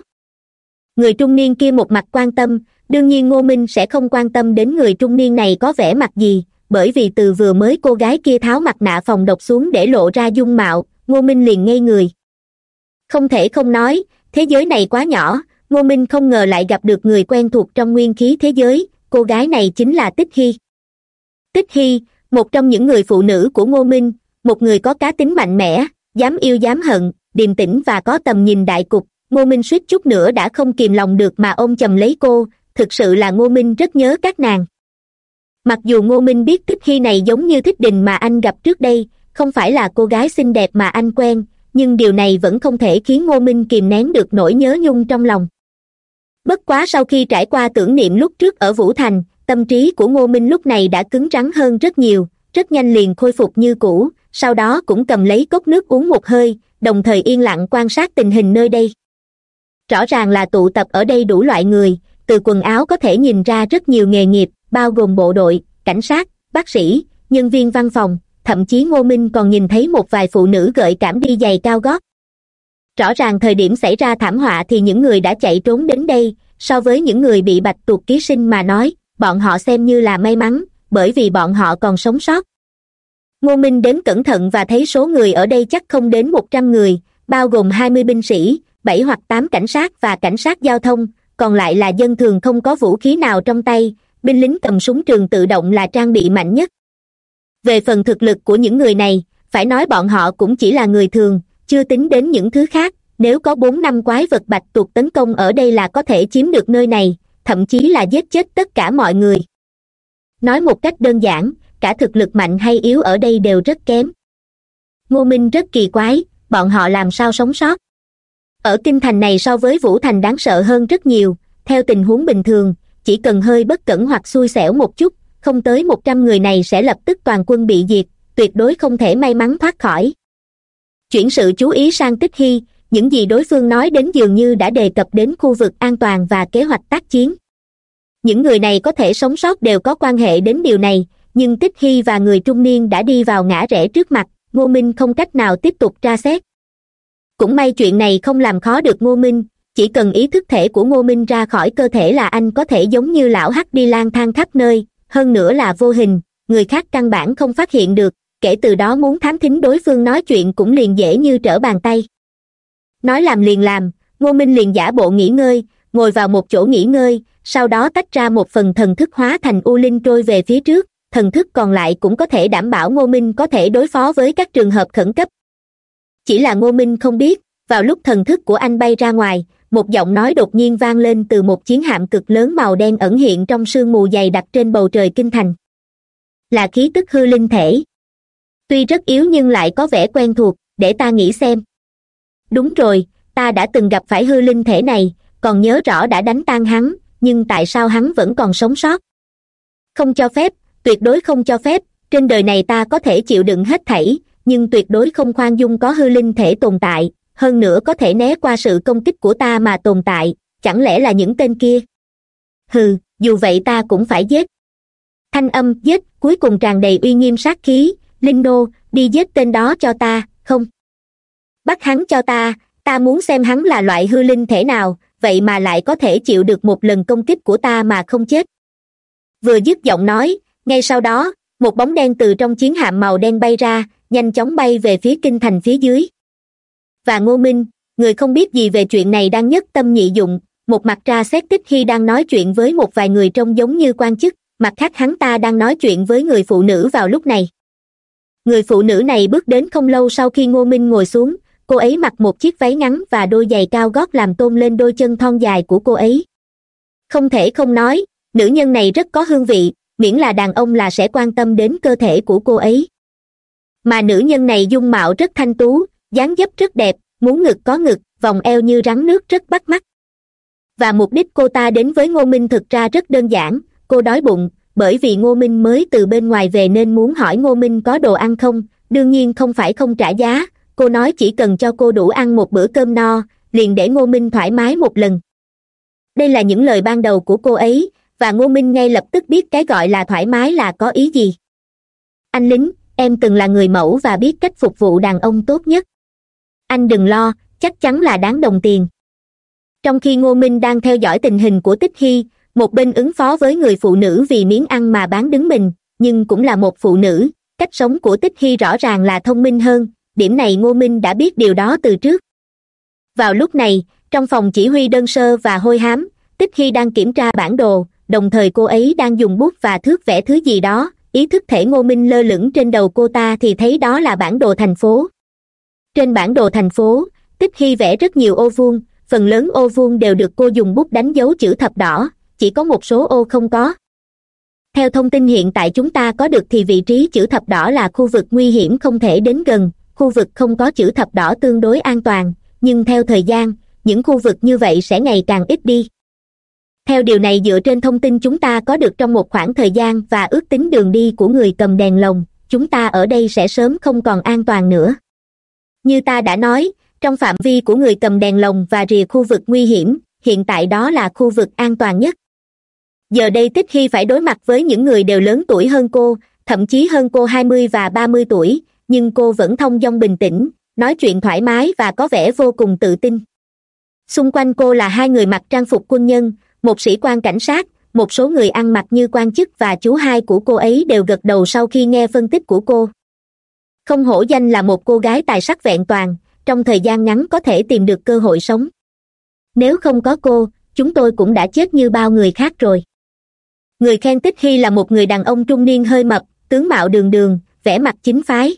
Speaker 1: Người trung niên kia một mặt quan tâm, đương nhiên ngô minh sẽ không quan tâm đến người trung niên này có vẻ mặt gì bởi vì từ vừa mới cô gái kia tháo mặt nạ phòng độc xuống để lộ ra dung mạo, ngô minh liền ngây người. Không thể không nói, thế giới này quá nhỏ, ngô minh không ngờ lại gặp được người quen thuộc trong nguyên khí thế giới, cô gái này chính là tích hy. Tích hy, một trong những người phụ nữ của ngô minh, một người có cá tính mạnh mẽ, dám yêu dám hận, điềm tĩnh và có tầm nhìn đại cục, ngô minh suýt chút nữa đã không kìm lòng được mà ôm chầm lấy cô, thực sự là ngô minh rất nhớ các nàng mặc dù ngô minh biết thích hy này giống như thích đình mà anh gặp trước đây, không phải là cô gái xinh đẹp mà anh quen, nhưng điều này vẫn không thể khiến ngô minh kìm nén được nỗi nhớ nhung trong lòng. Bất quá sau khi trải qua tưởng niệm lúc trước ở vũ thành, tâm trí của ngô minh lúc này đã cứng rắn hơn rất nhiều, rất nhanh liền khôi phục như cũ, sau đó cũng cầm lấy cốc nước uống một hơi, đồng thời yên lặng quan sát tình hình nơi đây. Rõ ràng là tụ tập ở đây đủ loại người, từ quần áo có thể nhìn ra rất nhiều nghề nghiệp bao gồm bộ đội, cảnh sát, bác sĩ, nhân viên văn phòng, thậm chí ngô minh còn nhìn thấy một vài phụ nữ gợi cảm đi giày cao gót. Rõ ràng thời điểm xảy ra thảm họa thì những người đã chạy trốn đến đây, so với những người bị bạch tuộc ký sinh mà nói, bọn họ xem như là may mắn, bởi vì bọn họ còn sống sót. Ngô minh đến cẩn thận và thấy số người ở đây chắc không đến một trăm người, bao gồm hai mươi binh sĩ, bảy hoặc tám cảnh sát và cảnh sát giao thông, còn lại là dân thường không có vũ khí nào trong tay binh lính cầm súng trường tự động là trang bị mạnh nhất. Về phần thực lực của những người này, phải nói bọn họ cũng chỉ là người thường, chưa tính đến những thứ khác. Nếu có bốn năm quái vật bạch tuộc tấn công ở đây là có thể chiếm được nơi này, thậm chí là giết chết tất cả mọi người. Nói một cách đơn giản, cả thực lực mạnh hay yếu ở đây đều rất kém. Ngô minh rất kỳ quái, bọn họ làm sao sống sót? Ở kinh thành này so với vũ thành đáng sợ hơn rất nhiều, theo tình huống bình thường chỉ cần hơi bất cẩn hoặc xui xẻo một chút, không tới một trăm người này sẽ lập tức toàn quân bị diệt, tuyệt đối không thể may mắn thoát khỏi. Chuyển sự chú ý sang tích hy, những gì đối phương nói đến dường như đã đề cập đến khu vực an toàn và kế hoạch tác chiến. Những người này có thể sống sót đều có quan hệ đến điều này, nhưng tích hy và người trung niên đã đi vào ngã rẽ trước mặt, ngô minh không cách nào tiếp tục tra xét. Cũng may chuyện này không làm khó được ngô minh chỉ cần ý thức thể của ngô minh ra khỏi cơ thể là anh có thể giống như lão hắc đi lang thang khắp nơi, hơn nữa là vô hình, người khác căn bản không phát hiện được, kể từ đó muốn thám thính đối phương nói chuyện cũng liền dễ như trở bàn tay. Nói làm liền làm, ngô minh liền giả bộ nghỉ ngơi, ngồi vào một chỗ nghỉ ngơi, sau đó tách ra một phần thần thức hóa thành u linh trôi về phía trước, thần thức còn lại cũng có thể đảm bảo ngô minh có thể đối phó với các trường hợp khẩn cấp. Chỉ là ngô minh không biết, vào lúc thần thức của anh bay ra ngoài một giọng nói đột nhiên vang lên từ một chiến hạm cực lớn màu đen ẩn hiện trong sương mù dày đặc trên bầu trời kinh thành. Là khí tức hư linh thể. Tuy rất yếu nhưng lại có vẻ quen thuộc, để ta nghĩ xem. Đúng rồi, ta đã từng gặp phải hư linh thể này, còn nhớ rõ đã đánh tan hắn, nhưng tại sao hắn vẫn còn sống sót? Không cho phép, tuyệt đối không cho phép, trên đời này ta có thể chịu đựng hết thảy, nhưng tuyệt đối không khoan dung có hư linh thể tồn tại hơn nữa có thể né qua sự công kích của ta mà tồn tại, chẳng lẽ là những tên kia? Hừ, dù vậy ta cũng phải giết. Thanh âm giết cuối cùng tràn đầy uy nghiêm sát khí, linh đô, đi giết tên đó cho ta, không? Bắt hắn cho ta ta muốn xem hắn là loại hư linh thể nào, vậy mà lại có thể chịu được một lần công kích của ta mà không chết. Vừa dứt giọng nói, ngay sau đó, một bóng đen từ trong chiến hạm màu đen bay ra, nhanh chóng bay về phía kinh thành phía dưới và ngô minh, người không biết gì về chuyện này đang nhất tâm nhị dụng, một mặt ra xét tích khi đang nói chuyện với một vài người trông giống như quan chức, mặt khác hắn ta đang nói chuyện với người phụ nữ vào lúc này. Người phụ nữ này bước đến không lâu sau khi ngô minh ngồi xuống, cô ấy mặc một chiếc váy ngắn và đôi giày cao gót làm tôn lên đôi chân thon dài của cô ấy. Không thể không nói, nữ nhân này rất có hương vị, miễn là đàn ông là sẽ quan tâm đến cơ thể của cô ấy. Mà nữ nhân này dung mạo rất thanh tú dáng dấp rất đẹp muốn ngực có ngực, vòng eo như rắn nước rất bắt mắt. Và mục đích cô ta đến với ngô minh thực ra rất đơn giản, cô đói bụng, bởi vì ngô minh mới từ bên ngoài về nên muốn hỏi ngô minh có đồ ăn không, đương nhiên không phải không trả giá, cô nói chỉ cần cho cô đủ ăn một bữa cơm no, liền để ngô minh thoải mái một lần. Đây là những lời ban đầu của cô ấy, và ngô minh ngay lập tức biết cái gọi là thoải mái là có ý gì. Anh lính, em từng là người mẫu và biết cách phục vụ đàn ông tốt nhất anh đừng lo, chắc chắn là đáng đồng tiền. Trong khi ngô minh đang theo dõi tình hình của tích hy, một bên ứng phó với người phụ nữ vì miếng ăn mà bán đứng mình, nhưng cũng là một phụ nữ, cách sống của tích hy rõ ràng là thông minh hơn, điểm này ngô minh đã biết điều đó từ trước. Vào lúc này, trong phòng chỉ huy đơn sơ và hôi hám, tích hy đang kiểm tra bản đồ, đồng thời cô ấy đang dùng bút và thước vẽ thứ gì đó, ý thức thể ngô minh lơ lửng trên đầu cô ta thì thấy đó là bản đồ thành phố trên bản đồ thành phố, tích khi vẽ rất nhiều ô vuông, phần lớn ô vuông đều được cô dùng bút đánh dấu chữ thập đỏ, chỉ có một số ô không có. Theo thông tin hiện tại chúng ta có được thì vị trí chữ thập đỏ là khu vực nguy hiểm không thể đến gần, khu vực không có chữ thập đỏ tương đối an toàn, nhưng theo thời gian, những khu vực như vậy sẽ ngày càng ít đi. Theo điều này dựa trên thông tin chúng ta có được trong một khoảng thời gian và ước tính đường đi của người cầm đèn lồng, chúng ta ở đây sẽ sớm không còn an toàn nữa như ta đã nói, trong phạm vi của người cầm đèn lồng và rìa khu vực nguy hiểm, hiện tại đó là khu vực an toàn nhất. Giờ đây tích khi phải đối mặt với những người đều lớn tuổi hơn cô, thậm chí hơn cô hai mươi và ba mươi tuổi, nhưng cô vẫn thông dong bình tĩnh, nói chuyện thoải mái và có vẻ vô cùng tự tin. Xung quanh cô là hai người mặc trang phục quân nhân, một sĩ quan cảnh sát, một số người ăn mặc như quan chức và chú hai của cô ấy đều gật đầu sau khi nghe phân tích của cô không hổ danh là một cô gái tài sắc vẹn toàn, trong thời gian ngắn có thể tìm được cơ hội sống. Nếu không có cô, chúng tôi cũng đã chết như bao người khác rồi. Người khen tích hy là một người đàn ông trung niên hơi mập, tướng mạo đường đường, vẻ mặt chính phái.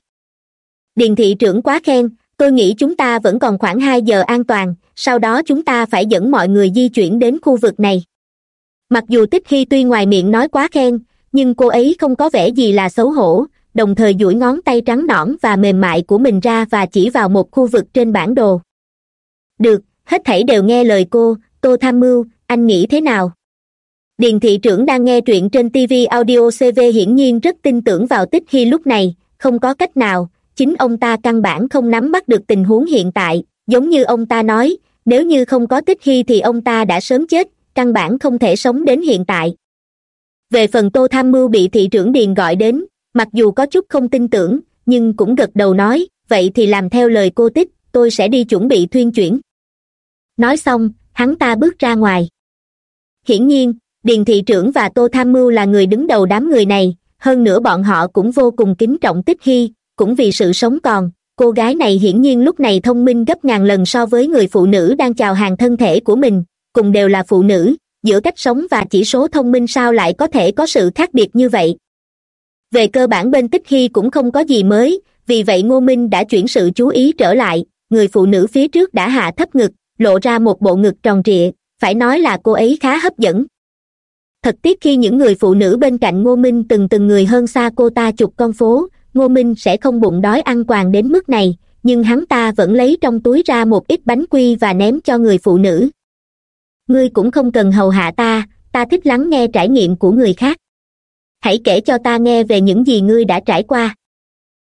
Speaker 1: Điền thị trưởng quá khen, tôi nghĩ chúng ta vẫn còn khoảng hai giờ an toàn, sau đó chúng ta phải dẫn mọi người di chuyển đến khu vực này. Mặc dù tích hy tuy ngoài miệng nói quá khen, nhưng cô ấy không có vẻ gì là xấu hổ đồng thời duỗi ngón tay trắng nõn và mềm mại của mình ra và chỉ vào một khu vực trên bản đồ. Được, hết thảy đều nghe lời cô, tô tham mưu, anh nghĩ thế nào? Điền thị trưởng đang nghe truyện trên tv audio cv hiển nhiên rất tin tưởng vào tích hy lúc này, không có cách nào, chính ông ta căn bản không nắm bắt được tình huống hiện tại, giống như ông ta nói, nếu như không có tích hy thì ông ta đã sớm chết, căn bản không thể sống đến hiện tại. Về phần tô tham mưu bị thị trưởng điền gọi đến mặc dù có chút không tin tưởng, nhưng cũng gật đầu nói, vậy thì làm theo lời cô tích, tôi sẽ đi chuẩn bị thuyên chuyển. Nói xong, hắn ta bước ra ngoài. Hiển nhiên, điền thị trưởng và tô tham mưu là người đứng đầu đám người này, hơn nữa bọn họ cũng vô cùng kính trọng tích hy, cũng vì sự sống còn. Cô gái này hiển nhiên lúc này thông minh gấp ngàn lần so với người phụ nữ đang chào hàng thân thể của mình, cùng đều là phụ nữ, giữa cách sống và chỉ số thông minh sao lại có thể có sự khác biệt như vậy? Về cơ bản bên tích khi cũng không có gì mới, vì vậy ngô minh đã chuyển sự chú ý trở lại. Người phụ nữ phía trước đã hạ thấp ngực, lộ ra một bộ ngực tròn trịa, phải nói là cô ấy khá hấp dẫn. Thật tiếc khi những người phụ nữ bên cạnh ngô minh từng từng người hơn xa cô ta chục con phố, ngô minh sẽ không bụng đói ăn quàng đến mức này, nhưng hắn ta vẫn lấy trong túi ra một ít bánh quy và ném cho người phụ nữ. Ngươi cũng không cần hầu hạ ta ta thích lắng nghe trải nghiệm của người khác hãy kể cho ta nghe về những gì ngươi đã trải qua.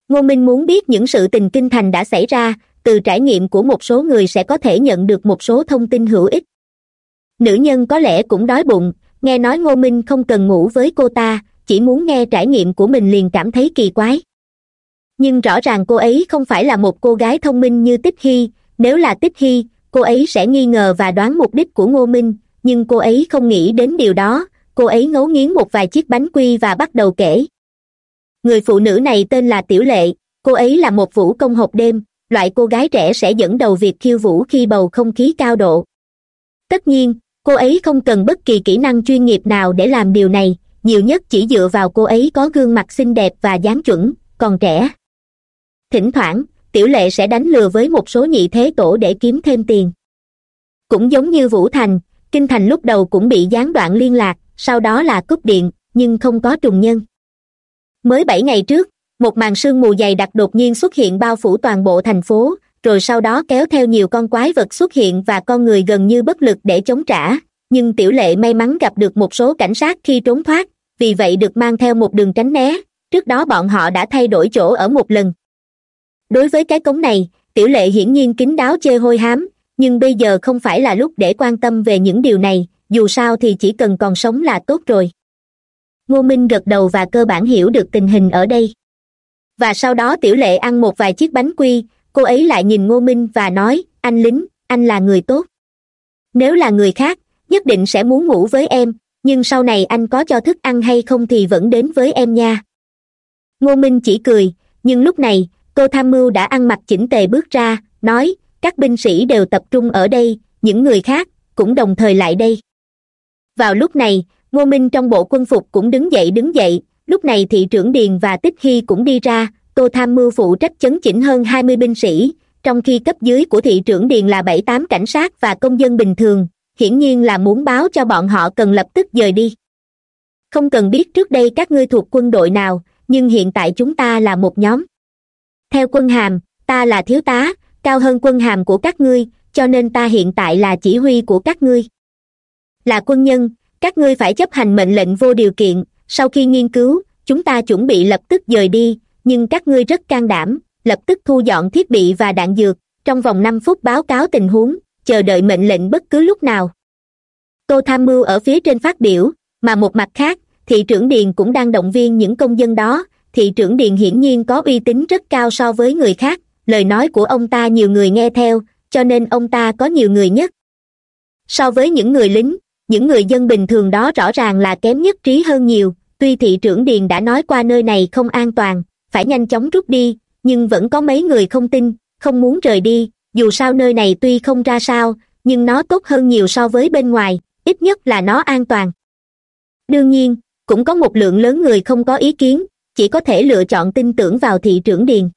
Speaker 1: Ngô minh muốn biết những sự tình kinh thành đã xảy ra, từ trải nghiệm của một số người sẽ có thể nhận được một số thông tin hữu ích. Nữ nhân có lẽ cũng đói bụng, nghe nói ngô minh không cần ngủ với cô ta, chỉ muốn nghe trải nghiệm của mình liền cảm thấy kỳ quái. Nhưng rõ ràng cô ấy không phải là một cô gái thông minh như tích hy, nếu là tích hy, cô ấy sẽ nghi ngờ và đoán mục đích của ngô minh, nhưng cô ấy không nghĩ đến điều đó cô ấy ngấu nghiến một vài chiếc bánh quy và bắt đầu kể. Người phụ nữ này tên là tiểu lệ, cô ấy là một vũ công hộp đêm, loại cô gái trẻ sẽ dẫn đầu việc khiêu vũ khi bầu không khí cao độ. Tất nhiên, cô ấy không cần bất kỳ kỹ năng chuyên nghiệp nào để làm điều này, nhiều nhất chỉ dựa vào cô ấy có gương mặt xinh đẹp và dáng chuẩn, còn trẻ. Thỉnh thoảng, tiểu lệ sẽ đánh lừa với một số nhị thế tổ để kiếm thêm tiền. Cũng giống như vũ thành, kinh thành lúc đầu cũng bị gián đoạn liên lạc sau đó là cúp điện, nhưng không có trùng nhân. Mới bảy ngày trước, một màn sương mù dày đặc đột nhiên xuất hiện bao phủ toàn bộ thành phố, rồi sau đó kéo theo nhiều con quái vật xuất hiện và con người gần như bất lực để chống trả. Nhưng tiểu lệ may mắn gặp được một số cảnh sát khi trốn thoát, vì vậy được mang theo một đường tránh né, trước đó bọn họ đã thay đổi chỗ ở một lần. Đối với cái cống này, tiểu lệ hiển nhiên kín đáo chê hôi hám, nhưng bây giờ không phải là lúc để quan tâm về những điều này dù sao thì chỉ cần còn sống là tốt rồi. Ngô minh gật đầu và cơ bản hiểu được tình hình ở đây. Và sau đó tiểu lệ ăn một vài chiếc bánh quy, cô ấy lại nhìn ngô minh và nói, anh lính, anh là người tốt. Nếu là người khác, nhất định sẽ muốn ngủ với em, nhưng sau này anh có cho thức ăn hay không thì vẫn đến với em nha. Ngô minh chỉ cười, nhưng lúc này, cô tham mưu đã ăn mặc chỉnh tề bước ra, nói, các binh sĩ đều tập trung ở đây, những người khác cũng đồng thời lại đây vào lúc này, ngô minh trong bộ quân phục cũng đứng dậy đứng dậy. Lúc này thị trưởng điền và tích hy cũng đi ra. Tô tham mưu phụ trách chấn chỉnh hơn hai mươi binh sĩ. Trong khi cấp dưới của thị trưởng điền là bảy tám cảnh sát và công dân bình thường, hiển nhiên là muốn báo cho bọn họ cần lập tức dời đi. Không cần biết trước đây các ngươi thuộc quân đội nào, nhưng hiện tại chúng ta là một nhóm. Theo quân hàm, ta là thiếu tá, cao hơn quân hàm của các ngươi, cho nên ta hiện tại là chỉ huy của các ngươi là quân nhân, các ngươi phải chấp hành mệnh lệnh vô điều kiện. Sau khi nghiên cứu, chúng ta chuẩn bị lập tức dời đi, nhưng các ngươi rất can đảm, lập tức thu dọn thiết bị và đạn dược. Trong vòng năm phút báo cáo tình huống, chờ đợi mệnh lệnh bất cứ lúc nào. Tô tham mưu ở phía trên phát biểu, mà một mặt khác, thị trưởng điền cũng đang động viên những công dân đó. Thị trưởng điền hiển nhiên có uy tín rất cao so với người khác. Lời nói của ông ta nhiều người nghe theo, cho nên ông ta có nhiều người nhất. So với những người lính những người dân bình thường đó rõ ràng là kém nhất trí hơn nhiều. Tuy thị trưởng điền đã nói qua nơi này không an toàn, phải nhanh chóng rút đi, nhưng vẫn có mấy người không tin, không muốn rời đi. Dù sao nơi này tuy không ra sao, nhưng nó tốt hơn nhiều so với bên ngoài, ít nhất là nó an toàn. Đương nhiên, cũng có một lượng lớn người không có ý kiến, chỉ có thể lựa chọn tin tưởng vào thị trưởng điền.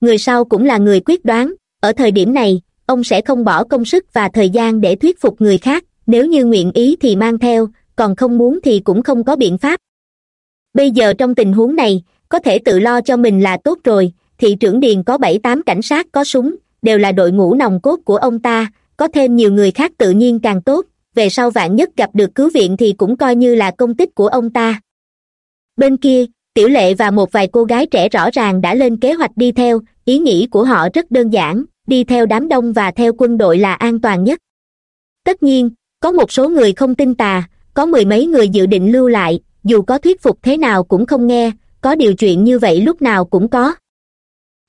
Speaker 1: Người sau cũng là người quyết đoán, ở thời điểm này, ông sẽ không bỏ công sức và thời gian để thuyết phục người khác nếu như nguyện ý thì mang theo, còn không muốn thì cũng không có biện pháp. Bây giờ trong tình huống này, có thể tự lo cho mình là tốt rồi, thị trưởng điền có bảy tám cảnh sát có súng, đều là đội ngũ nòng cốt của ông ta, có thêm nhiều người khác tự nhiên càng tốt, về sau vạn nhất gặp được cứu viện thì cũng coi như là công tích của ông ta. Bên kia, tiểu lệ và một vài cô gái trẻ rõ ràng đã lên kế hoạch đi theo, ý nghĩ của họ rất đơn giản, đi theo đám đông và theo quân đội là an toàn nhất. Tất nhiên có một số người không tin tà, có mười mấy người dự định lưu lại, dù có thuyết phục thế nào cũng không nghe, có điều chuyện như vậy lúc nào cũng có.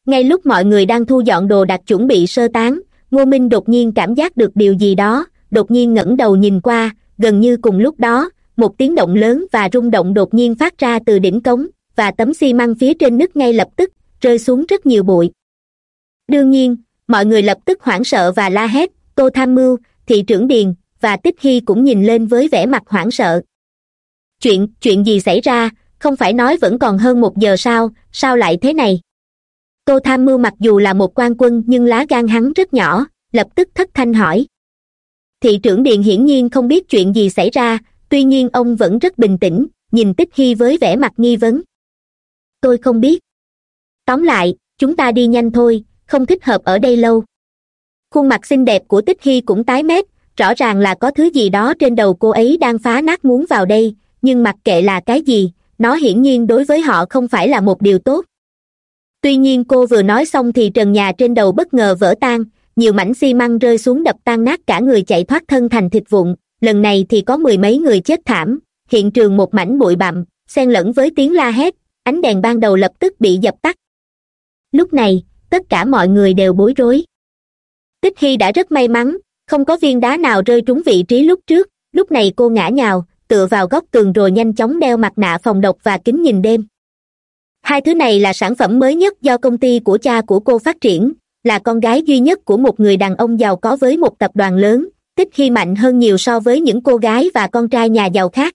Speaker 1: Ngay lúc mọi người đang thu dọn đồ đặt chuẩn bị sơ tán, ngô minh đột nhiên cảm giác được điều gì đó, đột nhiên ngẩng đầu nhìn qua, gần như cùng lúc đó, một tiếng động lớn và rung động đột nhiên phát ra từ đỉnh cống, và tấm xi măng phía trên nứt ngay lập tức, rơi xuống rất nhiều bụi. Đương nhiên, mọi người lập tức hoảng sợ và la hét, tô tham mưu, thị trưởng điền và tích hy cũng nhìn lên với vẻ mặt hoảng sợ. Chuyện chuyện gì xảy ra? Không phải nói vẫn còn hơn một giờ sao? Sao lại thế này? Tô tham mưu mặc dù là một quan quân nhưng lá gan hắn rất nhỏ, lập tức thất thanh hỏi. Thị trưởng điện hiển nhiên không biết chuyện gì xảy ra, tuy nhiên ông vẫn rất bình tĩnh, nhìn tích hy với vẻ mặt nghi vấn. Tôi không biết. Tóm lại, chúng ta đi nhanh thôi, không thích hợp ở đây lâu. Khuôn mặt xinh đẹp của tích hy cũng tái mét rõ ràng là có thứ gì đó trên đầu cô ấy đang phá nát muốn vào đây, nhưng mặc kệ là cái gì, nó hiển nhiên đối với họ không phải là một điều tốt. Tuy nhiên cô vừa nói xong thì trần nhà trên đầu bất ngờ vỡ tan, nhiều mảnh xi măng rơi xuống đập tan nát cả người chạy thoát thân thành thịt vụn. Lần này thì có mười mấy người chết thảm, hiện trường một mảnh bụi bặm, xen lẫn với tiếng la hét, ánh đèn ban đầu lập tức bị dập tắt. Lúc này, tất cả mọi người đều bối rối. Tích hy đã rất may mắn không có viên đá nào rơi trúng vị trí lúc trước. Lúc này cô ngã nhào, tựa vào góc tường rồi nhanh chóng đeo mặt nạ phòng độc và kính nhìn đêm. Hai thứ này là sản phẩm mới nhất do công ty của cha của cô phát triển, là con gái duy nhất của một người đàn ông giàu có với một tập đoàn lớn tích hy mạnh hơn nhiều so với những cô gái và con trai nhà giàu khác.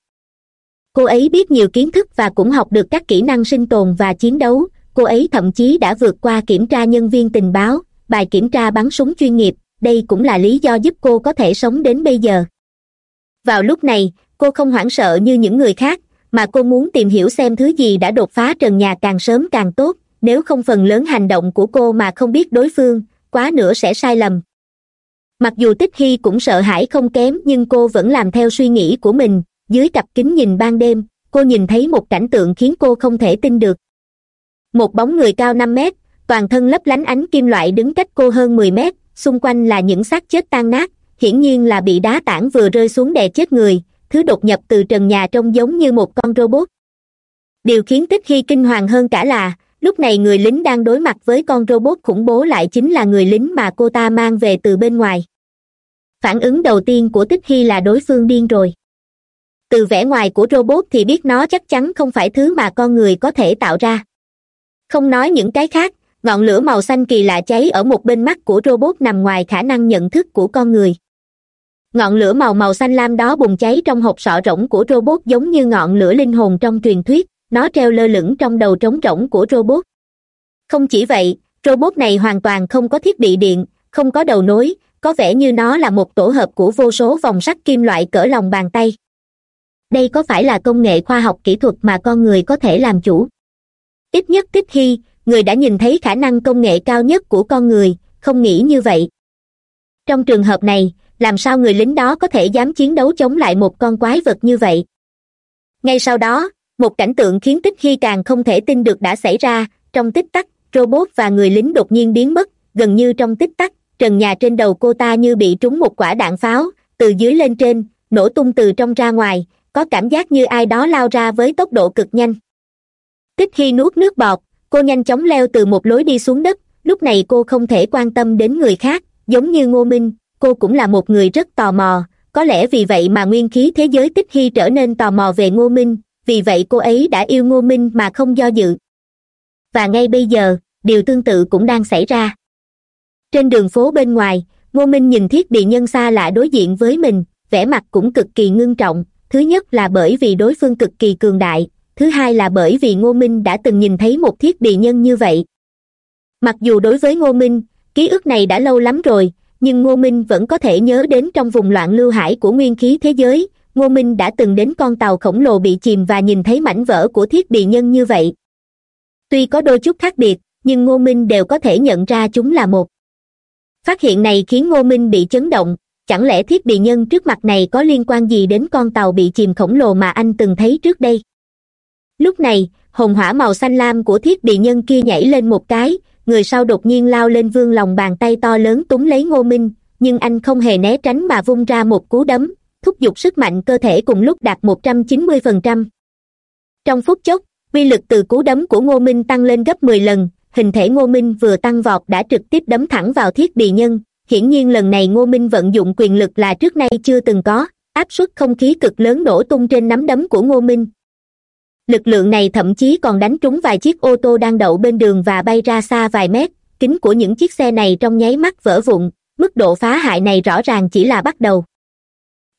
Speaker 1: Cô ấy biết nhiều kiến thức và cũng học được các kỹ năng sinh tồn và chiến đấu. Cô ấy thậm chí đã vượt qua kiểm tra nhân viên tình báo, bài kiểm tra bắn súng chuyên nghiệp đây cũng là lý do giúp cô có thể sống đến bây giờ. Vào lúc này, cô không hoảng sợ như những người khác, mà cô muốn tìm hiểu xem thứ gì đã đột phá trần nhà càng sớm càng tốt, nếu không phần lớn hành động của cô mà không biết đối phương, quá nữa sẽ sai lầm. Mặc dù tích hy cũng sợ hãi không kém, nhưng cô vẫn làm theo suy nghĩ của mình, dưới cặp kính nhìn ban đêm, cô nhìn thấy một cảnh tượng khiến cô không thể tin được. Một bóng người cao năm mét, toàn thân lấp lánh ánh kim loại đứng cách cô hơn mười mét xung quanh là những xác chết tan nát, hiển nhiên là bị đá tảng vừa rơi xuống đè chết người, thứ đột nhập từ trần nhà trông giống như một con robot. Điều khiến tích hy kinh hoàng hơn cả là, lúc này người lính đang đối mặt với con robot khủng bố lại chính là người lính mà cô ta mang về từ bên ngoài. Phản ứng đầu tiên của tích hy là đối phương điên rồi. Từ vẻ ngoài của robot thì biết nó chắc chắn không phải thứ mà con người có thể tạo ra. Không nói những cái khác ngọn lửa màu xanh kỳ lạ cháy ở một bên mắt của robot nằm ngoài khả năng nhận thức của con người. Ngọn lửa màu màu xanh lam đó bùng cháy trong hộp sọ rỗng của robot giống như ngọn lửa linh hồn trong truyền thuyết, nó treo lơ lửng trong đầu trống rỗng của robot. Không chỉ vậy, robot này hoàn toàn không có thiết bị điện, không có đầu nối, có vẻ như nó là một tổ hợp của vô số vòng sắt kim loại cỡ lòng bàn tay. Đây có phải là công nghệ khoa học kỹ thuật mà con người có thể làm chủ? Ít nhất tích hy người đã nhìn thấy khả năng công nghệ cao nhất của con người, không nghĩ như vậy. Trong trường hợp này, làm sao người lính đó có thể dám chiến đấu chống lại một con quái vật như vậy? Ngay sau đó, một cảnh tượng khiến tích hy càng không thể tin được đã xảy ra, trong tích tắc, robot và người lính đột nhiên biến mất, gần như trong tích tắc, trần nhà trên đầu cô ta như bị trúng một quả đạn pháo, từ dưới lên trên, nổ tung từ trong ra ngoài, có cảm giác như ai đó lao ra với tốc độ cực nhanh. Tích hy nuốt nước bọt cô nhanh chóng leo từ một lối đi xuống đất. Lúc này cô không thể quan tâm đến người khác, giống như ngô minh. Cô cũng là một người rất tò mò. Có lẽ vì vậy mà nguyên khí thế giới tích hy trở nên tò mò về ngô minh. Vì vậy cô ấy đã yêu ngô minh mà không do dự. Và ngay bây giờ, điều tương tự cũng đang xảy ra. Trên đường phố bên ngoài, ngô minh nhìn thiết bị nhân xa lạ đối diện với mình. Vẻ mặt cũng cực kỳ ngưng trọng. Thứ nhất là bởi vì đối phương cực kỳ cường đại thứ hai là bởi vì ngô minh đã từng nhìn thấy một thiết bị nhân như vậy. Mặc dù đối với ngô minh, ký ức này đã lâu lắm rồi, nhưng ngô minh vẫn có thể nhớ đến trong vùng loạn lưu hải của nguyên khí thế giới, ngô minh đã từng đến con tàu khổng lồ bị chìm và nhìn thấy mảnh vỡ của thiết bị nhân như vậy. Tuy có đôi chút khác biệt, nhưng ngô minh đều có thể nhận ra chúng là một. Phát hiện này khiến ngô minh bị chấn động, chẳng lẽ thiết bị nhân trước mặt này có liên quan gì đến con tàu bị chìm khổng lồ mà anh từng thấy trước đây? Lúc này hồn hỏa màu xanh lam của thiết bị nhân kia nhảy lên một cái, người sau đột nhiên lao lên vương lòng bàn tay to lớn túng lấy ngô minh, nhưng anh không hề né tránh mà vung ra một cú đấm, thúc giục sức mạnh cơ thể cùng lúc đạt một trăm chín mươi phần trăm. Trong phút chốc, uy lực từ cú đấm của ngô minh tăng lên gấp mười lần, hình thể ngô minh vừa tăng vọt đã trực tiếp đấm thẳng vào thiết bị nhân. Hiển nhiên lần này ngô minh vận dụng quyền lực là trước nay chưa từng có, áp suất không khí cực lớn nổ tung trên nắm đấm của ngô minh lực lượng này thậm chí còn đánh trúng vài chiếc ô tô đang đậu bên đường và bay ra xa vài mét. Kính của những chiếc xe này trong nháy mắt vỡ vụn, mức độ phá hại này rõ ràng chỉ là bắt đầu.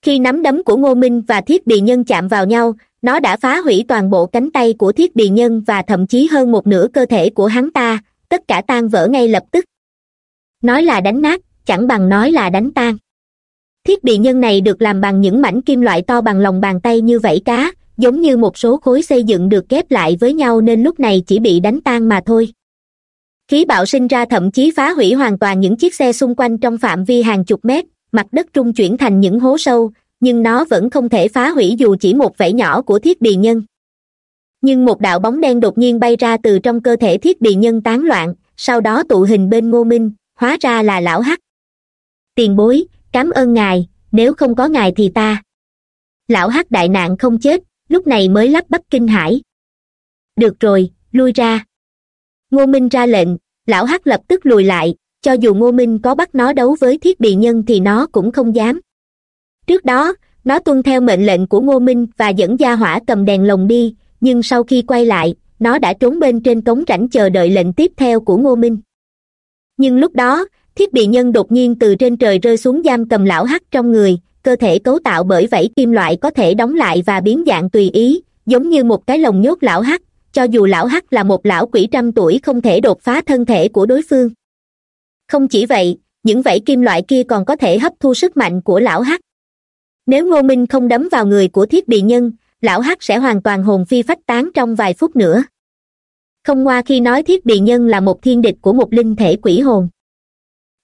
Speaker 1: Khi nắm đấm của ngô minh và thiết bị nhân chạm vào nhau, nó đã phá hủy toàn bộ cánh tay của thiết bị nhân và thậm chí hơn một nửa cơ thể của hắn ta, tất cả tan vỡ ngay lập tức. Nói là đánh nát, chẳng bằng nói là đánh tan. Thiết bị nhân này được làm bằng những mảnh kim loại to bằng lòng bàn tay như vảy cá giống như một số khối xây dựng được ghép lại với nhau nên lúc này chỉ bị đánh tan mà thôi. Khí bạo sinh ra thậm chí phá hủy hoàn toàn những chiếc xe xung quanh trong phạm vi hàng chục mét, mặt đất trung chuyển thành những hố sâu, nhưng nó vẫn không thể phá hủy dù chỉ một vảy nhỏ của thiết bị nhân. Nhưng một đạo bóng đen đột nhiên bay ra từ trong cơ thể thiết bị nhân tán loạn, sau đó tụ hình bên ngô minh, hóa ra là lão hắc. Tiền bối cám ơn ngài, nếu không có ngài thì ta. Lão hắc đại nạn không chết lúc này mới lắp bắp kinh hãi. Được rồi, lui ra. Ngô minh ra lệnh, lão hắc lập tức lùi lại, cho dù ngô minh có bắt nó đấu với thiết bị nhân thì nó cũng không dám. Trước đó, nó tuân theo mệnh lệnh của ngô minh và dẫn gia hỏa cầm đèn lồng đi, nhưng sau khi quay lại, nó đã trốn bên trên cống rãnh chờ đợi lệnh tiếp theo của ngô minh. Nhưng lúc đó, thiết bị nhân đột nhiên từ trên trời rơi xuống giam cầm lão hắc trong người cơ thể cấu tạo bởi vảy kim loại có thể đóng lại và biến dạng tùy ý, giống như một cái lồng nhốt lão hắc, cho dù lão hắc là một lão quỷ trăm tuổi không thể đột phá thân thể của đối phương. Không chỉ vậy, những vảy kim loại kia còn có thể hấp thu sức mạnh của lão hắc. Nếu ngô minh không đấm vào người của thiết bị nhân, lão hắc sẽ hoàn toàn hồn phi phách tán trong vài phút nữa. Không ngoa khi nói thiết bị nhân là một thiên địch của một linh thể quỷ hồn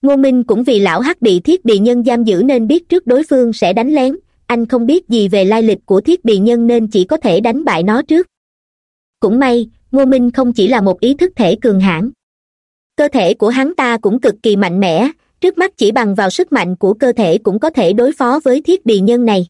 Speaker 1: ngô minh cũng vì lão hắc bị thiết bị nhân giam giữ nên biết trước đối phương sẽ đánh lén. Anh không biết gì về lai lịch của thiết bị nhân nên chỉ có thể đánh bại nó trước. Cũng may, ngô minh không chỉ là một ý thức thể cường hãn. Cơ thể của hắn ta cũng cực kỳ mạnh mẽ, trước mắt chỉ bằng vào sức mạnh của cơ thể cũng có thể đối phó với thiết bị nhân này.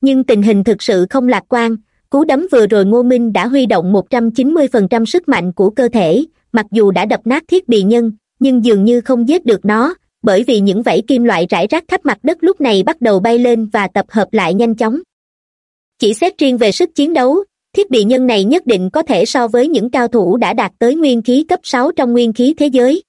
Speaker 1: Nhưng tình hình thực sự không lạc quan, cú đấm vừa rồi ngô minh đã huy động một trăm chín mươi phần trăm sức mạnh của cơ thể, mặc dù đã đập nát thiết bị nhân nhưng dường như không giết được nó, bởi vì những vảy kim loại rải rác khắp mặt đất lúc này bắt đầu bay lên và tập hợp lại nhanh chóng. Chỉ xét riêng về sức chiến đấu, thiết bị nhân này nhất định có thể so với những cao thủ đã đạt tới nguyên khí cấp sáu trong nguyên khí thế giới.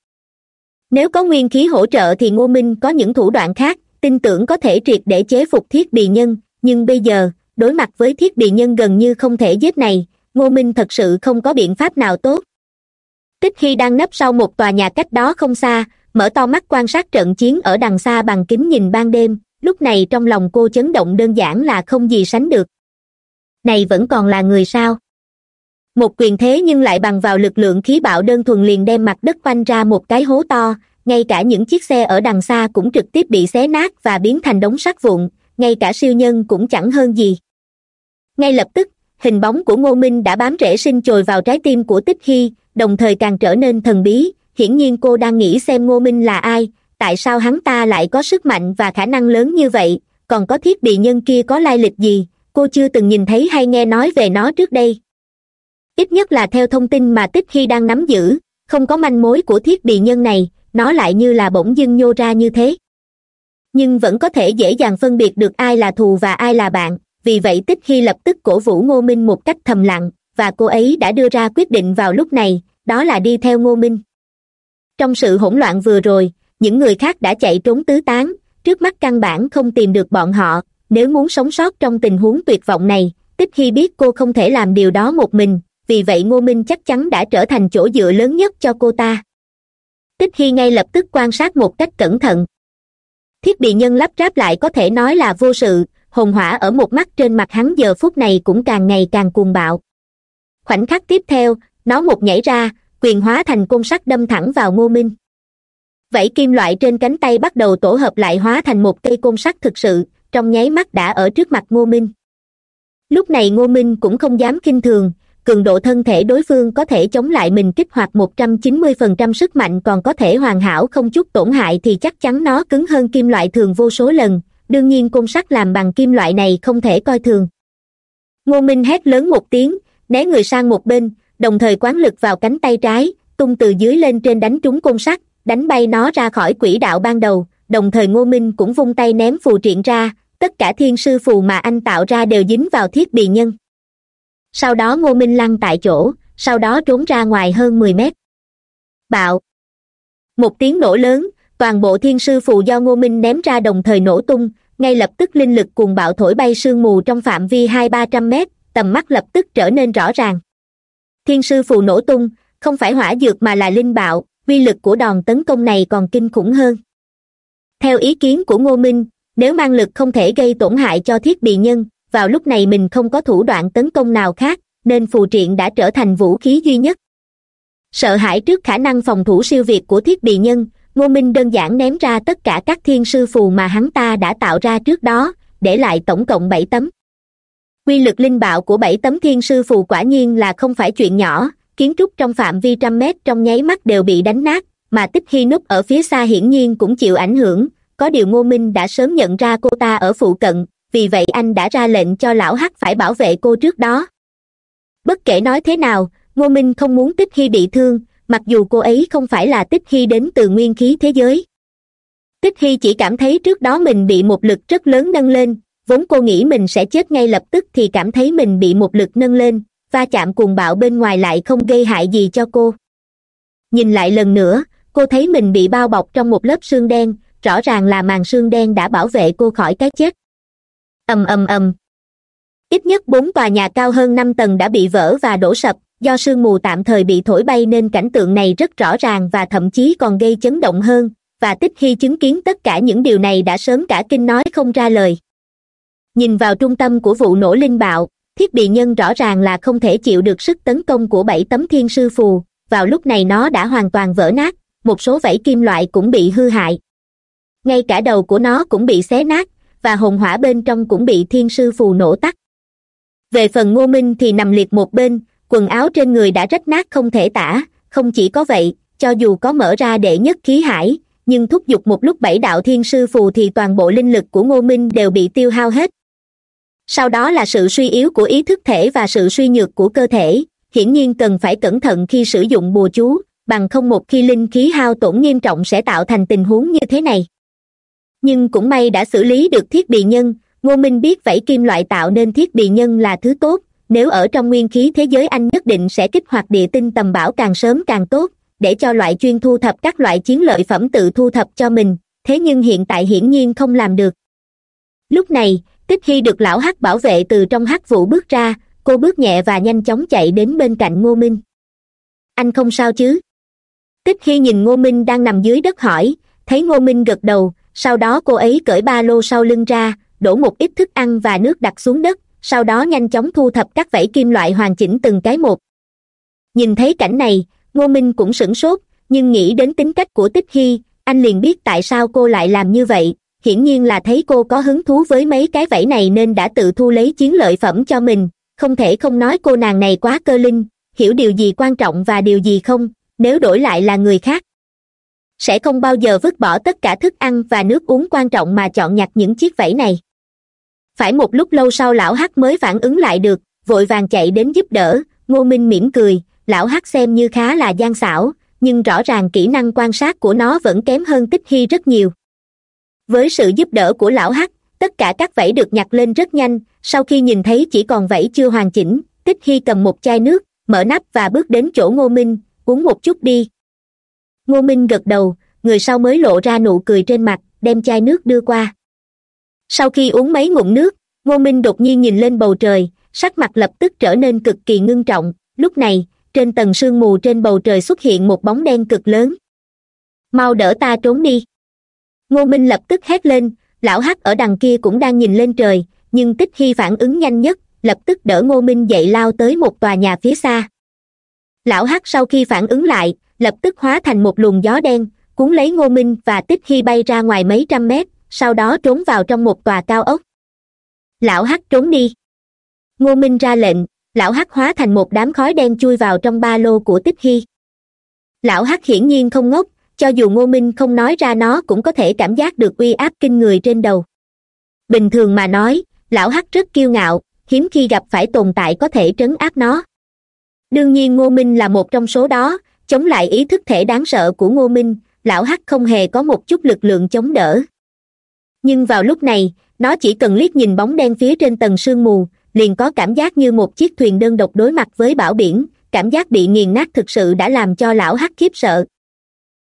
Speaker 1: Nếu có nguyên khí hỗ trợ thì ngô minh có những thủ đoạn khác, tin tưởng có thể triệt để chế phục thiết bị nhân, nhưng bây giờ, đối mặt với thiết bị nhân gần như không thể giết này, ngô minh thật sự không có biện pháp nào tốt tích khi đang nấp sau một tòa nhà cách đó không xa, mở to mắt quan sát trận chiến ở đằng xa bằng kính nhìn ban đêm, lúc này trong lòng cô chấn động đơn giản là không gì sánh được. Này vẫn còn là người sao? Một quyền thế nhưng lại bằng vào lực lượng khí bạo đơn thuần liền đem mặt đất quanh ra một cái hố to, ngay cả những chiếc xe ở đằng xa cũng trực tiếp bị xé nát và biến thành đống sắt vụn, ngay cả siêu nhân cũng chẳng hơn gì. Ngay lập tức, hình bóng của ngô minh đã bám rễ sinh chồi vào trái tim của tích hy đồng thời càng trở nên thần bí. Hiển nhiên cô đang nghĩ xem ngô minh là ai, tại sao hắn ta lại có sức mạnh và khả năng lớn như vậy, còn có thiết bị nhân kia có lai lịch gì, cô chưa từng nhìn thấy hay nghe nói về nó trước đây. Ít nhất là theo thông tin mà tích khi đang nắm giữ, không có manh mối của thiết bị nhân này, nó lại như là bỗng dưng nhô ra như thế. Nhưng vẫn có thể dễ dàng phân biệt được ai là thù và ai là bạn, vì vậy tích khi lập tức cổ vũ ngô minh một cách thầm lặng, và cô ấy đã đưa ra quyết định vào lúc này đó là đi theo ngô minh. Trong sự hỗn loạn vừa rồi, những người khác đã chạy trốn tứ tán, trước mắt căn bản không tìm được bọn họ, nếu muốn sống sót trong tình huống tuyệt vọng này, tích khi biết cô không thể làm điều đó một mình, vì vậy ngô minh chắc chắn đã trở thành chỗ dựa lớn nhất cho cô ta. Tích khi ngay lập tức quan sát một cách cẩn thận. Thiết bị nhân lắp ráp lại có thể nói là vô sự, hồn hỏa ở một mắt trên mặt hắn giờ phút này cũng càng ngày càng cuồng bạo. Khoảnh khắc tiếp theo nó một nhảy ra, quyền hóa thành côn sắt đâm thẳng vào ngô minh. Vảy kim loại trên cánh tay bắt đầu tổ hợp lại hóa thành một cây côn sắt thực sự, trong nháy mắt đã ở trước mặt ngô minh. Lúc này ngô minh cũng không dám kinh thường, cường độ thân thể đối phương có thể chống lại mình kích hoạt một trăm chín mươi phần trăm sức mạnh còn có thể hoàn hảo không chút tổn hại thì chắc chắn nó cứng hơn kim loại thường vô số lần, đương nhiên côn sắt làm bằng kim loại này không thể coi thường. Ngô minh hét lớn một tiếng, né người sang một bên đồng thời quán lực vào cánh tay trái, tung từ dưới lên trên đánh trúng côn sắt, đánh bay nó ra khỏi quỹ đạo ban đầu. Đồng thời ngô minh cũng vung tay ném phù triện ra, tất cả thiên sư phù mà anh tạo ra đều dính vào thiết bị nhân. Sau đó ngô minh lăn tại chỗ, sau đó trốn ra ngoài hơn mười mét. Bạo! Một tiếng nổ lớn, toàn bộ thiên sư phù do ngô minh ném ra đồng thời nổ tung, ngay lập tức linh lực cuồng bạo thổi bay sương mù trong phạm vi hai ba trăm mét, tầm mắt lập tức trở nên rõ ràng thiên sư phù nổ tung, không phải hỏa dược mà là linh bạo, uy lực của đòn tấn công này còn kinh khủng hơn. Theo ý kiến của ngô minh, nếu mang lực không thể gây tổn hại cho thiết bị nhân, vào lúc này mình không có thủ đoạn tấn công nào khác, nên phù triện đã trở thành vũ khí duy nhất. Sợ hãi trước khả năng phòng thủ siêu việt của thiết bị nhân, ngô minh đơn giản ném ra tất cả các thiên sư phù mà hắn ta đã tạo ra trước đó, để lại tổng cộng bảy tấm quy lực linh bạo của bảy tấm thiên sư phù quả nhiên là không phải chuyện nhỏ, kiến trúc trong phạm vi trăm mét trong nháy mắt đều bị đánh nát, mà tích hy núp ở phía xa hiển nhiên cũng chịu ảnh hưởng, có điều ngô minh đã sớm nhận ra cô ta ở phụ cận, vì vậy anh đã ra lệnh cho lão hắc phải bảo vệ cô trước đó. Bất kể nói thế nào, ngô minh không muốn tích hy bị thương, mặc dù cô ấy không phải là tích hy đến từ nguyên khí thế giới. Tích hy chỉ cảm thấy trước đó mình bị một lực rất lớn nâng lên vốn cô nghĩ mình sẽ chết ngay lập tức thì cảm thấy mình bị một lực nâng lên, va chạm cuồng bạo bên ngoài lại không gây hại gì cho cô. Nhìn lại lần nữa, cô thấy mình bị bao bọc trong một lớp xương đen, rõ ràng là màn xương đen đã bảo vệ cô khỏi cái chết. Ầm ầm ầm. Ít nhất bốn tòa nhà cao hơn năm tầng đã bị vỡ và đổ sập, do sương mù tạm thời bị thổi bay nên cảnh tượng này rất rõ ràng và thậm chí còn gây chấn động hơn, và tích khi chứng kiến tất cả những điều này đã sớm cả kinh nói không ra lời nhìn vào trung tâm của vụ nổ linh bạo, thiết bị nhân rõ ràng là không thể chịu được sức tấn công của bảy tấm thiên sư phù. Vào lúc này nó đã hoàn toàn vỡ nát, một số vảy kim loại cũng bị hư hại. Ngay cả đầu của nó cũng bị xé nát, và hồn hỏa bên trong cũng bị thiên sư phù nổ tắt. Về phần ngô minh thì nằm liệt một bên, quần áo trên người đã rách nát không thể tả, không chỉ có vậy, cho dù có mở ra đệ nhất khí hải, nhưng thúc giục một lúc bảy đạo thiên sư phù thì toàn bộ linh lực của ngô minh đều bị tiêu hao hết sau đó là sự suy yếu của ý thức thể và sự suy nhược của cơ thể. Hiển nhiên cần phải cẩn thận khi sử dụng bùa chú, bằng không một khi linh khí hao tổn nghiêm trọng sẽ tạo thành tình huống như thế này. Nhưng cũng may đã xử lý được thiết bị nhân, ngô minh biết vảy kim loại tạo nên thiết bị nhân là thứ tốt. Nếu ở trong nguyên khí thế giới anh nhất định sẽ kích hoạt địa tinh tầm bảo càng sớm càng tốt, để cho loại chuyên thu thập các loại chiến lợi phẩm tự thu thập cho mình. Thế nhưng hiện tại hiển nhiên không làm được. Lúc này tích hy được lão hắc bảo vệ từ trong hắc vụ bước ra, cô bước nhẹ và nhanh chóng chạy đến bên cạnh ngô minh. Anh không sao chứ? Tích hy nhìn ngô minh đang nằm dưới đất hỏi, thấy ngô minh gật đầu, sau đó cô ấy cởi ba lô sau lưng ra, đổ một ít thức ăn và nước đặt xuống đất, sau đó nhanh chóng thu thập các vảy kim loại hoàn chỉnh từng cái một. Nhìn thấy cảnh này, ngô minh cũng sửng sốt, nhưng nghĩ đến tính cách của tích hy, anh liền biết tại sao cô lại làm như vậy hiển nhiên là thấy cô có hứng thú với mấy cái vảy này nên đã tự thu lấy chiến lợi phẩm cho mình. Không thể không nói cô nàng này quá cơ linh, hiểu điều gì quan trọng và điều gì không, nếu đổi lại là người khác. Sẽ không bao giờ vứt bỏ tất cả thức ăn và nước uống quan trọng mà chọn nhặt những chiếc vảy này. Phải một lúc lâu sau lão hắc mới phản ứng lại được, vội vàng chạy đến giúp đỡ. Ngô minh mỉm cười, lão hắc xem như khá là gian xảo, nhưng rõ ràng kỹ năng quan sát của nó vẫn kém hơn tích hy rất nhiều với sự giúp đỡ của lão hắc, tất cả các vảy được nhặt lên rất nhanh, sau khi nhìn thấy chỉ còn vảy chưa hoàn chỉnh, tích hy cầm một chai nước, mở nắp và bước đến chỗ ngô minh, uống một chút đi. Ngô minh gật đầu, người sau mới lộ ra nụ cười trên mặt, đem chai nước đưa qua. Sau khi uống mấy ngụm nước, ngô minh đột nhiên nhìn lên bầu trời, sắc mặt lập tức trở nên cực kỳ ngưng trọng. Lúc này, trên tầng sương mù trên bầu trời xuất hiện một bóng đen cực lớn. Mau đỡ ta trốn đi ngô minh lập tức hét lên, lão hắc ở đằng kia cũng đang nhìn lên trời, nhưng tích Hy phản ứng nhanh nhất, lập tức đỡ ngô minh dậy lao tới một tòa nhà phía xa. Lão hắc sau khi phản ứng lại, lập tức hóa thành một luồng gió đen, cuốn lấy ngô minh và tích Hy bay ra ngoài mấy trăm mét, sau đó trốn vào trong một tòa cao ốc. Lão hắc trốn đi. Ngô minh ra lệnh, lão hắc hóa thành một đám khói đen chui vào trong ba lô của tích hy. Lão hắc hiển nhiên không ngốc cho dù ngô minh không nói ra nó cũng có thể cảm giác được uy áp kinh người trên đầu. Bình thường mà nói, lão hắc rất kiêu ngạo, hiếm khi gặp phải tồn tại có thể trấn áp nó. Đương nhiên ngô minh là một trong số đó, chống lại ý thức thể đáng sợ của ngô minh, lão hắc không hề có một chút lực lượng chống đỡ. Nhưng vào lúc này, nó chỉ cần liếc nhìn bóng đen phía trên tầng sương mù, liền có cảm giác như một chiếc thuyền đơn độc đối mặt với bão biển, cảm giác bị nghiền nát thực sự đã làm cho lão hắc khiếp sợ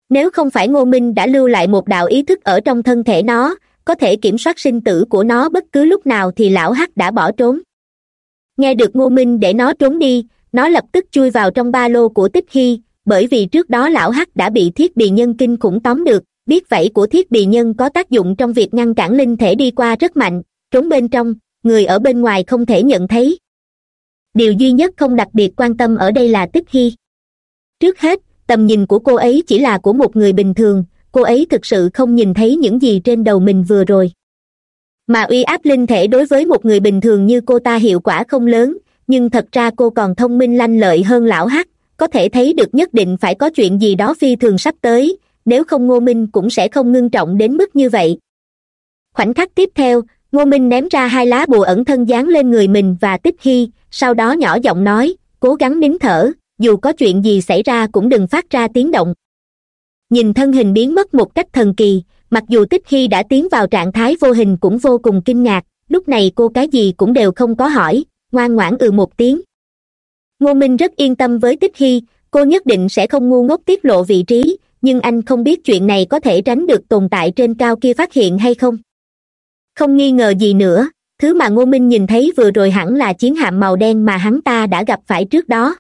Speaker 1: nếu không phải ngô minh đã lưu lại một đạo ý thức ở trong thân thể nó, có thể kiểm soát sinh tử của nó bất cứ lúc nào thì lão hắc đã bỏ trốn. Nghe được ngô minh để nó trốn đi, nó lập tức chui vào trong ba lô của tích hy, bởi vì trước đó lão hắc đã bị thiết bị nhân kinh khủng tóm được, biết vẫy của thiết bị nhân có tác dụng trong việc ngăn cản linh thể đi qua rất mạnh, trốn bên trong, người ở bên ngoài không thể nhận thấy. Điều duy nhất không đặc biệt quan tâm ở đây là tích hy. Trước hết tầm nhìn của cô ấy chỉ là của một người bình thường, cô ấy thực sự không nhìn thấy những gì trên đầu mình vừa rồi. Mà uy áp linh thể đối với một người bình thường như cô ta hiệu quả không lớn, nhưng thật ra cô còn thông minh lanh lợi hơn lão hắc, có thể thấy được nhất định phải có chuyện gì đó phi thường sắp tới, nếu không ngô minh cũng sẽ không ngưng trọng đến mức như vậy. Khoảnh khắc tiếp theo, ngô minh ném ra hai lá bùa ẩn thân dán lên người mình và tích hy, sau đó nhỏ giọng nói, cố gắng nín thở dù có chuyện gì xảy ra cũng đừng phát ra tiếng động. Nhìn thân hình biến mất một cách thần kỳ, mặc dù tích hy đã tiến vào trạng thái vô hình cũng vô cùng kinh ngạc, lúc này cô cái gì cũng đều không có hỏi, ngoan ngoãn ừ một tiếng. Ngô minh rất yên tâm với tích hy, cô nhất định sẽ không ngu ngốc tiết lộ vị trí, nhưng anh không biết chuyện này có thể tránh được tồn tại trên cao kia phát hiện hay không. Không nghi ngờ gì nữa, thứ mà ngô minh nhìn thấy vừa rồi hẳn là chiến hạm màu đen mà hắn ta đã gặp phải trước đó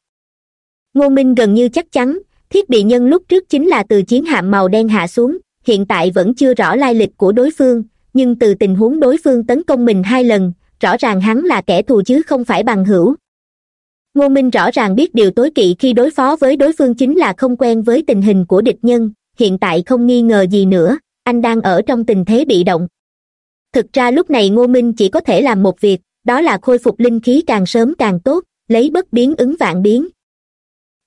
Speaker 1: ngô minh gần như chắc chắn, thiết bị nhân lúc trước chính là từ chiến hạm màu đen hạ xuống, hiện tại vẫn chưa rõ lai lịch của đối phương, nhưng từ tình huống đối phương tấn công mình hai lần, rõ ràng hắn là kẻ thù chứ không phải bằng hữu. Ngô minh rõ ràng biết điều tối kỵ khi đối phó với đối phương chính là không quen với tình hình của địch nhân, hiện tại không nghi ngờ gì nữa, anh đang ở trong tình thế bị động. Thực ra lúc này ngô minh chỉ có thể làm một việc, đó là khôi phục linh khí càng sớm càng tốt, lấy bất biến ứng vạn biến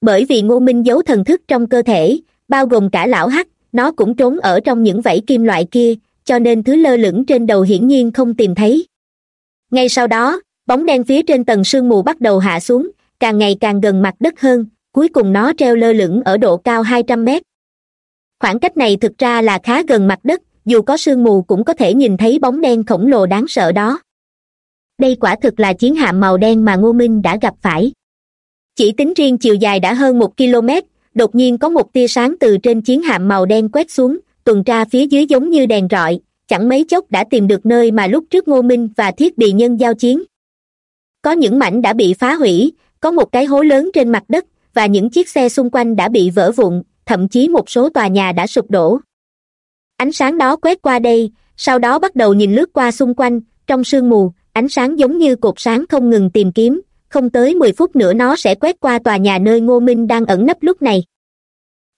Speaker 1: bởi vì ngô minh giấu thần thức trong cơ thể, bao gồm cả lão hắc, nó cũng trốn ở trong những vảy kim loại kia, cho nên thứ lơ lửng trên đầu hiển nhiên không tìm thấy. Ngay sau đó, bóng đen phía trên tầng sương mù bắt đầu hạ xuống, càng ngày càng gần mặt đất hơn, cuối cùng nó treo lơ lửng ở độ cao hai trăm mét. Khoảng cách này thực ra là khá gần mặt đất, dù có sương mù cũng có thể nhìn thấy bóng đen khổng lồ đáng sợ đó. Đây quả thực là chiến hạm màu đen mà ngô minh đã gặp phải chỉ tính riêng chiều dài đã hơn một km, đột nhiên có một tia sáng từ trên chiến hạm màu đen quét xuống, tuần tra phía dưới giống như đèn rọi, chẳng mấy chốc đã tìm được nơi mà lúc trước ngô minh và thiết bị nhân giao chiến. Có những mảnh đã bị phá hủy, có một cái hố lớn trên mặt đất, và những chiếc xe xung quanh đã bị vỡ vụn, thậm chí một số tòa nhà đã sụp đổ. Ánh sáng đó quét qua đây, sau đó bắt đầu nhìn lướt qua xung quanh, trong sương mù, ánh sáng giống như cột sáng không ngừng tìm kiếm không tới mười phút nữa nó sẽ quét qua tòa nhà nơi ngô minh đang ẩn nấp lúc này.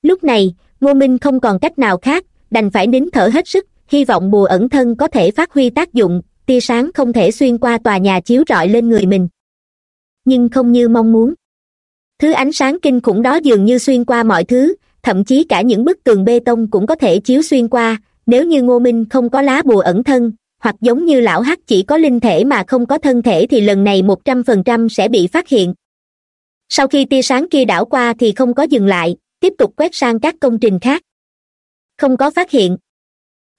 Speaker 1: Lúc này, ngô minh không còn cách nào khác, đành phải nín thở hết sức, hy vọng bùa ẩn thân có thể phát huy tác dụng, tia sáng không thể xuyên qua tòa nhà chiếu rọi lên người mình. Nhưng không như mong muốn. Thứ ánh sáng kinh khủng đó dường như xuyên qua mọi thứ, thậm chí cả những bức tường bê tông cũng có thể chiếu xuyên qua, nếu như ngô minh không có lá bùa ẩn thân hoặc giống như lão hắc chỉ có linh thể mà không có thân thể thì lần này một trăm phần trăm sẽ bị phát hiện. Sau khi tia sáng kia đảo qua thì không có dừng lại, tiếp tục quét sang các công trình khác. Không có phát hiện.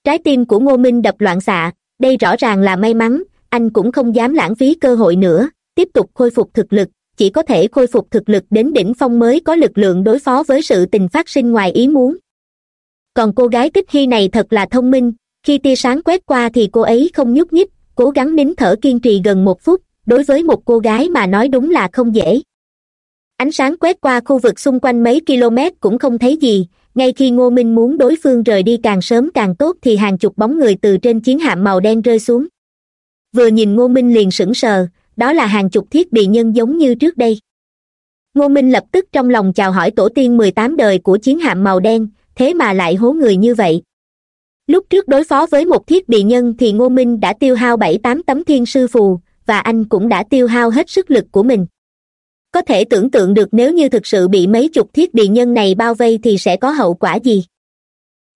Speaker 1: Trái tim của ngô minh đập loạn xạ, đây rõ ràng là may mắn, anh cũng không dám lãng phí cơ hội nữa, tiếp tục khôi phục thực lực, chỉ có thể khôi phục thực lực đến đỉnh phong mới có lực lượng đối phó với sự tình phát sinh ngoài ý muốn. Còn cô gái tích hy này thật là thông minh khi tia sáng quét qua thì cô ấy không nhúc nhích, cố gắng nín thở kiên trì gần một phút, đối với một cô gái mà nói đúng là không dễ. Ánh sáng quét qua khu vực xung quanh mấy km cũng không thấy gì, ngay khi ngô minh muốn đối phương rời đi càng sớm càng tốt thì hàng chục bóng người từ trên chiến hạm màu đen rơi xuống. Vừa nhìn ngô minh liền sững sờ, đó là hàng chục thiết bị nhân giống như trước đây. Ngô minh lập tức trong lòng chào hỏi tổ tiên mười tám đời của chiến hạm màu đen, thế mà lại hố người như vậy lúc trước đối phó với một thiết bị nhân thì ngô minh đã tiêu hao bảy tám tấm thiên sư phù, và anh cũng đã tiêu hao hết sức lực của mình. Có thể tưởng tượng được nếu như thực sự bị mấy chục thiết bị nhân này bao vây thì sẽ có hậu quả gì.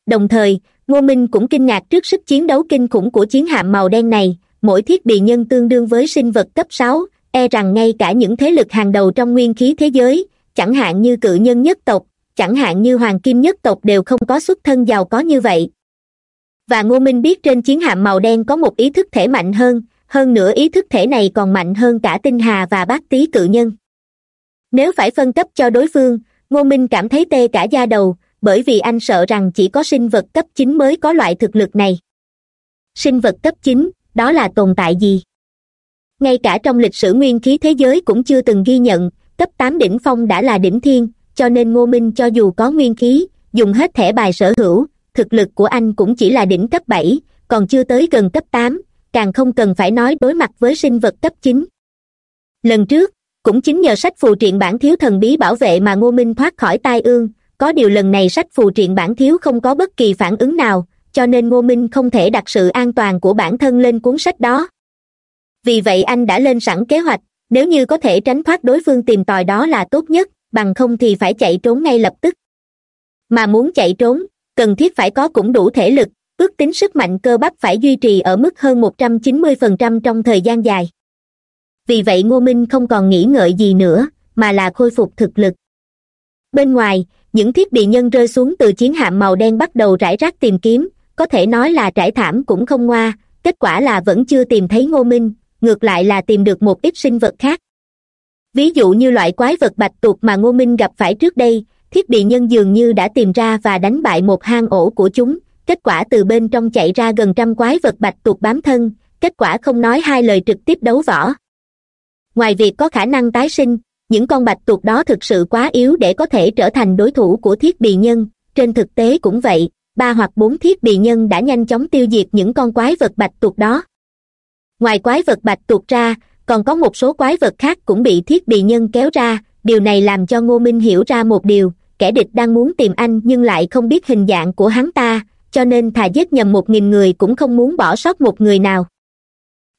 Speaker 1: Đồng thời, ngô minh cũng kinh ngạc trước sức chiến đấu kinh khủng của chiến hạm màu đen này. Mỗi thiết bị nhân tương đương với sinh vật cấp sáu e rằng ngay cả những thế lực hàng đầu trong nguyên khí thế giới, chẳng hạn như cự nhân nhất tộc, chẳng hạn như hoàng kim nhất tộc đều không có xuất thân giàu có như vậy và ngô minh biết trên chiến hạm màu đen có một ý thức thể mạnh hơn hơn nữa ý thức thể này còn mạnh hơn cả tinh hà và bát tý cự nhân. Nếu phải phân cấp cho đối phương, ngô minh cảm thấy tê cả da đầu, bởi vì anh sợ rằng chỉ có sinh vật cấp chín mới có loại thực lực này. Sinh vật cấp chín, đó là tồn tại gì? Ngay cả trong lịch sử nguyên khí thế giới cũng chưa từng ghi nhận, cấp tám đỉnh phong đã là đỉnh thiên, cho nên ngô minh cho dù có nguyên khí, dùng hết thẻ bài sở hữu thực lực của anh cũng chỉ là đỉnh cấp bảy, còn chưa tới gần cấp tám, càng không cần phải nói đối mặt với sinh vật cấp chín. Lần trước, cũng chính nhờ sách phù triện bản thiếu thần bí bảo vệ mà ngô minh thoát khỏi tai ương, có điều lần này sách phù triện bản thiếu không có bất kỳ phản ứng nào, cho nên ngô minh không thể đặt sự an toàn của bản thân lên cuốn sách đó. Vì vậy anh đã lên sẵn kế hoạch, nếu như có thể tránh thoát đối phương tìm tòi đó là tốt nhất, bằng không thì phải chạy trốn ngay lập tức. Mà muốn chạy trốn cần thiết phải có cũng đủ thể lực, ước tính sức mạnh cơ bắp phải duy trì ở mức hơn một trăm chín mươi phần trăm trong thời gian dài. Vì vậy ngô minh không còn nghĩ ngợi gì nữa, mà là khôi phục thực lực. Bên ngoài, những thiết bị nhân rơi xuống từ chiến hạm màu đen bắt đầu rải rác tìm kiếm, có thể nói là trải thảm cũng không ngoa, kết quả là vẫn chưa tìm thấy ngô minh, ngược lại là tìm được một ít sinh vật khác. Ví dụ như loại quái vật bạch tuộc mà ngô minh gặp phải trước đây thiết bị nhân dường như đã tìm ra và đánh bại một hang ổ của chúng. Kết quả từ bên trong chạy ra gần trăm quái vật bạch tuộc bám thân. Kết quả không nói hai lời trực tiếp đấu võ. Ngoài việc có khả năng tái sinh, những con bạch tuộc đó thực sự quá yếu để có thể trở thành đối thủ của thiết bị nhân. Trên thực tế cũng vậy, ba hoặc bốn thiết bị nhân đã nhanh chóng tiêu diệt những con quái vật bạch tuộc đó. Ngoài quái vật bạch tuộc ra, còn có một số quái vật khác cũng bị thiết bị nhân kéo ra điều này làm cho ngô minh hiểu ra một điều, kẻ địch đang muốn tìm anh nhưng lại không biết hình dạng của hắn ta, cho nên thà giết nhầm một nghìn người cũng không muốn bỏ sót một người nào.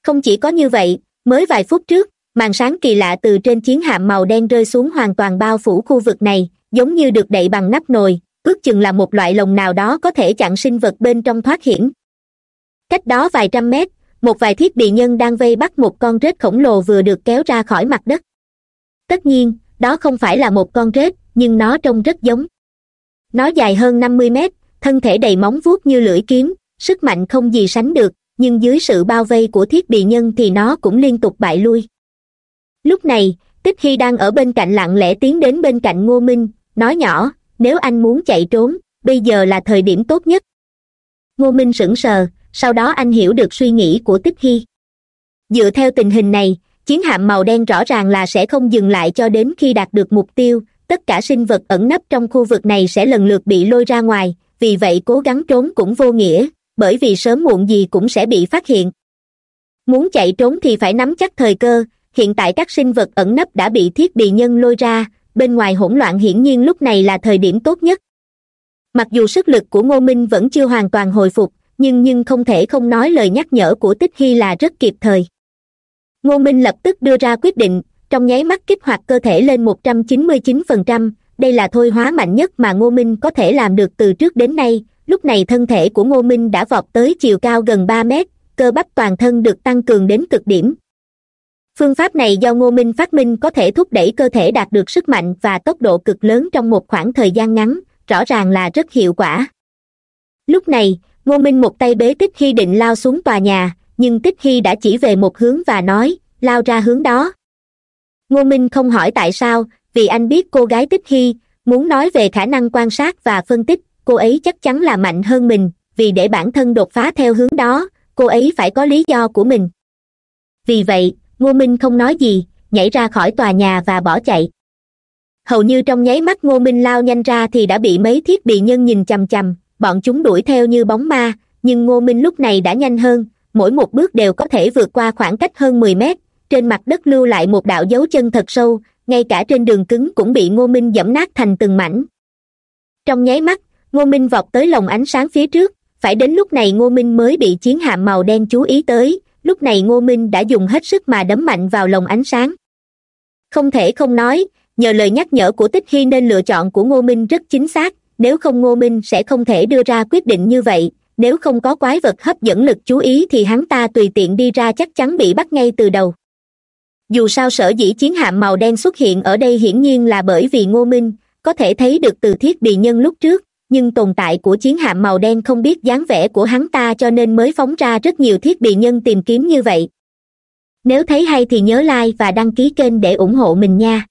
Speaker 1: Không chỉ có như vậy, mới vài phút trước, màn sáng kỳ lạ từ trên chiến hạm màu đen rơi xuống hoàn toàn bao phủ khu vực này, giống như được đậy bằng nắp nồi, ước chừng là một loại lồng nào đó có thể chặn sinh vật bên trong thoát hiểm. Cách đó vài trăm mét, một vài thiết bị nhân đang vây bắt một con rết khổng lồ vừa được kéo ra khỏi mặt đất. Tất nhiên đó không phải là một con rết, nhưng nó trông rất giống. Nó dài hơn năm mươi mét, thân thể đầy móng vuốt như lưỡi kiếm, sức mạnh không gì sánh được, nhưng dưới sự bao vây của thiết bị nhân thì nó cũng liên tục bại lui. Lúc này, tích hy đang ở bên cạnh lặng lẽ tiến đến bên cạnh ngô minh, nói nhỏ, nếu anh muốn chạy trốn, bây giờ là thời điểm tốt nhất. Ngô minh sững sờ, sau đó anh hiểu được suy nghĩ của tích hy. Dựa theo tình hình này chiến hạm màu đen rõ ràng là sẽ không dừng lại cho đến khi đạt được mục tiêu, tất cả sinh vật ẩn nấp trong khu vực này sẽ lần lượt bị lôi ra ngoài, vì vậy cố gắng trốn cũng vô nghĩa, bởi vì sớm muộn gì cũng sẽ bị phát hiện. Muốn chạy trốn thì phải nắm chắc thời cơ, hiện tại các sinh vật ẩn nấp đã bị thiết bị nhân lôi ra, bên ngoài hỗn loạn hiển nhiên lúc này là thời điểm tốt nhất. Mặc dù sức lực của ngô minh vẫn chưa hoàn toàn hồi phục, nhưng nhưng không thể không nói lời nhắc nhở của tích hy là rất kịp thời ngô minh lập tức đưa ra quyết định, trong nháy mắt kích hoạt cơ thể lên một trăm chín mươi chín phần trăm. Đây là thôi hóa mạnh nhất mà ngô minh có thể làm được từ trước đến nay. Lúc này thân thể của ngô minh đã vọt tới chiều cao gần ba mét, cơ bắp toàn thân được tăng cường đến cực điểm. Phương pháp này do ngô minh phát minh có thể thúc đẩy cơ thể đạt được sức mạnh và tốc độ cực lớn trong một khoảng thời gian ngắn, rõ ràng là rất hiệu quả. Lúc này, ngô minh một tay bế tích khi định lao xuống tòa nhà nhưng tích khi đã chỉ về một hướng và nói, lao ra hướng đó. Ngô minh không hỏi tại sao, vì anh biết cô gái tích khi muốn nói về khả năng quan sát và phân tích, cô ấy chắc chắn là mạnh hơn mình, vì để bản thân đột phá theo hướng đó, cô ấy phải có lý do của mình. Vì vậy, ngô minh không nói gì, nhảy ra khỏi tòa nhà và bỏ chạy. Hầu như trong nháy mắt ngô minh lao nhanh ra thì đã bị mấy thiết bị nhân nhìn chằm chằm, bọn chúng đuổi theo như bóng ma, nhưng ngô minh lúc này đã nhanh hơn mỗi một bước đều có thể vượt qua khoảng cách hơn mười mét. Trên mặt đất lưu lại một đạo dấu chân thật sâu, ngay cả trên đường cứng cũng bị ngô minh dẫm nát thành từng mảnh. Trong nháy mắt, ngô minh vọt tới lồng ánh sáng phía trước. Phải đến lúc này ngô minh mới bị chiến hạm màu đen chú ý tới. Lúc này ngô minh đã dùng hết sức mà đấm mạnh vào lồng ánh sáng. Không thể không nói, nhờ lời nhắc nhở của tích hy nên lựa chọn của ngô minh rất chính xác. Nếu không ngô minh sẽ không thể đưa ra quyết định như vậy nếu không có quái vật hấp dẫn lực chú ý thì hắn ta tùy tiện đi ra chắc chắn bị bắt ngay từ đầu. Dù sao sở dĩ chiến hạm màu đen xuất hiện ở đây hiển nhiên là bởi vì ngô minh, có thể thấy được từ thiết bị nhân lúc trước, nhưng tồn tại của chiến hạm màu đen không biết dáng vẻ của hắn ta cho nên mới phóng ra rất nhiều thiết bị nhân tìm kiếm như vậy. Nếu thấy hay thì nhớ like và đăng ký kênh để ủng hộ mình nha.